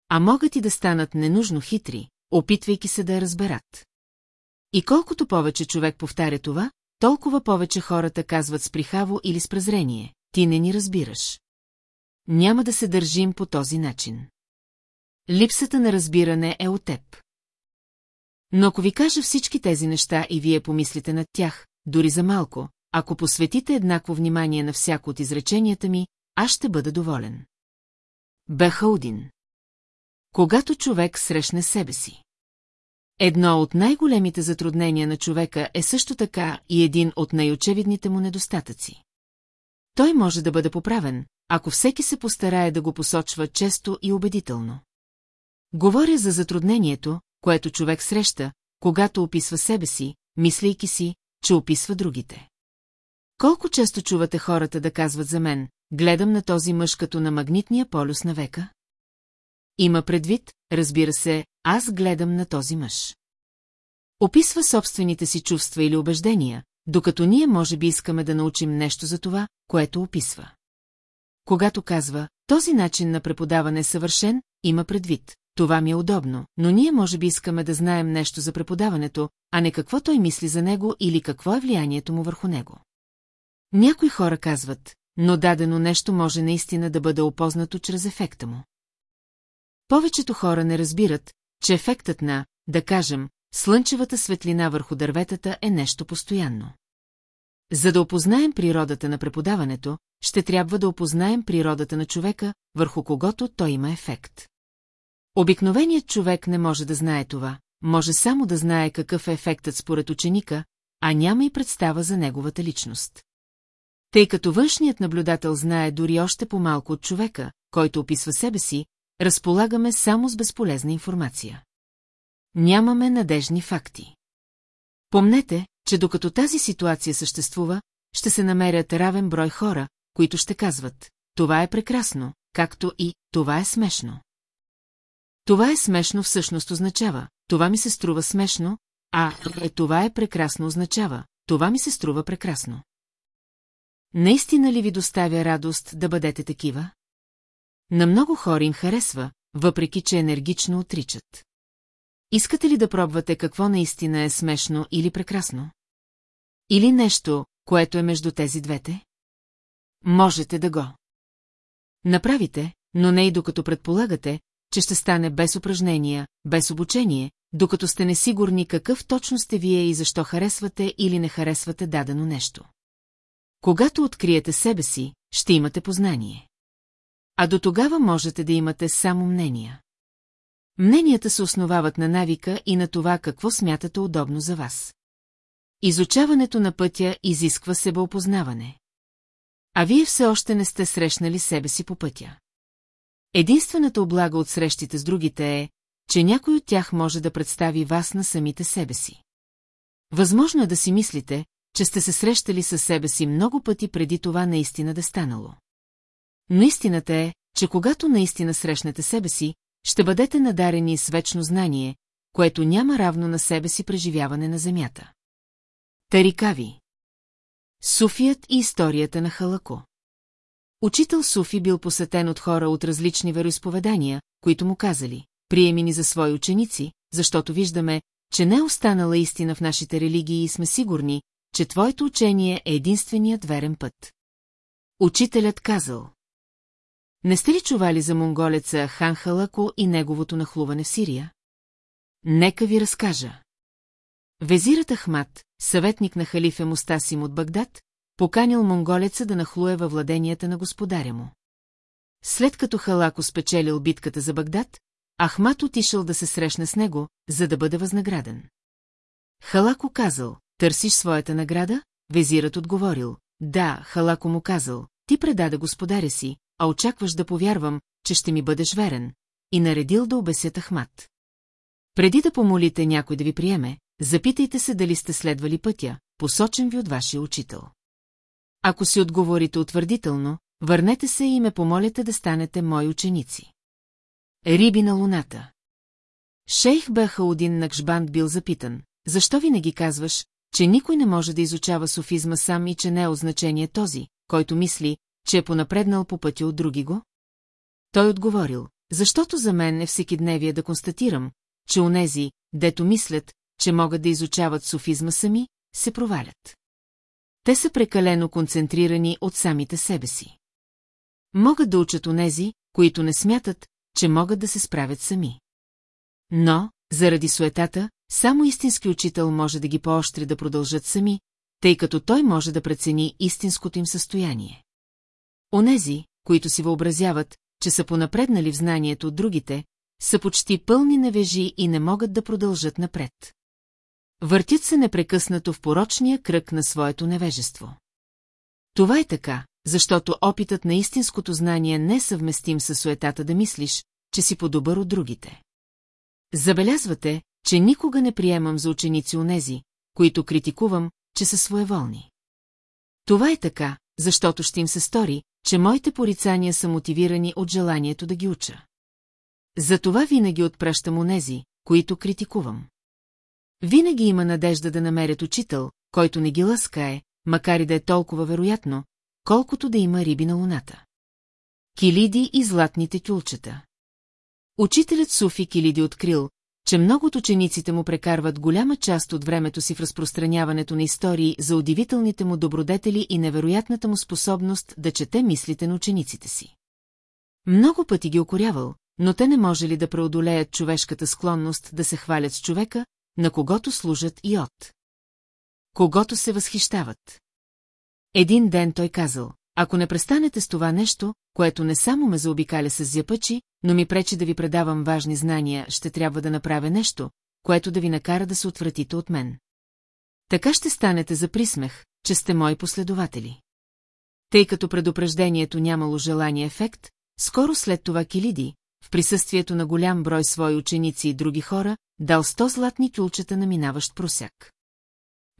А могат и да станат ненужно хитри, опитвайки се да я разберат. И колкото повече човек повтаря това, толкова повече хората казват с прихаво или с презрение. Ти не ни разбираш. Няма да се държим по този начин. Липсата на разбиране е от теб. Но ако ви кажа всички тези неща и вие помислите над тях, дори за малко, ако посветите еднакво внимание на всяко от изреченията ми, аз ще бъда доволен. Бехаудин Когато човек срещне себе си. Едно от най-големите затруднения на човека е също така и един от най-очевидните му недостатъци. Той може да бъде поправен, ако всеки се постарае да го посочва често и убедително. Говоря за затруднението, което човек среща, когато описва себе си, мислейки си, че описва другите. Колко често чувате хората да казват за мен, гледам на този мъж като на магнитния полюс на века? Има предвид, разбира се, аз гледам на този мъж. Описва собствените си чувства или убеждения, докато ние може би искаме да научим нещо за това, което описва. Когато казва, този начин на преподаване е съвършен, има предвид, това ми е удобно, но ние може би искаме да знаем нещо за преподаването, а не какво той мисли за него или какво е влиянието му върху него. Някои хора казват, но дадено нещо може наистина да бъде опознато чрез ефекта му. Повечето хора не разбират, че ефектът на, да кажем, слънчевата светлина върху дърветата е нещо постоянно. За да опознаем природата на преподаването, ще трябва да опознаем природата на човека, върху когото той има ефект. Обикновеният човек не може да знае това, може само да знае какъв е ефектът според ученика, а няма и представа за неговата личност. Тъй като външният наблюдател знае дори още по-малко от човека, който описва себе си, разполагаме само с безполезна информация. Нямаме надежни факти. Помнете, че докато тази ситуация съществува, ще се намерят равен брой хора, които ще казват, това е прекрасно, както и това е смешно. Това е смешно всъщност означава, това ми се струва смешно, а е това е прекрасно означава, това ми се струва прекрасно. Наистина ли ви доставя радост да бъдете такива? На много хора им харесва, въпреки че енергично отричат. Искате ли да пробвате какво наистина е смешно или прекрасно? Или нещо, което е между тези двете? Можете да го. Направите, но не и докато предполагате, че ще стане без упражнения, без обучение, докато сте несигурни какъв точно сте вие и защо харесвате или не харесвате дадено нещо. Когато откриете себе си, ще имате познание. А до тогава можете да имате само мнения. Мненията се основават на навика и на това какво смятате удобно за вас. Изучаването на пътя изисква себеопознаване. А вие все още не сте срещнали себе си по пътя. Единствената облага от срещите с другите е, че някой от тях може да представи вас на самите себе си. Възможно е да си мислите, че сте се срещали със себе си много пъти преди това наистина да станало. Но истината е, че когато наистина срещнете себе си, ще бъдете надарени с вечно знание, което няма равно на себе си преживяване на земята. Тарикави Суфият и историята на Халако Учител Суфи бил посетен от хора от различни вероисповедания, които му казали, приеми ни за свои ученици, защото виждаме, че не е останала истина в нашите религии и сме сигурни, че твоето учение е единственият верен път. Учителят казал. Не сте ли чували за монголеца Хан Халако и неговото нахлуване в Сирия? Нека ви разкажа. Везират Ахмат, съветник на халифе Мустасим от Багдад, поканил монголеца да нахлуе във владенията на господаря му. След като Халако спечелил битката за Багдад, Ахмат отишъл да се срещне с него, за да бъде възнаграден. Халако казал, търсиш своята награда? Везират отговорил. Да, Халако му казал, ти предаде господаря си, а очакваш да повярвам, че ще ми бъдеш верен, и наредил да обесят Ахмат. Преди да помолите някой да ви приеме, запитайте се дали сте следвали пътя, посочен ви от вашия учител. Ако си отговорите утвърдително, върнете се и ме помолите да станете мои ученици. Риби на луната Шейх Бахаудин Накшбанд бил запитан, защо винаги казваш, че никой не може да изучава софизма сам и че не е означение този, който мисли, че е понапреднал по пътя от други го? Той отговорил, защото за мен е всекидневие да констатирам, че онези, дето мислят, че могат да изучават софизма сами, се провалят. Те са прекалено концентрирани от самите себе си. Могат да учат онези, които не смятат, че могат да се справят сами. Но, заради суетата, само истински учител може да ги поощри да продължат сами, тъй като той може да прецени истинското им състояние. Онези, които си въобразяват, че са понапреднали в знанието от другите, са почти пълни невежи и не могат да продължат напред. Въртят се непрекъснато в порочния кръг на своето невежество. Това е така, защото опитът на истинското знание не е съвместим с суетата да мислиш, че си по-добър от другите. Забелязвате, че никога не приемам за ученици онези, които критикувам, че са своеволни. Това е така, защото ще им се стори, че моите порицания са мотивирани от желанието да ги уча. Затова винаги отпращам онези, които критикувам. Винаги има надежда да намерят учител, който не ги лъскае, макар и да е толкова вероятно, колкото да има риби на луната. Килиди и златните тюлчета Учителят Суфи Килиди открил, че много от учениците му прекарват голяма част от времето си в разпространяването на истории за удивителните му добродетели и невероятната му способност да чете мислите на учениците си. Много пъти ги окорявал, но те не можели да преодолеят човешката склонност да се хвалят с човека, на когото служат и от. Когото се възхищават. Един ден той казал, ако не престанете с това нещо, което не само ме заобикаля с зяпъчи, но ми пречи да ви предавам важни знания, ще трябва да направя нещо, което да ви накара да се отвратите от мен. Така ще станете за присмех, че сте мои последователи. Тъй като предупреждението нямало желания ефект, скоро след това Килиди, в присъствието на голям брой свои ученици и други хора, дал сто златни тюлчета на минаващ просяк.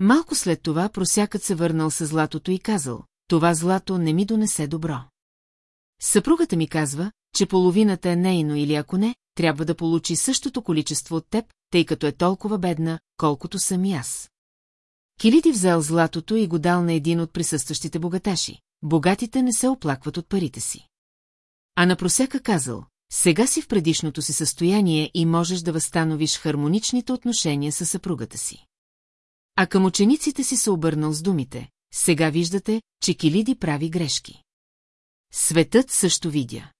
Малко след това просякът се върнал с златото и казал, това злато не ми донесе добро. Съпругата ми казва, че половината е нейно или ако не, трябва да получи същото количество от теб, тъй като е толкова бедна, колкото съм и аз. Килиди взел златото и го дал на един от присъстващите богаташи. Богатите не се оплакват от парите си. А на просека казал, сега си в предишното си състояние и можеш да възстановиш хармоничните отношения с съпругата си. А към учениците си се обърнал с думите, сега виждате, че Килиди прави грешки. Светът също видя.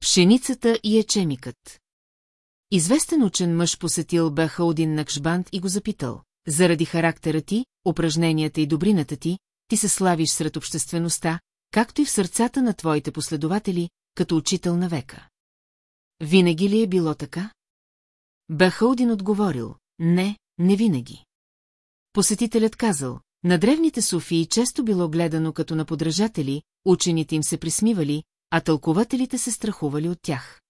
Пшеницата и ечемикът. Известен учен мъж посетил Бахаудин Накшбанд и го запитал. Заради характера ти, упражненията и добрината ти, ти се славиш сред обществеността, както и в сърцата на твоите последователи, като учител на века. Винаги ли е било така? Бахаудин отговорил, не, не винаги. Посетителят казал, на древните суфии често било гледано като на подражатели, учените им се присмивали, а тълкователите се страхували от тях.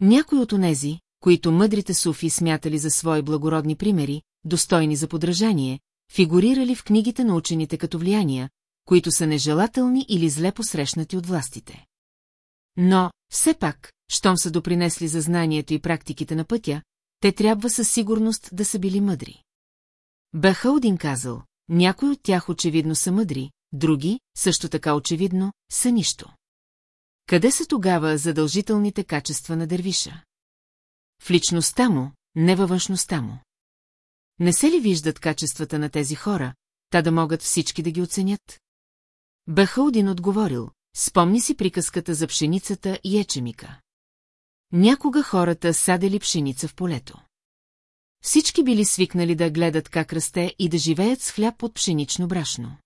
Някои от онези, които мъдрите суфи смятали за свои благородни примери, достойни за подражание, фигурирали в книгите на учените като влияния, които са нежелателни или зле посрещнати от властите. Но, все пак, щом са допринесли за знанието и практиките на пътя, те трябва със сигурност да са били мъдри. Бахаудин казал, някои от тях очевидно са мъдри, други, също така очевидно, са нищо. Къде са тогава задължителните качества на дървиша? В личността му, не във външността му. Не се ли виждат качествата на тези хора, та да могат всички да ги оценят? Бахаудин отговорил, спомни си приказката за пшеницата и ечемика. Някога хората садели пшеница в полето. Всички били свикнали да гледат как расте и да живеят с хляб от пшенично брашно.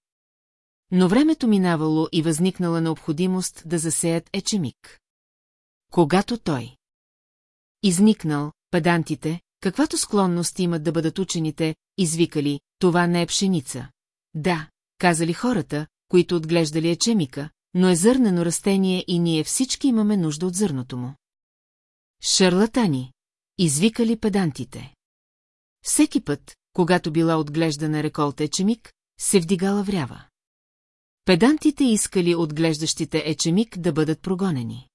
Но времето минавало и възникнала необходимост да засеят ечемик. Когато той изникнал, педантите, каквато склонност имат да бъдат учените, извикали, това не е пшеница. Да, казали хората, които отглеждали ечемика, но е зърнено растение и ние всички имаме нужда от зърното му. Шарлатани, извикали педантите. Всеки път, когато била отглеждана реколта ечемик, се вдигала врява. Педантите искали отглеждащите ечемик да бъдат прогонени.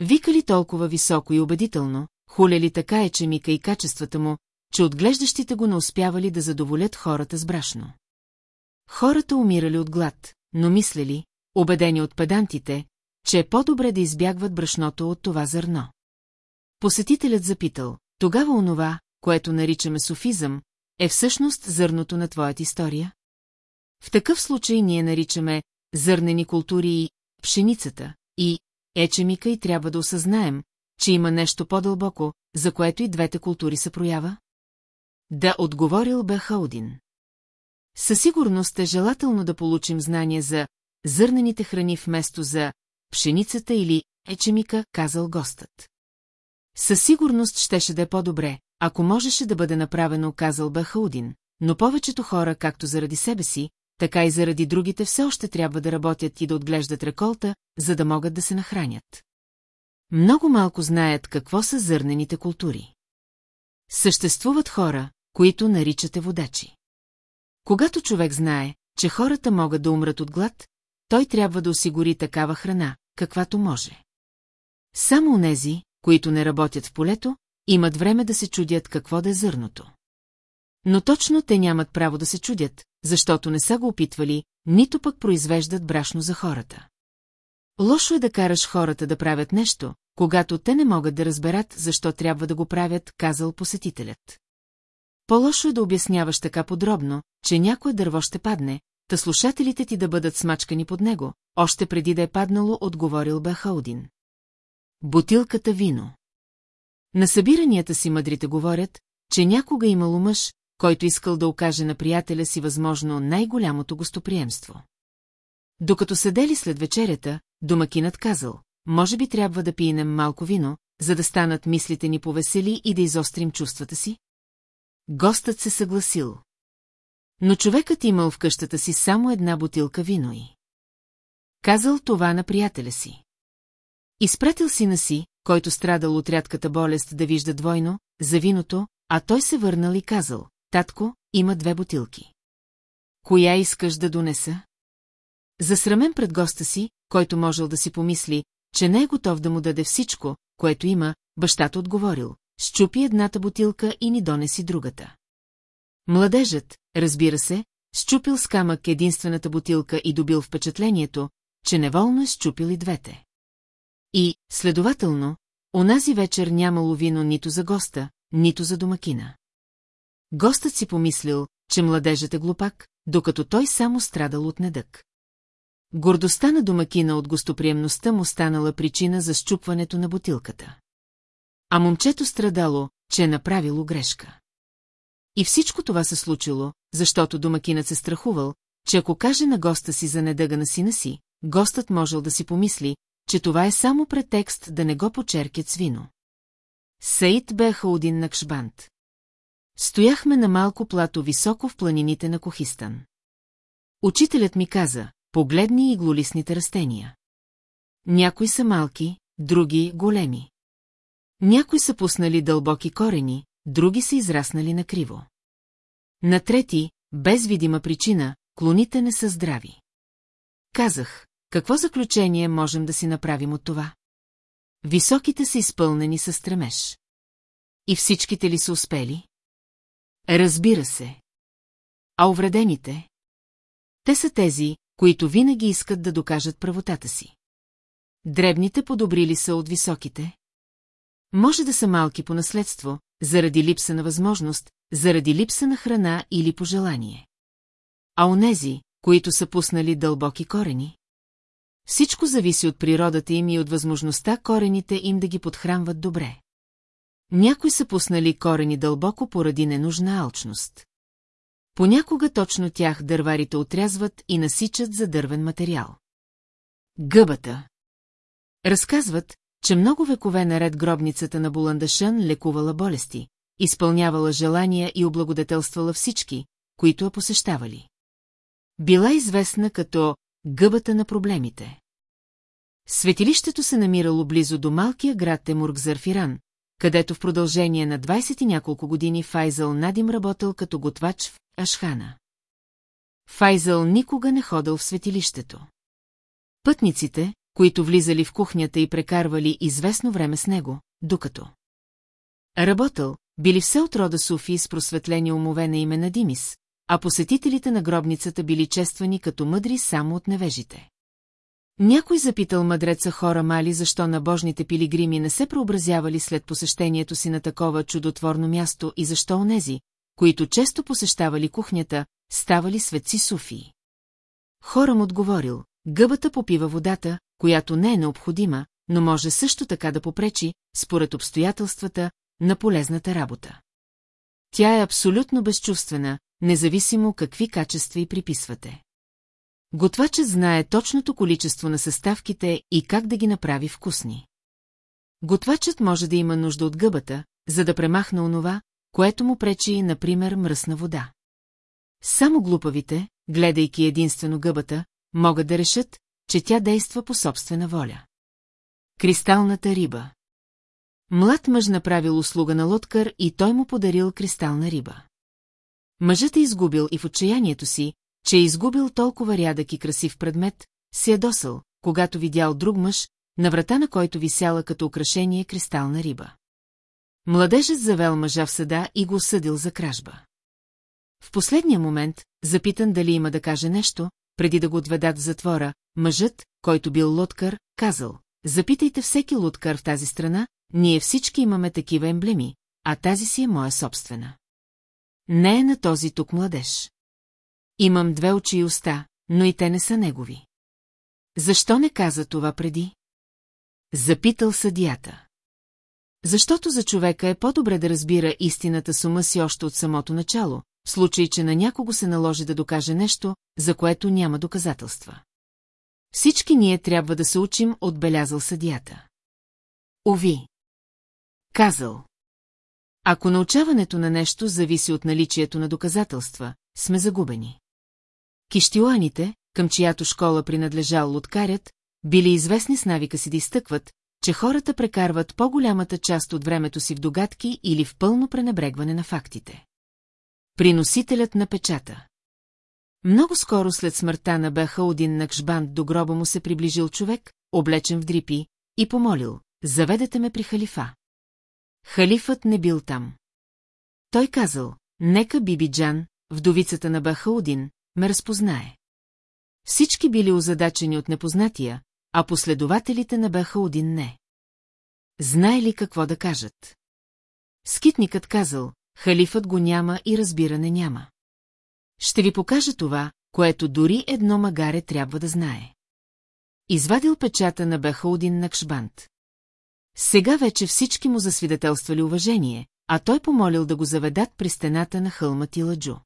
Викали толкова високо и убедително, хуляли така ечемика и качествата му, че отглеждащите го не успявали да задоволят хората с брашно. Хората умирали от глад, но мислели, убедени от педантите, че е по-добре да избягват брашното от това зърно. Посетителят запитал, тогава онова, което наричаме софизъм, е всъщност зърното на твоята история? В такъв случай ние наричаме зърнени култури и пшеницата, и ечемика и трябва да осъзнаем, че има нещо по-дълбоко, за което и двете култури са проява? Да отговорил бе Хаудин. Със сигурност е желателно да получим знание за зърнените храни вместо за пшеницата или ечемика, казал гостът. Със сигурност щеше да е по-добре, ако можеше да бъде направено, казал Бахаудин, но повечето хора, както заради себе си, така и заради другите все още трябва да работят и да отглеждат реколта, за да могат да се нахранят. Много малко знаят какво са зърнените култури. Съществуват хора, които наричате водачи. Когато човек знае, че хората могат да умрат от глад, той трябва да осигури такава храна, каквато може. Само онези, които не работят в полето, имат време да се чудят какво да е зърното. Но точно те нямат право да се чудят, защото не са го опитвали, нито пък произвеждат брашно за хората. Лошо е да караш хората да правят нещо, когато те не могат да разберат защо трябва да го правят, казал посетителят. По-лошо е да обясняваш така подробно, че някое дърво ще падне, та слушателите ти да бъдат смачкани под него, още преди да е паднало, отговорил Бахаудин. Бутилката вино На събиранията си мъдрите говорят, че някога имало мъж, който искал да окаже на приятеля си възможно най-голямото гостоприемство. Докато седели след вечерята, домакинът казал, може би трябва да пиенем малко вино, за да станат мислите ни повесели и да изострим чувствата си? Гостът се съгласил. Но човекът имал в къщата си само една бутилка вино и... Казал това на приятеля си. Изпратил сина си, който страдал от рядката болест да вижда двойно, за виното, а той се върнал и казал, татко, има две бутилки. Коя искаш да донеса? Засрамен пред госта си, който можел да си помисли, че не е готов да му даде всичко, което има, бащата отговорил. Щупи едната бутилка и ни донеси другата. Младежът, разбира се, щупил с камък единствената бутилка и добил впечатлението, че неволно е щупил и двете. И, следователно, онази вечер нямало вино нито за госта, нито за домакина. Гостът си помислил, че младежът е глупак, докато той само страдал от недък. Гордостта на домакина от гостоприемността му станала причина за щупването на бутилката. А момчето страдало, че е направило грешка. И всичко това се случило, защото домакинът се страхувал, че ако каже на госта си за недъга на сина си, гостът можел да си помисли, че това е само претекст да не го почеркят с вино. Саид бе Хаудин Накшбант. Стояхме на малко плато високо в планините на Кохистан. Учителят ми каза, погледни иглолисните растения. Някои са малки, други – големи. Някои са пуснали дълбоки корени, други са израснали накриво. На трети, без видима причина, клоните не са здрави. Казах, какво заключение можем да си направим от това? Високите са изпълнени със стремеж. И всичките ли са успели? Разбира се. А увредените? Те са тези, които винаги искат да докажат правотата си. Дребните подобрили са от високите? Може да са малки по наследство, заради липса на възможност, заради липса на храна или пожелание. А онези, които са пуснали дълбоки корени? Всичко зависи от природата им и от възможността корените им да ги подхранват добре. Някои са пуснали корени дълбоко поради ненужна алчност. Понякога точно тях дърварите отрязват и насичат за дървен материал. Гъбата Разказват, че много векове наред гробницата на Буландашън лекувала болести, изпълнявала желания и облагодетелствала всички, които я посещавали. Била известна като гъбата на проблемите. Светилището се намирало близо до малкия град Темургзар в Иран, където в продължение на 20 и няколко години Файзъл Надим работил като готвач в Ашхана. Файзъл никога не ходил в светилището. Пътниците, които влизали в кухнята и прекарвали известно време с него, докато работил, били все от рода Суфи с просветлени умове на име на Димис, а посетителите на гробницата били чествани като мъдри само от невежите. Някой запитал мъдреца хора Мали, защо набожните пилигрими не се преобразявали след посещението си на такова чудотворно място и защо онези, които често посещавали кухнята, ставали светци Суфии. Хорам отговорил, гъбата попива водата, която не е необходима, но може също така да попречи, според обстоятелствата, на полезната работа. Тя е абсолютно безчувствена, независимо какви качества й приписвате. Готвачът знае точното количество на съставките и как да ги направи вкусни. Готвачът може да има нужда от гъбата, за да премахне онова, което му пречи, например, мръсна вода. Само глупавите, гледайки единствено гъбата, могат да решат, че тя действа по собствена воля. Кристалната риба Млад мъж направил услуга на лодкър и той му подарил кристална риба. Мъжът е изгубил и в отчаянието си, че е изгубил толкова рядък и красив предмет, се е досъл, когато видял друг мъж, на врата на който висяла като украшение кристална риба. Младежът завел мъжа в съда и го осъдил за кражба. В последния момент, запитан дали има да каже нещо, преди да го отведат в затвора, мъжът, който бил лодкър, казал, запитайте всеки лодкър в тази страна, ние всички имаме такива емблеми, а тази си е моя собствена. Не е на този тук младеж. Имам две очи и уста, но и те не са негови. Защо не каза това преди? Запитал съдията. Защото за човека е по-добре да разбира истината с ума си още от самото начало, в случай, че на някого се наложи да докаже нещо, за което няма доказателства. Всички ние трябва да се учим, отбелязал съдията. Ови. Казал. Ако научаването на нещо зависи от наличието на доказателства, сме загубени. Киштиланите, към чиято школа принадлежал лоткарят, били известни с навика си да изтъкват, че хората прекарват по-голямата част от времето си в догадки или в пълно пренебрегване на фактите. Приносителят на печата. Много скоро след смъртта на Бехаудин Накшбанд до гроба му се приближил човек, облечен в дрипи, и помолил, заведете ме при халифа. Халифът не бил там. Той казал, нека Биби Джан, вдовицата на Бахаудин, ме разпознае. Всички били озадачени от непознатия, а последователите на Бахаудин не. Знае ли какво да кажат? Скитникът казал, халифът го няма и разбиране няма. Ще ви покажа това, което дори едно магаре трябва да знае. Извадил печата на Бехаудин Накшбант. Сега вече всички му засвидетелствали уважение, а той помолил да го заведат при стената на хълма Тиладжо.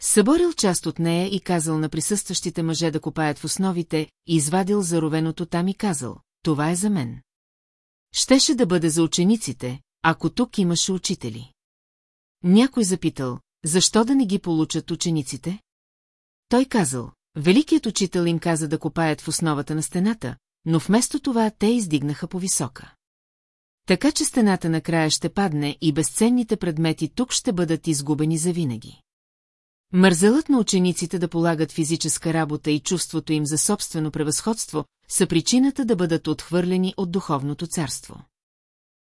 Съборил част от нея и казал на присъстващите мъже да копаят в основите, извадил заровеното там и казал, това е за мен. Щеше да бъде за учениците, ако тук имаше учители. Някой запитал, защо да не ги получат учениците? Той казал, великият учител им каза да копаят в основата на стената, но вместо това те издигнаха по-висока. Така че стената накрая ще падне и безценните предмети тук ще бъдат изгубени завинаги. Мързелът на учениците да полагат физическа работа и чувството им за собствено превъзходство са причината да бъдат отхвърлени от духовното царство.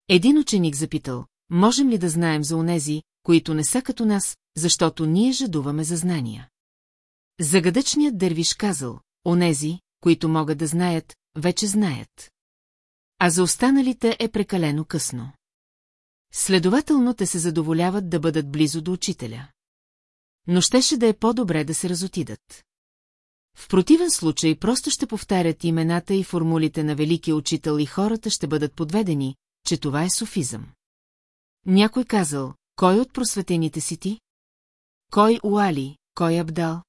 Един ученик запитал, можем ли да знаем за онези, които не са като нас, защото ние жадуваме за знания. Загадъчният дървиш казал, онези, които могат да знаят, вече знаят. А за останалите е прекалено късно. Следователно те се задоволяват да бъдат близо до учителя. Но щеше да е по-добре да се разотидат. В противен случай просто ще повтарят имената и формулите на великия учител и хората ще бъдат подведени, че това е софизъм. Някой казал, кой от просветените си ти? Кой Уали, кой Абдал?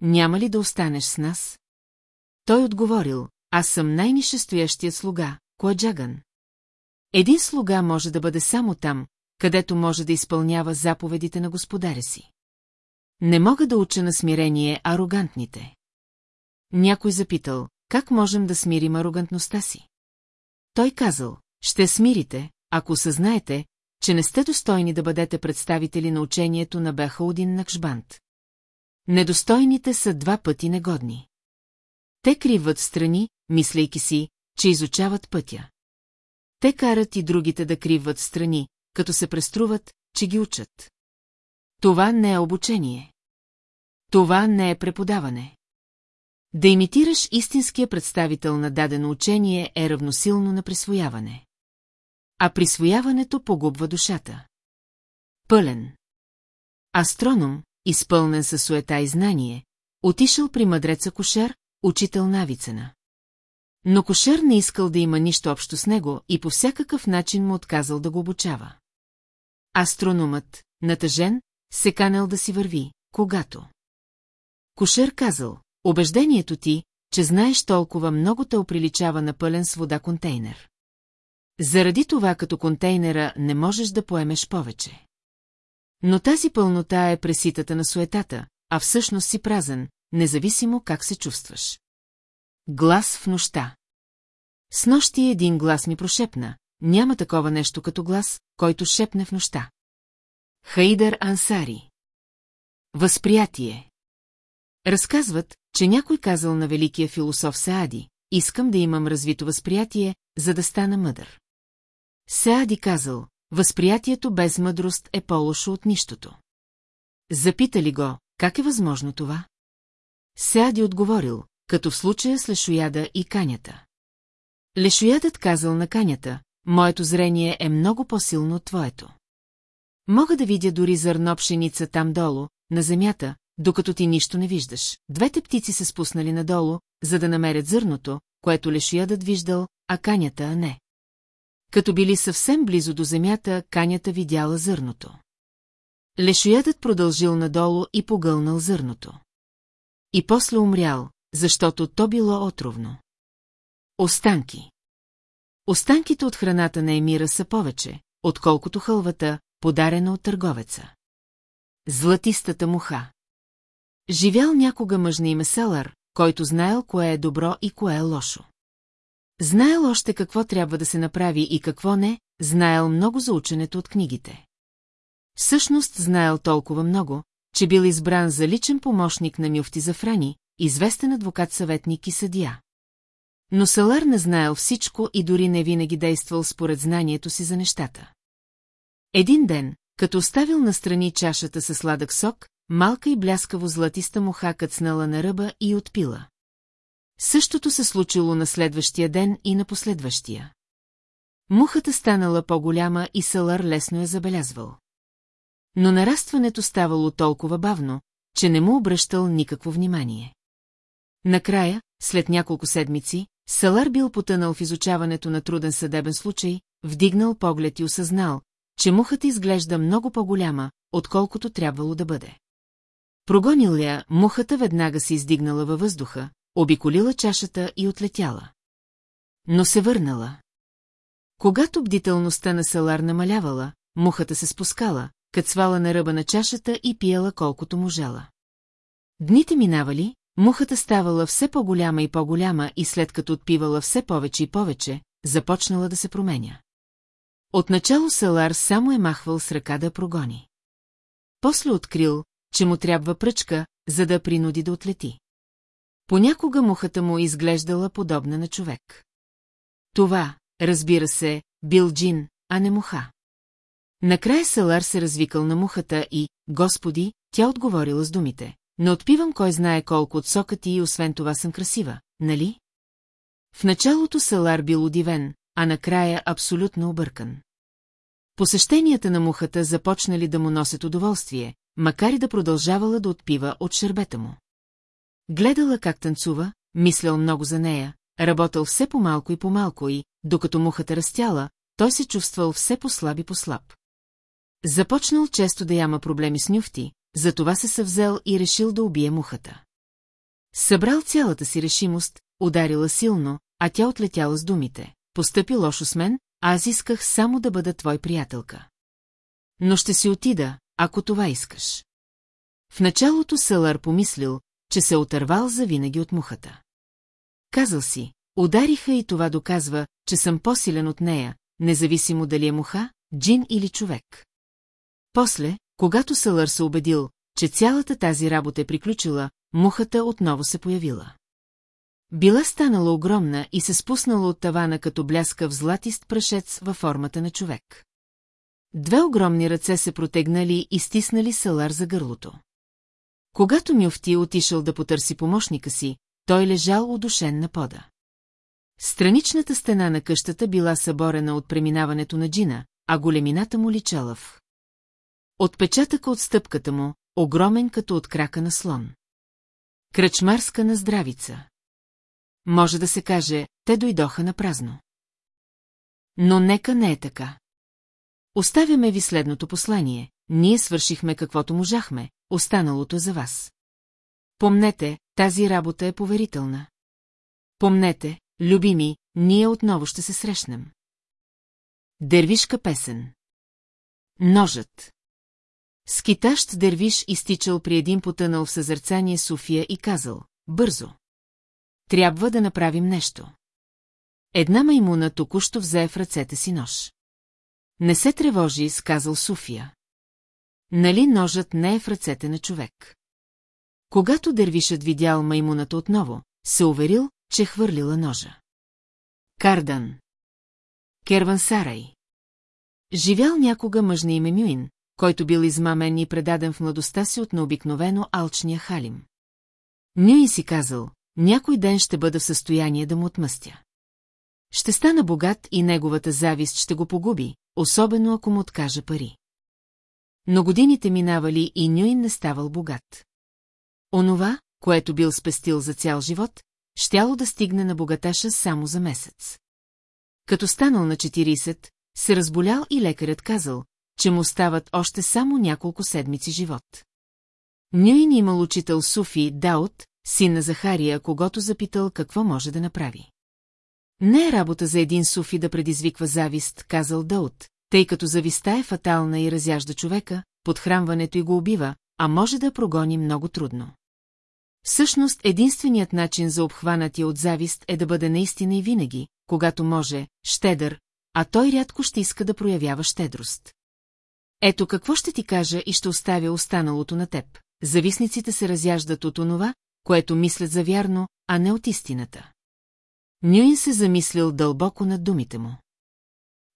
Няма ли да останеш с нас? Той отговорил, аз съм най-нишестоящият слуга, Коаджаган. Един слуга може да бъде само там, където може да изпълнява заповедите на господаря си. Не мога да уча на смирение арогантните. Някой запитал, как можем да смирим арогантността си? Той казал, ще смирите, ако съзнаете, че не сте достойни да бъдете представители на учението на Бехаудин Накшбант. Недостойните са два пъти негодни. Те криват страни, мислейки си, че изучават пътя. Те карат и другите да криват страни, като се преструват, че ги учат. Това не е обучение. Това не е преподаване. Да имитираш истинския представител на дадено учение е равносилно на присвояване. А присвояването погубва душата. Пълен. Астроном, изпълнен със суета и знание, отишъл при мъдреца Кошер, учител Навицена. Но Кошер не искал да има нищо общо с него и по всякакъв начин му отказал да го обучава. Астрономът, натъжен, се канел да си върви, когато. Кошер казал, убеждението ти, че знаеш толкова много те оприличава на пълен с вода контейнер. Заради това като контейнера не можеш да поемеш повече. Но тази пълнота е преситата на суетата, а всъщност си празен, независимо как се чувстваш. Глас в нощта. С нощи един глас ми прошепна, няма такова нещо като глас, който шепне в нощта. Хаидър Ансари Възприятие Разказват, че някой казал на великия философ Саади, искам да имам развито възприятие, за да стана мъдър. Саади казал, възприятието без мъдрост е по-лошо от нищото. Запитали го, как е възможно това? Саади отговорил, като в случая с лешояда и канята. Лешоядът казал на канята, моето зрение е много по-силно от твоето. Мога да видя дори зърно пшеница там долу, на земята, докато ти нищо не виждаш. Двете птици се спуснали надолу, за да намерят зърното, което лешоядът виждал, а канята не. Като били съвсем близо до земята, канята видяла зърното. Лешоядът продължил надолу и погълнал зърното. И после умрял, защото то било отровно. Останки Останките от храната на Емира са повече, отколкото хълвата, подарена от търговеца. Златистата муха Живял някога мъж на име Селър, който знаел кое е добро и кое е лошо. Знаел още какво трябва да се направи и какво не, знаел много за ученето от книгите. Всъщност знаел толкова много, че бил избран за личен помощник на Мюфти Зафрани, известен адвокат-съветник и съдия. Но Салар не знаел всичко и дори не винаги действал според знанието си за нещата. Един ден, като оставил настрани чашата със сладък сок, малка и бляскаво златиста муха кацнала на ръба и отпила. Същото се случило на следващия ден и на последващия. Мухата станала по-голяма и Салар лесно е забелязвал. Но нарастването ставало толкова бавно, че не му обръщал никакво внимание. Накрая, след няколко седмици, Салар бил потънал в изучаването на труден съдебен случай, вдигнал поглед и осъзнал, че мухата изглежда много по-голяма, отколкото трябвало да бъде. Прогонил я, мухата веднага се издигнала във въздуха, обиколила чашата и отлетяла. Но се върнала. Когато бдителността на Салар намалявала, мухата се спускала, кацвала на ръба на чашата и пиела колкото можела. Дните минавали, мухата ставала все по-голяма и по-голяма и след като отпивала все повече и повече, започнала да се променя. Отначало Салар само е махвал с ръка да прогони. После открил, че му трябва пръчка, за да принуди да отлети. Понякога мухата му изглеждала подобна на човек. Това, разбира се, бил джин, а не муха. Накрая Салар се развикал на мухата и, господи, тя отговорила с думите. Не отпивам кой знае колко от сока ти и освен това съм красива, нали? В началото Салар бил удивен, а накрая абсолютно объркан. Посещенията на мухата започнали да му носят удоволствие, макар и да продължавала да отпива от шербета му. Гледала как танцува, мислял много за нея, работил все по-малко и по-малко и, докато мухата растяла, той се чувствал все по-слаб и по-слаб. Започнал често да яма проблеми с нюфти, затова се съвзел и решил да убие мухата. Събрал цялата си решимост, ударила силно, а тя отлетяла с думите. Постъпи лошо с мен, аз исках само да бъда твой приятелка. Но ще си отида, ако това искаш. В началото Сълър помислил, че се отървал завинаги от мухата. Казал си, удариха и това доказва, че съм по-силен от нея, независимо дали е муха, джин или човек. После, когато Сълър се убедил, че цялата тази работа е приключила, мухата отново се появила. Била станала огромна и се спуснала от тавана като бляска в златист прашец във формата на човек. Две огромни ръце се протегнали и стиснали Салар за гърлото. Когато Мюфти отишъл да потърси помощника си, той лежал удушен на пода. Страничната стена на къщата била съборена от преминаването на джина, а големината му личала в. Отпечатъка от стъпката му, огромен като от крака на слон. Кръчмарска на здравица. Може да се каже, те дойдоха на празно. Но нека не е така. Оставяме ви следното послание. Ние свършихме каквото можахме, останалото за вас. Помнете, тази работа е поверителна. Помнете, любими, ние отново ще се срещнем. Дервишка песен Ножът Скитащ дервиш изтичал при един потънал в съзърцание София и казал, бързо. Трябва да направим нещо. Една маймуна току-що взе в ръцете си нож. Не се тревожи, сказал София. Нали ножът не е в ръцете на човек? Когато дервишът видял маймуната отново, се уверил, че хвърлила ножа. Кардан. Кервансарай. Живял някога мъж на име Мюин, който бил измамен и предаден в младостта си от необикновено алчния халим. Мюин си казал, някой ден ще бъда в състояние да му отмъстя. Ще стана богат и неговата завист ще го погуби, особено ако му откажа пари. Но годините минавали и Нюин не ставал богат. Онова, което бил спестил за цял живот, щяло да стигне на богаташа само за месец. Като станал на 40, се разболял и лекарят казал, че му стават още само няколко седмици живот. Нюин имал учител Суфи Даут, син на Захария, когато запитал какво може да направи. Не е работа за един суфи да предизвиква завист, казал Даут, тъй като зависта е фатална и разяжда човека, подхранването и го убива, а може да прогони много трудно. Всъщност, единственият начин за обхванатия от завист е да бъде наистина и винаги, когато може, щедър, а той рядко ще иска да проявява щедрост. Ето какво ще ти кажа и ще оставя останалото на теб. Зависниците се разяждат от онова, което мислят за вярно, а не от истината. Нюин се замислил дълбоко над думите му.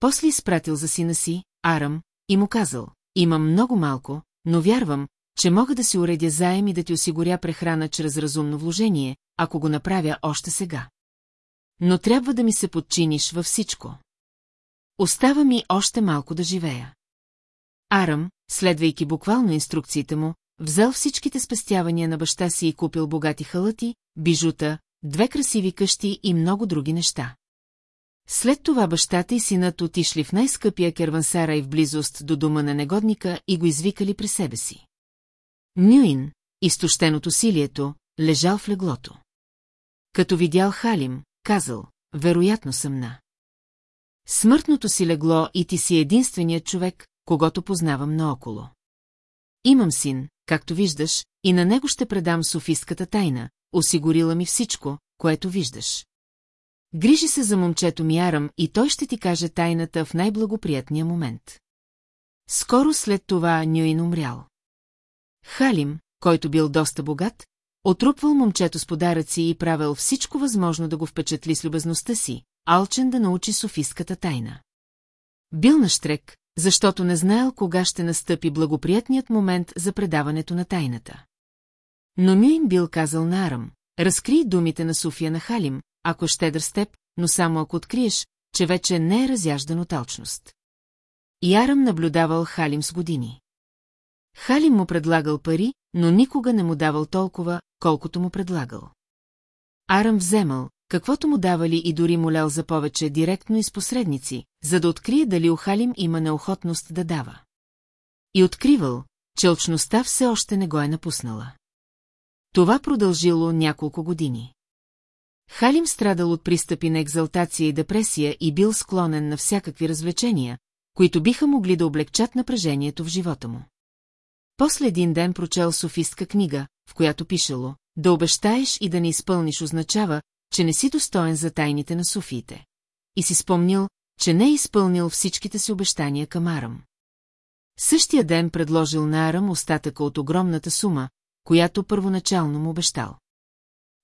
После изпратил за сина си, Арам, и му казал, имам много малко, но вярвам, че мога да си уредя заем и да ти осигуря прехрана чрез разумно вложение, ако го направя още сега. Но трябва да ми се подчиниш във всичко. Остава ми още малко да живея. Арам, следвайки буквално инструкциите му, взел всичките спестявания на баща си и купил богати халати, бижута, две красиви къщи и много други неща. След това бащата и синът отишли в най-скъпия кервансара и в близост до дома на негодника и го извикали при себе си. Нюин, изтощен от усилието, лежал в леглото. Като видял Халим, казал, вероятно съм на. Смъртното си легло и ти си единственият човек, когато познавам наоколо. Имам син, както виждаш, и на него ще предам Софистката тайна, осигурила ми всичко, което виждаш. Грижи се за момчето ми Арам и той ще ти каже тайната в най-благоприятния момент. Скоро след това Нюин умрял. Халим, който бил доста богат, отрупвал момчето с подаръци и правил всичко възможно да го впечатли с любезността си, алчен да научи Софистката тайна. Бил на штрек, защото не знаел кога ще настъпи благоприятният момент за предаването на тайната. Но Мюин бил казал на Арам, разкри думите на София на Халим, ако щедър с теб, но само ако откриеш, че вече не е разяждан от алчност. И Арам наблюдавал Халим с години. Халим му предлагал пари, но никога не му давал толкова, колкото му предлагал. Арам вземал, каквото му давали и дори молял за повече директно и с посредници, за да открие дали Охалим има неохотност да дава. И откривал, че очността все още не го е напуснала. Това продължило няколко години. Халим страдал от пристъпи на екзалтация и депресия и бил склонен на всякакви развлечения, които биха могли да облегчат напрежението в живота му. После един ден прочел софистка книга, в която пишело, да обещаеш и да не изпълниш означава, че не си достоен за тайните на суфиите. И си спомнил, че не е изпълнил всичките си обещания към Арам. Същия ден предложил на Арам остатъка от огромната сума, която първоначално му обещал.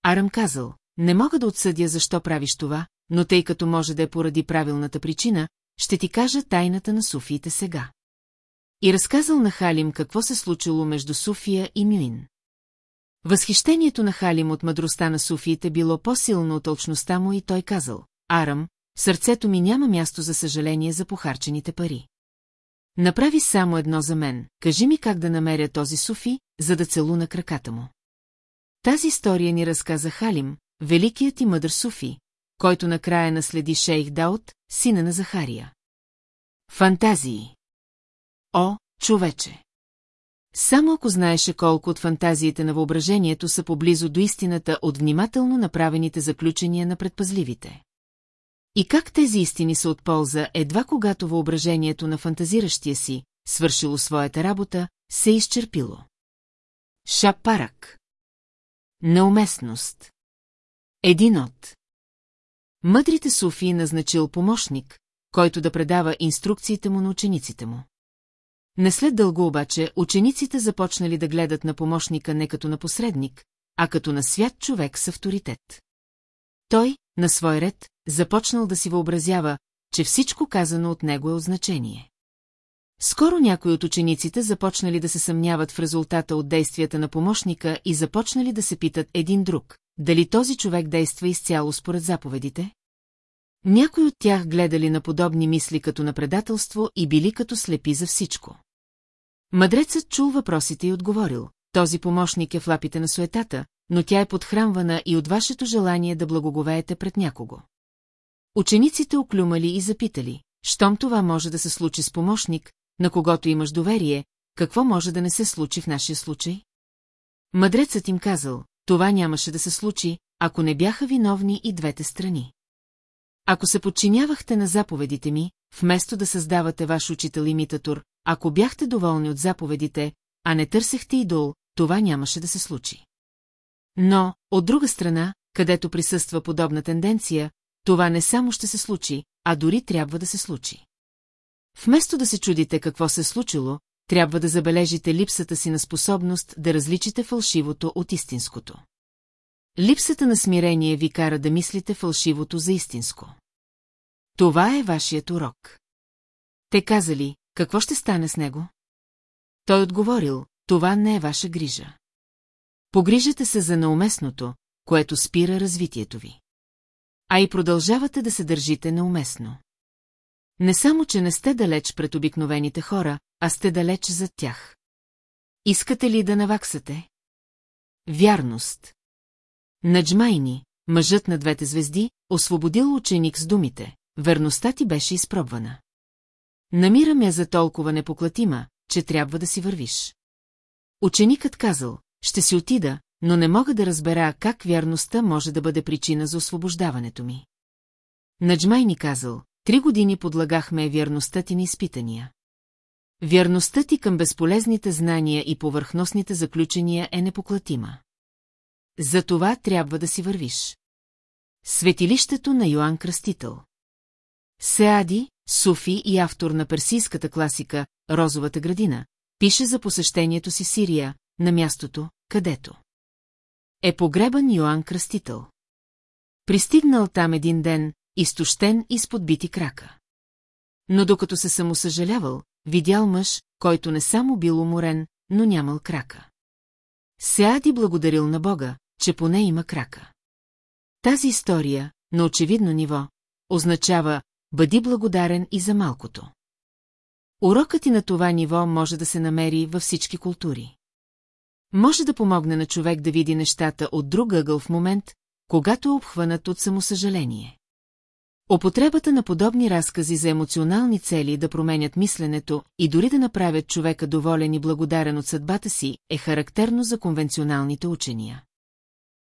Арам казал, не мога да отсъдя защо правиш това, но тъй като може да е поради правилната причина, ще ти кажа тайната на суфиите сега. И разказал на Халим какво се случило между Суфия и Мюин. Възхищението на Халим от мъдростта на суфиите било по-силно от толчността му и той казал, Арам, сърцето ми няма място за съжаление за похарчените пари. Направи само едно за мен, кажи ми как да намеря този суфи, за да целуна краката му. Тази история ни разказа Халим, великият и мъдър суфи, който накрая наследи шейх Даут, сина на Захария. Фантазии О, човече! Само ако знаеше колко от фантазиите на въображението са поблизо до истината от внимателно направените заключения на предпазливите. И как тези истини са от полза, едва когато въображението на фантазиращия си, свършило своята работа, се е изчерпило. Шапарак Неуместност Един от Мъдрите Софи назначил помощник, който да предава инструкциите му на учениците му. Не след дълго обаче учениците започнали да гледат на помощника не като на посредник, а като на свят човек с авторитет. Той, на свой ред, започнал да си въобразява, че всичко казано от него е от значение. Скоро някои от учениците започнали да се съмняват в резултата от действията на помощника и започнали да се питат един друг, дали този човек действа изцяло според заповедите? Някои от тях гледали на подобни мисли като на предателство и били като слепи за всичко. Мъдрецът чул въпросите и отговорил. Този помощник е в лапите на суетата, но тя е подхранвана и от вашето желание да благоговеете пред някого. Учениците оклюмали и запитали, щом това може да се случи с помощник, на когото имаш доверие, какво може да не се случи в нашия случай? Мъдрецът им казал, това нямаше да се случи, ако не бяха виновни и двете страни. Ако се подчинявахте на заповедите ми, вместо да създавате ваш учител имитатор, ако бяхте доволни от заповедите, а не търсехте идол, това нямаше да се случи. Но, от друга страна, където присъства подобна тенденция, това не само ще се случи, а дори трябва да се случи. Вместо да се чудите какво се случило, трябва да забележите липсата си на способност да различите фалшивото от истинското. Липсата на смирение ви кара да мислите фалшивото за истинско. Това е вашият урок. Те казали, какво ще стане с него? Той отговорил, това не е ваша грижа. Погрижете се за неуместното, което спира развитието ви. А и продължавате да се държите неуместно. Не само, че не сте далеч пред обикновените хора, а сте далеч зад тях. Искате ли да наваксате? Вярност. Наджмайни, мъжът на двете звезди, освободил ученик с думите. Верността ти беше изпробвана. Намирам я за толкова непоклатима, че трябва да си вървиш. Ученикът казал, ще си отида, но не мога да разбера как вярността може да бъде причина за освобождаването ми. Наджмайни казал, три години подлагахме вярността ти на изпитания. Вярността ти към безполезните знания и повърхностните заключения е непоклатима. За това трябва да си вървиш. Светилището на Йоанн Кръстител Сеади, Суфи и автор на персийската класика «Розовата градина», пише за посещението си Сирия, на мястото, където е погребан Йоанн Кръстител. Пристигнал там един ден, изтощен и с подбити крака. Но докато се самосъжалявал, видял мъж, който не само бил уморен, но нямал крака. Сеади благодарил на Бога, че поне има крака. Тази история, на очевидно ниво, означава Бъди благодарен и за малкото. Урокът и на това ниво може да се намери във всички култури. Може да помогне на човек да види нещата от друг ъгъл в момент, когато е обхванат от самосъжаление. Употребата на подобни разкази за емоционални цели да променят мисленето и дори да направят човека доволен и благодарен от съдбата си е характерно за конвенционалните учения.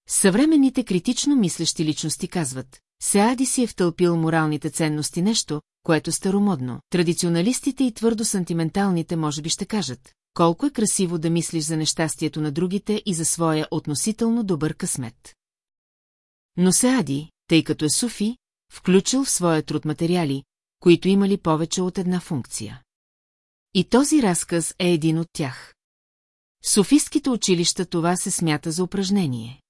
Съвременните критично мислещи личности казват, Сеади си е втълпил моралните ценности нещо, което старомодно. Традиционалистите и твърдо сантименталните може би ще кажат, колко е красиво да мислиш за нещастието на другите и за своя относително добър късмет. Но Сеади, тъй като е суфи, включил в своя труд материали, които имали повече от една функция. И този разказ е един от тях. В училища това се смята за упражнение.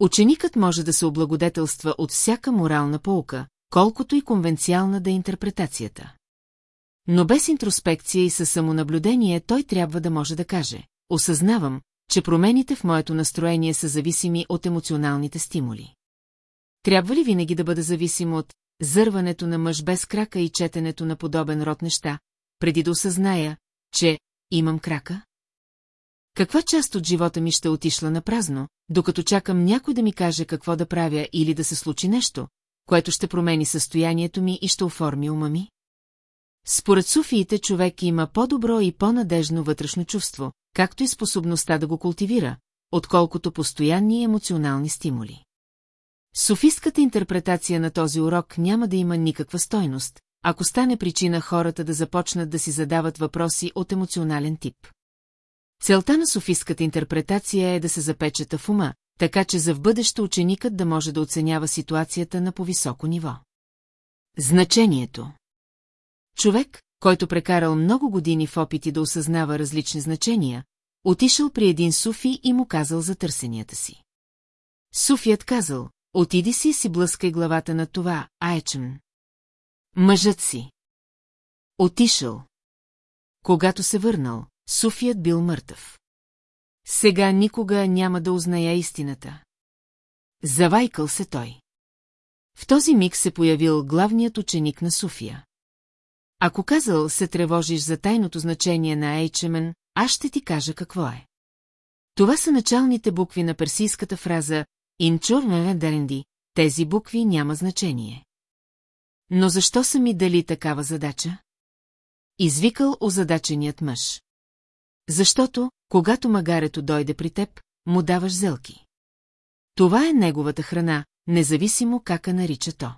Ученикът може да се облагодетелства от всяка морална полка, колкото и конвенциална да е интерпретацията. Но без интроспекция и със самонаблюдение той трябва да може да каже «Осъзнавам, че промените в моето настроение са зависими от емоционалните стимули». Трябва ли винаги да бъда зависим от зърването на мъж без крака и четенето на подобен род неща, преди да осъзная, че имам крака? Каква част от живота ми ще отишла на празно, докато чакам някой да ми каже какво да правя или да се случи нещо, което ще промени състоянието ми и ще оформи ума ми? Според суфиите човек има по-добро и по-надежно вътрешно чувство, както и способността да го култивира, отколкото постоянни емоционални стимули. Софистката интерпретация на този урок няма да има никаква стойност, ако стане причина хората да започнат да си задават въпроси от емоционален тип. Целта на софистката интерпретация е да се запечата в ума, така че за в бъдеще ученикът да може да оценява ситуацията на по-високо ниво. Значението Човек, който прекарал много години в опити да осъзнава различни значения, отишъл при един суфи и му казал за търсенията си. Суфият казал, отиди си и си блъскай главата на това, Айчен. Мъжът си. Отишъл. Когато се върнал, Суфият бил мъртъв. Сега никога няма да узная истината. Завайкал се той. В този миг се появил главният ученик на Суфия. Ако казал се тревожиш за тайното значение на Ейчемен, аз ще ти кажа какво е. Това са началните букви на персийската фраза «Инчур Деренди», тези букви няма значение. Но защо са ми дали такава задача? Извикал озадаченият мъж. Защото, когато магарето дойде при теб, му даваш зелки. Това е неговата храна, независимо как я нарича то.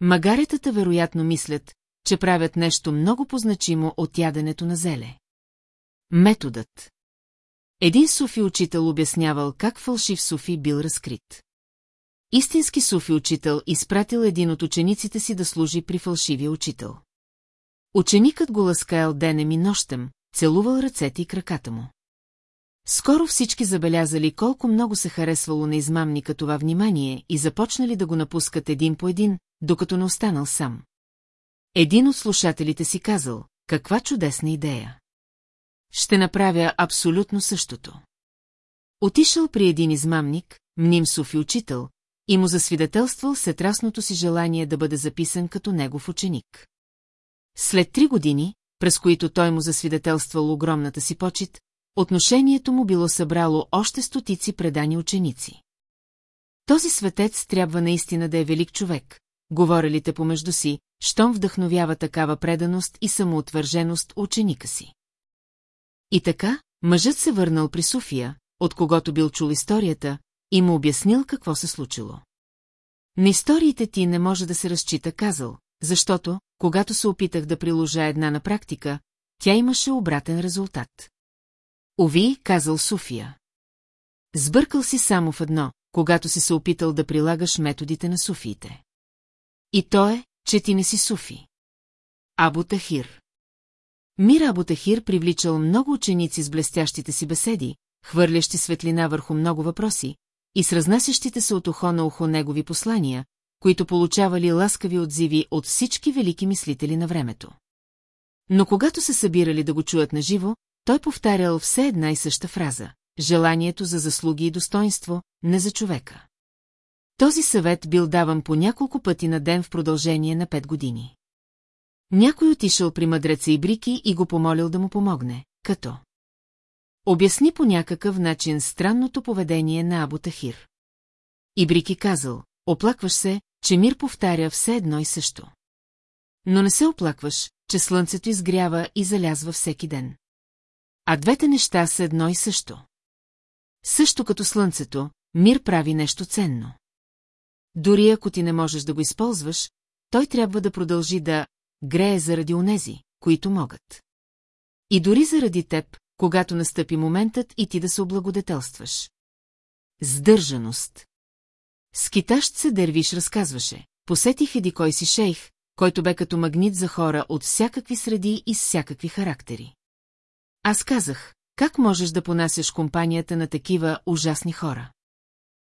Магаретата вероятно мислят, че правят нещо много позначимо от яденето на зеле. Методът Един суфи учител обяснявал как фалшив суфи бил разкрит. Истински суфи учител изпратил един от учениците си да служи при фалшивия учител. Ученикът го ласкаял денем и нощем, целувал ръцете и краката му. Скоро всички забелязали колко много се харесвало на измамника това внимание и започнали да го напускат един по един, докато не останал сам. Един от слушателите си казал, каква чудесна идея. Ще направя абсолютно същото. Отишъл при един измамник, мним Софи учител, и му засвидетелствал сетрасното си желание да бъде записан като негов ученик. След три години, през които той му засвидетелствал огромната си почет, отношението му било събрало още стотици предани ученици. Този светец трябва наистина да е велик човек, говорелите помежду си, щом вдъхновява такава преданост и самоотвърженост ученика си. И така, мъжът се върнал при София, от когото бил чул историята, и му обяснил какво се случило. На историите ти не може да се разчита, казал, защото, когато се опитах да приложа една на практика, тя имаше обратен резултат. Ови, казал София. Сбъркал си само в едно, когато си се опитал да прилагаш методите на суфиите. И то е, че ти не си суфи. Абу Тахир. Мир Абу Тахир привличал много ученици с блестящите си беседи, хвърлящи светлина върху много въпроси, и с разнасящите се от ухо на ухо негови послания, които получавали ласкави отзиви от всички велики мислители на времето. Но когато се събирали да го чуят наживо, той повтарял все една и съща фраза – желанието за заслуги и достоинство, не за човека. Този съвет бил даван по няколко пъти на ден в продължение на пет години. Някой отишъл при мъдреца и Брики и го помолил да му помогне, като Обясни по някакъв начин странното поведение на Абу Тахир. Ибрики казал, оплакваш се, че мир повтаря все едно и също. Но не се оплакваш, че слънцето изгрява и залязва всеки ден. А двете неща са едно и също. Също като слънцето, мир прави нещо ценно. Дори ако ти не можеш да го използваш, той трябва да продължи да грее заради онези, които могат. И дори заради теб, когато настъпи моментът и ти да се облагодетелстваш. Сдържаност. Скитащ се дервиш разказваше. Посетих еди кой си шейх, който бе като магнит за хора от всякакви среди и с всякакви характери. Аз казах, как можеш да понасяш компанията на такива ужасни хора?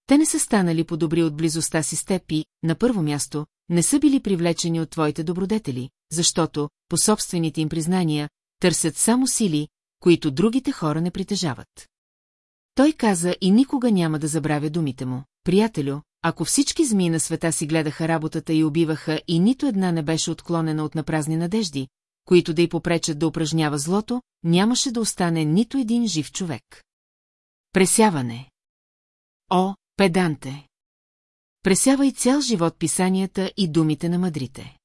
Те не са станали по-добри от близостта си с и, на първо място, не са били привлечени от твоите добродетели, защото, по собствените им признания, търсят само сили, които другите хора не притежават. Той каза и никога няма да забравя думите му. Приятелю, ако всички змии на света си гледаха работата и убиваха и нито една не беше отклонена от напразни надежди, които да й попречат да упражнява злото, нямаше да остане нито един жив човек. Пресяване О, педанте! Пресявай цял живот писанията и думите на мъдрите.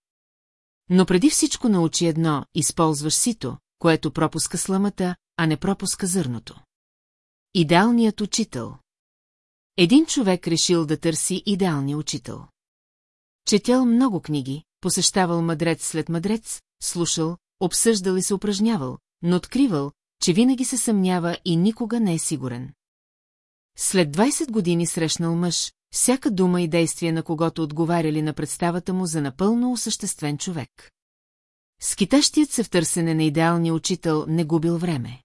Но преди всичко научи едно, използваш сито, което пропуска сламата, а не пропуска зърното. Идеалният учител Един човек решил да търси идеалния учител. Четял много книги, посещавал мъдрец след мъдрец, слушал, обсъждал и се упражнявал, но откривал, че винаги се съмнява и никога не е сигурен. След 20 години срещнал мъж, всяка дума и действие на когото отговаряли на представата му за напълно осъществен човек. Скитащият се в търсене на идеалния учител не губил време.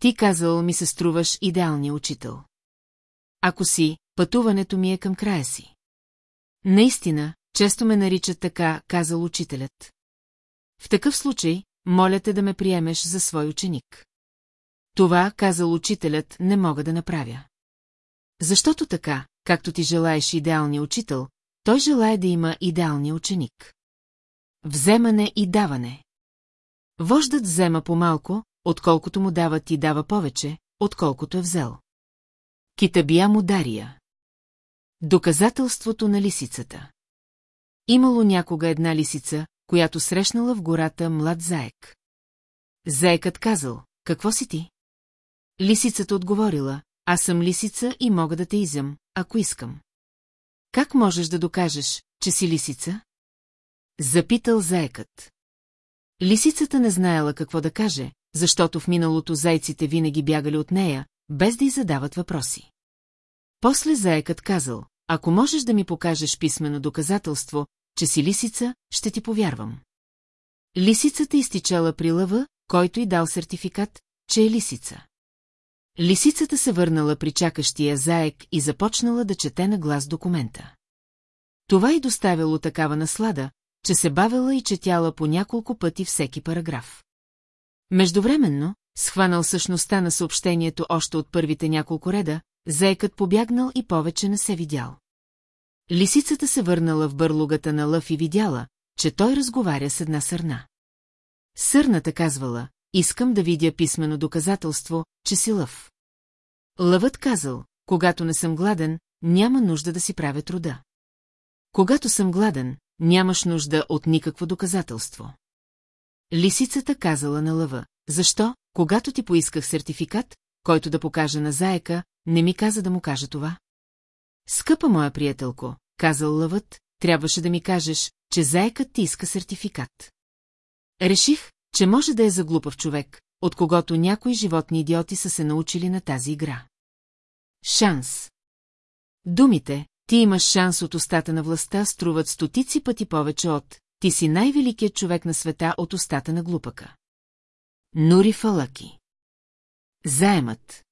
Ти казал ми се струваш идеалния учител. Ако си, пътуването ми е към края си. Наистина, често ме наричат така, казал учителят. В такъв случай, моля те да ме приемеш за свой ученик. Това, казал учителят, не мога да направя. Защото така, както ти желаеш идеалния учител, той желая да има идеалния ученик. Вземане и даване. Вождат взема по-малко, отколкото му дават и дава повече, отколкото е взел. Китабия му дария. Доказателството на лисицата. Имало някога една лисица, която срещнала в гората млад заек. Заекът казал, какво си ти? Лисицата отговорила, аз съм лисица и мога да те изям, ако искам. Как можеш да докажеш, че си лисица? Запитал заекът. Лисицата не знаела какво да каже, защото в миналото зайците винаги бягали от нея, без да й задават въпроси. После заекът казал, ако можеш да ми покажеш писмено доказателство, че си лисица, ще ти повярвам. Лисицата изтичала при лъва, който й дал сертификат, че е лисица. Лисицата се върнала при чакащия заек и започнала да чете на глас документа. Това й доставяло такава наслада, че се бавела и четяла по няколко пъти всеки параграф. Междувременно, схванал същността на съобщението още от първите няколко реда, заекът побягнал и повече не се видял. Лисицата се върнала в бърлугата на лъв и видяла, че той разговаря с една сърна. Сърната казвала, искам да видя писмено доказателство, че си лъв. Лъвът казал, когато не съм гладен, няма нужда да си правя труда. Когато съм гладен, нямаш нужда от никакво доказателство. Лисицата казала на лъва, защо, когато ти поисках сертификат, който да покажа на заека, не ми каза да му кажа това? Скъпа моя приятелко, казал лъвът, трябваше да ми кажеш, че заекът ти иска сертификат. Реших, че може да е за глупав човек, от когото някои животни идиоти са се научили на тази игра. Шанс. Думите, ти имаш шанс от устата на властта, струват стотици пъти повече от ти си най-великият човек на света от устата на глупака. Нури Фалаки Заемът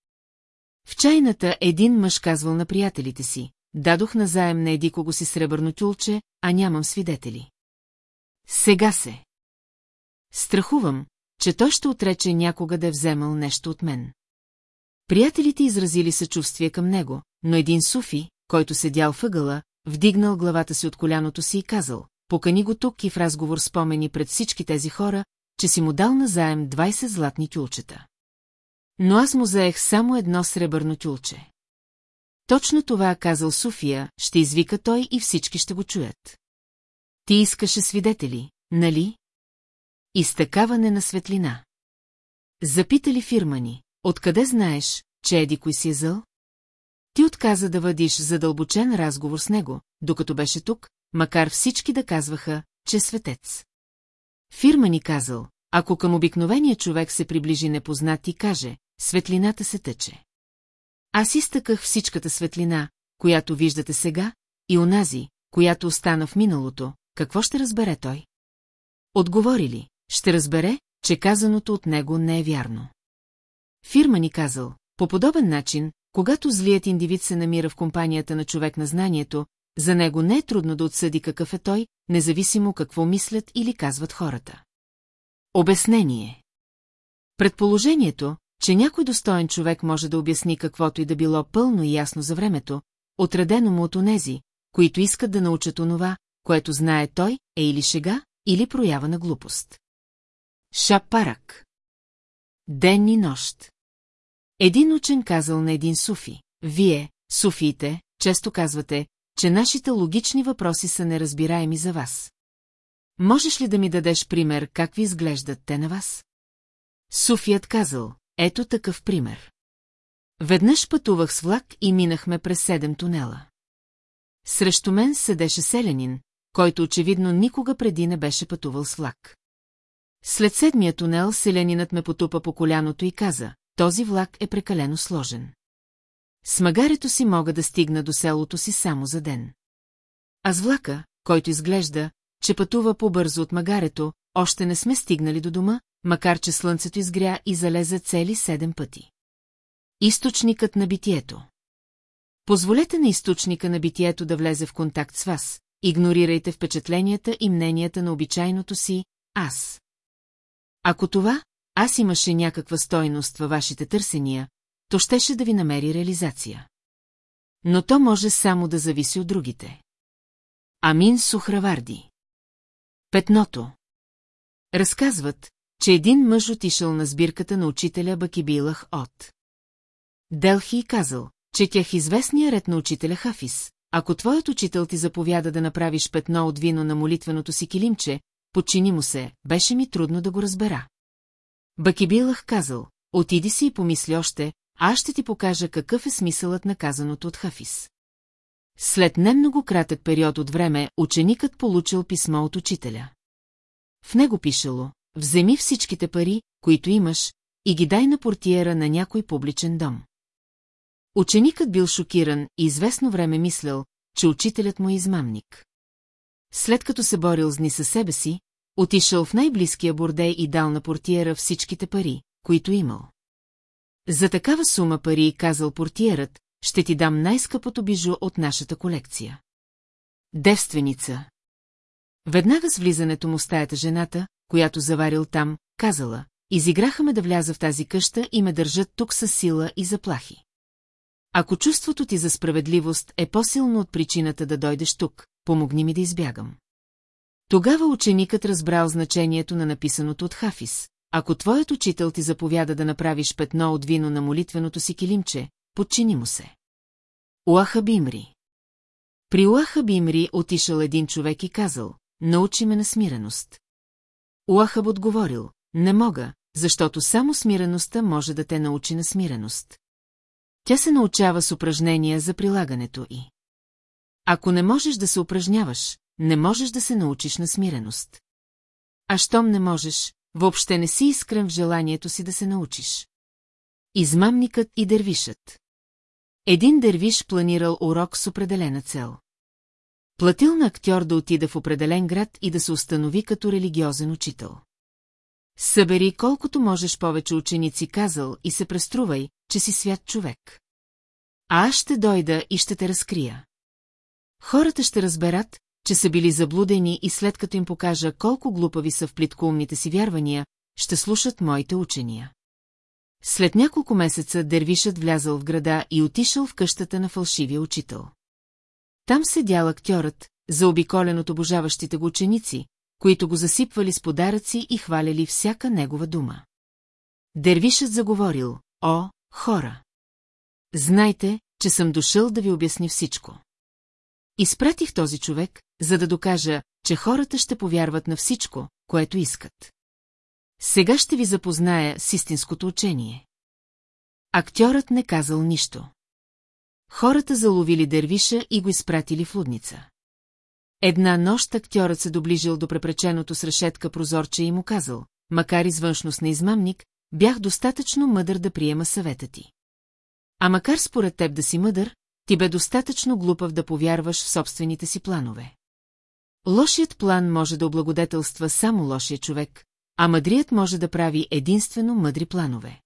В чайната един мъж казвал на приятелите си, дадох на заем на еди кого си сребърно тюлче, а нямам свидетели. Сега се. Страхувам, че той ще отрече някога да е вземал нещо от мен. Приятелите изразили съчувствие към него, но един суфи, който седял въгъла, вдигнал главата си от коляното си и казал, покани го тук и в разговор спомени пред всички тези хора, че си му дал назаем 20 златни тюлчета. Но аз му заех само едно сребърно тюлче. Точно това казал София, ще извика той и всички ще го чуят. Ти искаше свидетели, нали? Изтъкаване на светлина. Запитали фирма ни, откъде знаеш, че Еди кой си е зъл? Ти отказа да въдиш задълбочен разговор с него, докато беше тук, макар всички да казваха, че светец. Фирма ни казал, ако към обикновения човек се приближи непознат и каже, светлината се тъче. Аз изтъках всичката светлина, която виждате сега, и онази, която остана в миналото, какво ще разбере той? Отговори ли, ще разбере, че казаното от него не е вярно. Фирма ни казал, по подобен начин, когато злият индивид се намира в компанията на човек на знанието, за него не е трудно да отсъди какъв е той, независимо какво мислят или казват хората. Обяснение Предположението, че някой достоен човек може да обясни каквото и да било пълно и ясно за времето, отредено му от онези, които искат да научат онова, което знае той, е или шега, или проява на глупост. Шапарак Ден и нощ Един учен казал на един суфи, вие, суфиите, често казвате, че нашите логични въпроси са неразбираеми за вас. Можеш ли да ми дадеш пример, как ви изглеждат те на вас? Суфият казал, ето такъв пример. Веднъж пътувах с влак и минахме през седем тунела. Срещу мен седеше селянин, който очевидно никога преди не беше пътувал с влак. След седмия тунел селянинът ме потупа по коляното и каза, този влак е прекалено сложен. С магарето си мога да стигна до селото си само за ден. А с влака, който изглежда, че пътува по-бързо от магарето, още не сме стигнали до дома, макар че слънцето изгря и залезе цели седем пъти. Източникът на битието Позволете на източника на битието да влезе в контакт с вас, игнорирайте впечатленията и мненията на обичайното си «аз». Ако това, аз имаше някаква стойност във вашите търсения, то щеше да ви намери реализация. Но то може само да зависи от другите. Амин Сухраварди Петното Разказват, че един мъж отишъл на сбирката на учителя Бакибилах от Делхи казал, че тях известния ред на учителя Хафис. Ако твоят учител ти заповяда да направиш петно от вино на молитвеното си килимче, подчини му се, беше ми трудно да го разбера. Бакибилах казал, отиди си и помисли още, аз ще ти покажа какъв е смисълът на казаното от Хафис. След немного кратък период от време, ученикът получил писмо от учителя. В него пишело, вземи всичките пари, които имаш, и ги дай на портиера на някой публичен дом. Ученикът бил шокиран и известно време мислял, че учителят му е измамник. След като се борил с дни със себе си, Отишъл в най-близкия бордей и дал на портиера всичките пари, които имал. За такава сума пари, казал портиерът, ще ти дам най-скъпото бижу от нашата колекция. Девственица. Веднага с влизането му стаята жената, която заварил там, казала, изиграха ме да вляза в тази къща и ме държат тук с сила и заплахи. Ако чувството ти за справедливост е по-силно от причината да дойдеш тук, помогни ми да избягам. Тогава ученикът разбрал значението на написаното от Хафис. Ако твоят учител ти заповяда да направиш петно от вино на молитвеното си килимче, подчини му се. Уаха Бимри При Уаха Бимри отишъл един човек и казал, научи ме на смиреност. Уахаб отговорил, не мога, защото само смиреността може да те научи на смиреност. Тя се научава с упражнения за прилагането й. Ако не можеш да се упражняваш, не можеш да се научиш на смиреност. А щом не можеш, въобще не си искрен в желанието си да се научиш. Измамникът и дервишът Един дервиш планирал урок с определена цел. Платил на актьор да отида в определен град и да се установи като религиозен учител. Събери колкото можеш повече ученици, казал, и се преструвай, че си свят човек. А аз ще дойда и ще те разкрия. Хората ще разберат, че са били заблудени и след като им покажа колко глупави са в плиткоумните си вярвания, ще слушат моите учения. След няколко месеца дервишът влязъл в града и отишъл в къщата на фалшивия учител. Там седял актьорът, заобиколен от обожаващите го ученици, които го засипвали с подаръци и хваляли всяка негова дума. Дервишът заговорил, о, хора! Знайте, че съм дошъл да ви обясни всичко. Изпратих този човек, за да докажа, че хората ще повярват на всичко, което искат. Сега ще ви запозная с истинското учение. Актьорът не казал нищо. Хората заловили дервиша и го изпратили в лудница. Една нощ актьорът се доближил до препреченото с решетка прозорче и му казал, макар извъншност на измамник, бях достатъчно мъдър да приема съвета ти. А макар според теб да си мъдър, ти бе достатъчно глупав да повярваш в собствените си планове. Лошият план може да облагодетелства само лошия човек, а мъдрият може да прави единствено мъдри планове.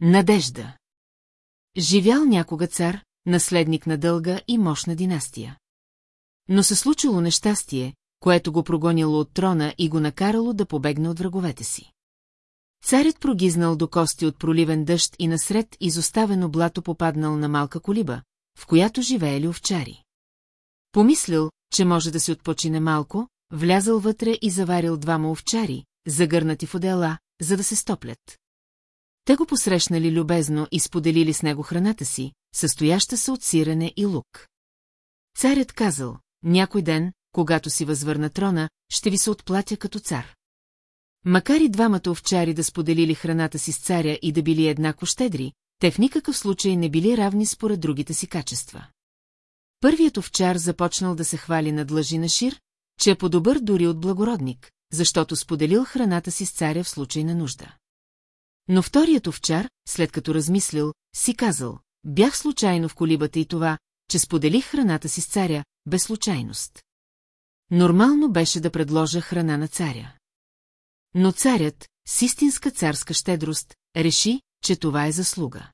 Надежда Живял някога цар, наследник на дълга и мощна династия. Но се случило нещастие, което го прогонило от трона и го накарало да побегне от враговете си. Царят прогизнал до кости от проливен дъжд и насред изоставено блато попаднал на малка колиба, в която живеели овчари. Помислил, че може да се отпочине малко, влязал вътре и заварил двама овчари, загърнати в одела, за да се стоплят. Те го посрещнали любезно и споделили с него храната си, състояща се от сирене и лук. Царят казал, някой ден, когато си възвърна трона, ще ви се отплатя като цар. Макар и двамата овчари да споделили храната си с царя и да били еднакво щедри, те в никакъв случай не били равни според другите си качества. Първият овчар започнал да се хвали над лъжи на Шир, че е по-добър дори от благородник, защото споделил храната си с царя в случай на нужда. Но вторият овчар, след като размислил, си казал, бях случайно в колибата и това, че споделих храната си с царя, без случайност. Нормално беше да предложа храна на царя. Но царят, с истинска царска щедрост, реши, че това е заслуга.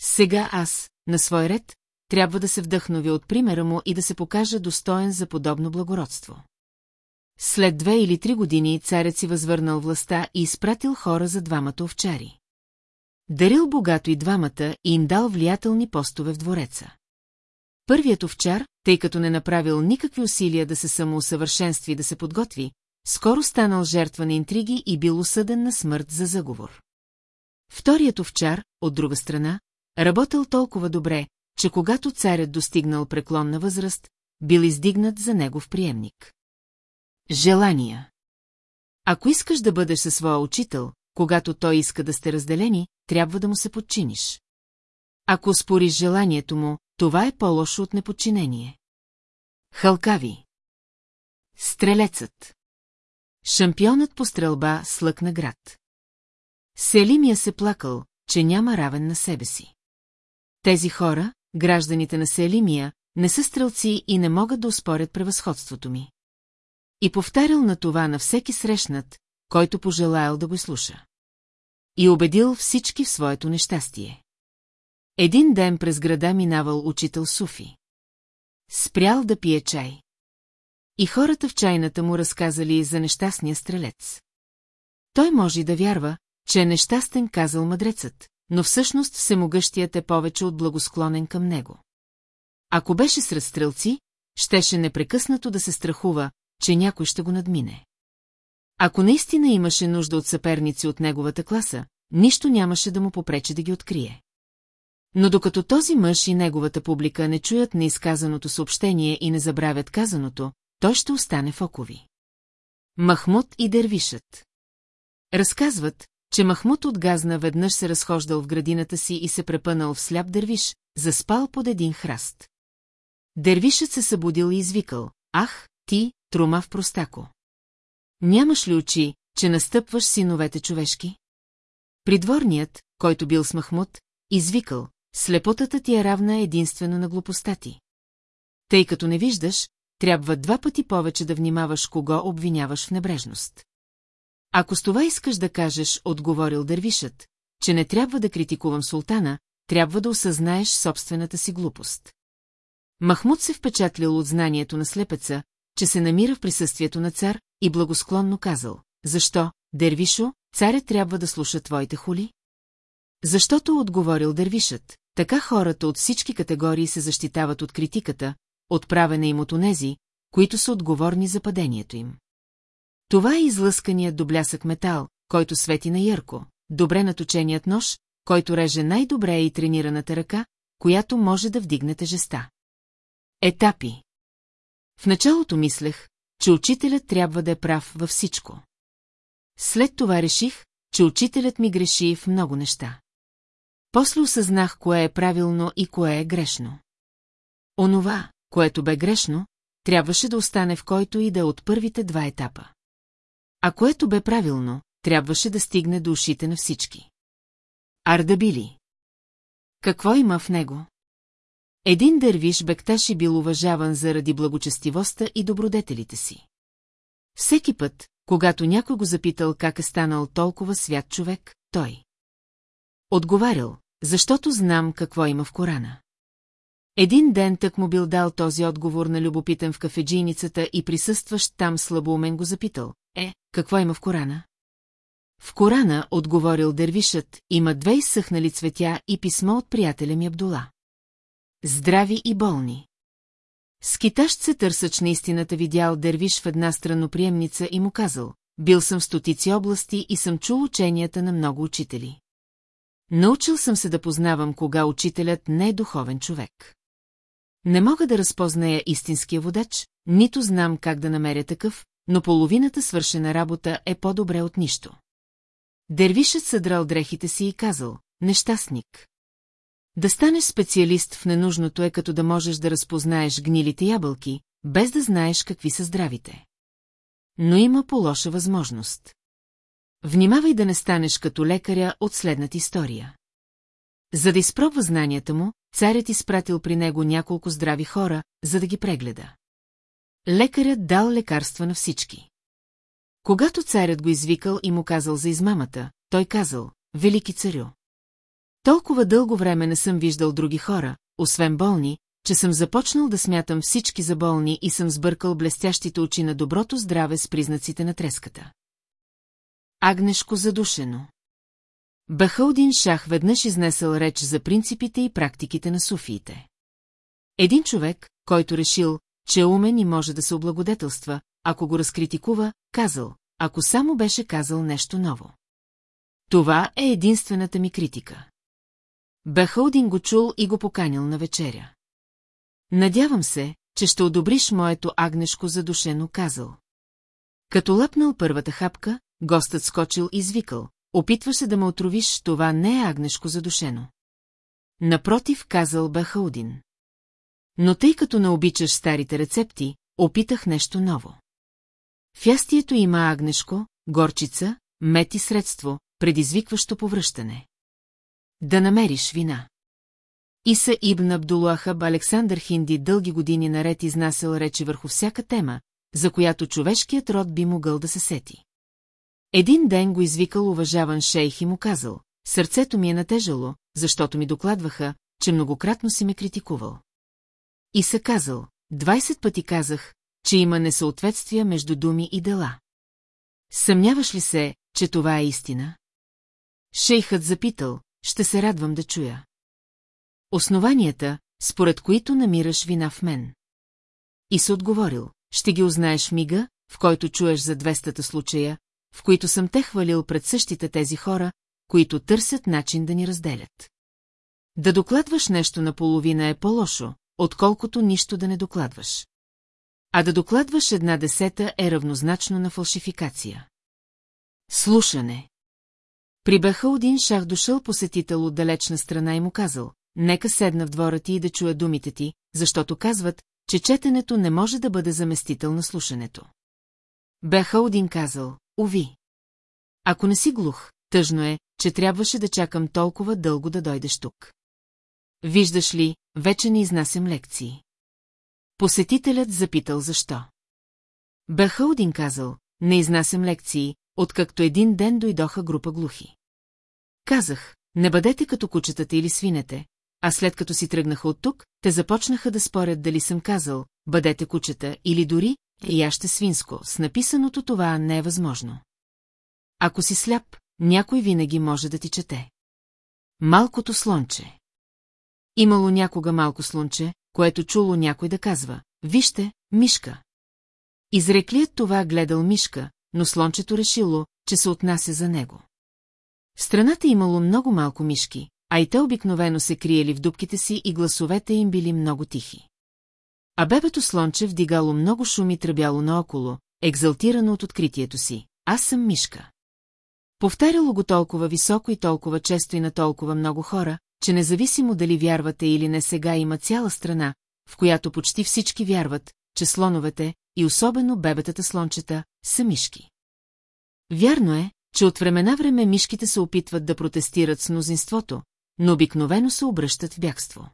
Сега аз, на свой ред, трябва да се вдъхновя от примера му и да се покажа достоен за подобно благородство. След две или три години царят си възвърнал властта и изпратил хора за двамата овчари. Дарил богато и двамата и им дал влиятелни постове в двореца. Първият овчар, тъй като не направил никакви усилия да се самоусъвършенстви и да се подготви, скоро станал жертва на интриги и бил осъден на смърт за заговор. Вторият овчар, от друга страна, работил толкова добре, че когато царят достигнал преклонна възраст, бил издигнат за негов приемник. Желания Ако искаш да бъдеш със своя учител, когато той иска да сте разделени, трябва да му се подчиниш. Ако спориш желанието му, това е по-лошо от неподчинение. Халкави Стрелецът Шампионът по стрелба слъкна град. Селимия се плакал, че няма равен на себе си. Тези хора, гражданите на Селимия, не са стрелци и не могат да успорят превъзходството ми. и повтарял на това на всеки срещнат, който пожелаял да го слуша. И убедил всички в своето нещастие. Един ден през града минавал учител Суфи. Спрял да пие чай. И хората в чайната му разказали за нещастния стрелец. Той може да вярва, че е нещастен, казал мъдрецът, но всъщност всемогъщият е повече от благосклонен към него. Ако беше сред стрелци, щеше непрекъснато да се страхува, че някой ще го надмине. Ако наистина имаше нужда от съперници от неговата класа, нищо нямаше да му попречи да ги открие. Но докато този мъж и неговата публика не чуят неизказаното съобщение и не забравят казаното, той ще остане в окови. Махмуд и Дервишът Разказват, че Махмуд от Газна веднъж се разхождал в градината си и се препънал в сляп дървиш, заспал под един храст. Дервишът се събудил и извикал, ах, ти, трума в простако. Нямаш ли очи, че настъпваш синовете човешки? Придворният, който бил с Махмуд, извикал, слепотата ти е равна единствено на глупостта ти. Тъй като не виждаш, трябва два пъти повече да внимаваш кого обвиняваш в небрежност. Ако с това искаш да кажеш, отговорил дървишът, че не трябва да критикувам султана, трябва да осъзнаеш собствената си глупост. Махмуд се впечатлил от знанието на слепеца, че се намира в присъствието на цар и благосклонно казал, защо, Дервишо, царят трябва да слуша твоите хули? Защото отговорил Дервишът, така хората от всички категории се защитават от критиката, отправена им от онези, които са отговорни за падението им. Това е излъсканият до блясък метал, който свети на ярко, добре наточеният нож, който реже най-добре и тренираната ръка, която може да вдигне тежеста. Етапи В началото мислех, че учителят трябва да е прав във всичко. След това реших, че учителят ми греши в много неща. После осъзнах кое е правилно и кое е грешно. Онова, което бе грешно, трябваше да остане в който и да е от първите два етапа. А което бе правилно, трябваше да стигне до ушите на всички. Ардабили. Какво има в него? Един дървиш бекташи бил уважаван заради благочестивостта и добродетелите си. Всеки път, когато някой го запитал как е станал толкова свят човек, той. Отговарял, защото знам какво има в Корана. Един ден тък му бил дал този отговор на любопитен в кафеджийницата и присъстващ там слабоумен го запитал. Е, какво има в Корана? В Корана, отговорил дервишът, има две изсъхнали цветя и писмо от приятеля ми Абдула. Здрави и болни. Скитащ се търсъч на истината видял дервиш в една страноприемница и му казал, бил съм в стотици области и съм чул ученията на много учители. Научил съм се да познавам кога учителят не е духовен човек. Не мога да разпозная истинския водач, нито знам как да намеря такъв, но половината свършена работа е по-добре от нищо. Дервишът съдрал дрехите си и казал, нещастник. Да станеш специалист в ненужното е като да можеш да разпознаеш гнилите ябълки, без да знаеш какви са здравите. Но има по-лоша възможност. Внимавай да не станеш като лекаря от следната история. За да изпробва знанията му, царят изпратил при него няколко здрави хора, за да ги прегледа. Лекарят дал лекарства на всички. Когато царят го извикал и му казал за измамата, той казал, Велики царю. Толкова дълго време не съм виждал други хора, освен болни, че съм започнал да смятам всички за болни и съм сбъркал блестящите очи на доброто здраве с признаците на треската. Агнешко задушено. Бахалдин Шах веднъж изнесъл реч за принципите и практиките на суфиите. Един човек, който решил, че умен и може да се облагодетелства, ако го разкритикува, казал, ако само беше казал нещо ново. Това е единствената ми критика. Бахалдин го чул и го поканил на вечеря. Надявам се, че ще одобриш моето агнешко задушено казал. Като лъпнал първата хапка, гостът скочил и извикал. Опитваше да ме отровиш, това не е агнешко задушено. Напротив, казал Бахаудин. Но тъй като не обичаш старите рецепти, опитах нещо ново. В ястието има агнешко, горчица, мет и средство, предизвикващо повръщане. Да намериш вина. Иса Ибн Абдулахаб Александър Хинди дълги години наред изнасял речи върху всяка тема, за която човешкият род би могъл да се сети. Един ден го извикал уважаван шейх и му казал, сърцето ми е натежало, защото ми докладваха, че многократно си ме критикувал. И се казал, 20 пъти казах, че има несъответствия между думи и дела. Съмняваш ли се, че това е истина? Шейхът запитал, ще се радвам да чуя. Основанията, според които намираш вина в мен. И се отговорил, ще ги узнаеш мига, в който чуеш за 200 случая, в които съм те хвалил пред същите тези хора, които търсят начин да ни разделят. Да докладваш нещо наполовина е по-лошо, отколкото нищо да не докладваш. А да докладваш една десета е равнозначно на фалшификация. Слушане При Бахаудин шах дошъл посетител от далечна страна и му казал, нека седна в двора ти и да чуя думите ти, защото казват, че четенето не може да бъде заместител на слушането. Бахаудин казал, уви. Ако не си глух, тъжно е, че трябваше да чакам толкова дълго да дойдеш тук. Виждаш ли, вече не изнасям лекции. Посетителят запитал защо. Бахаудин казал, не изнасям лекции, откакто един ден дойдоха група глухи. Казах, не бъдете като кучетата или свинете, а след като си тръгнаха от тук, те започнаха да спорят дали съм казал, бъдете кучета или дори, яще свинско, с написаното това не е възможно. Ако си сляп, някой винаги може да ти чете. Малкото слонче. Имало някога малко слънче, което чуло някой да казва, вижте, мишка. Изреклият това гледал мишка, но слончето решило, че се отнася за него. В страната имало много малко мишки, а и те обикновено се криели в дубките си и гласовете им били много тихи. А бебето слонче вдигало много шум и тръбяло наоколо, екзалтирано от откритието си. Аз съм мишка. Повтаряло го толкова високо и толкова често и на толкова много хора, че независимо дали вярвате или не сега има цяла страна, в която почти всички вярват, че слоновете, и особено бебетата слончета, са мишки. Вярно е, че от времена време мишките се опитват да протестират с мнозинството, но обикновено се обръщат в бягство.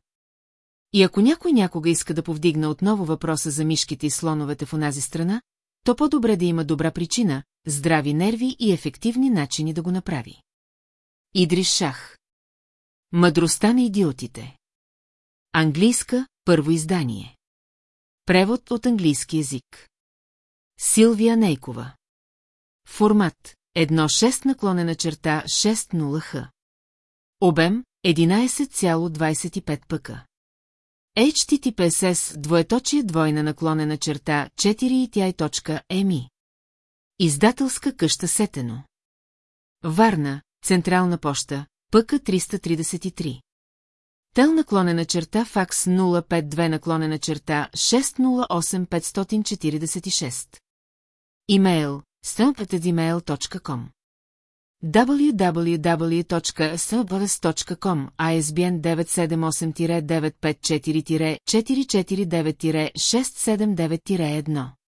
И ако някой някога иска да повдигне отново въпроса за мишките и слоновете в онази страна, то по-добре да има добра причина, здрави нерви и ефективни начини да го направи. Идриш Шах Мъдростта на идиотите. Английска, първо издание. Превод от английски язик Силвия Нейкова. Формат. 1.6 наклонена черта 6.0 х. Обем. 11,25 пъка HTTPSS двоеточие двойна наклонена черта 4 Издателска къща Сетено. Варна, Централна поща, ПК 333. Тел наклонена черта факс 052 наклонена черта 608546. Имейл stempatedemail.com www.stempatedemail.com ISBN 978-954-449-679-1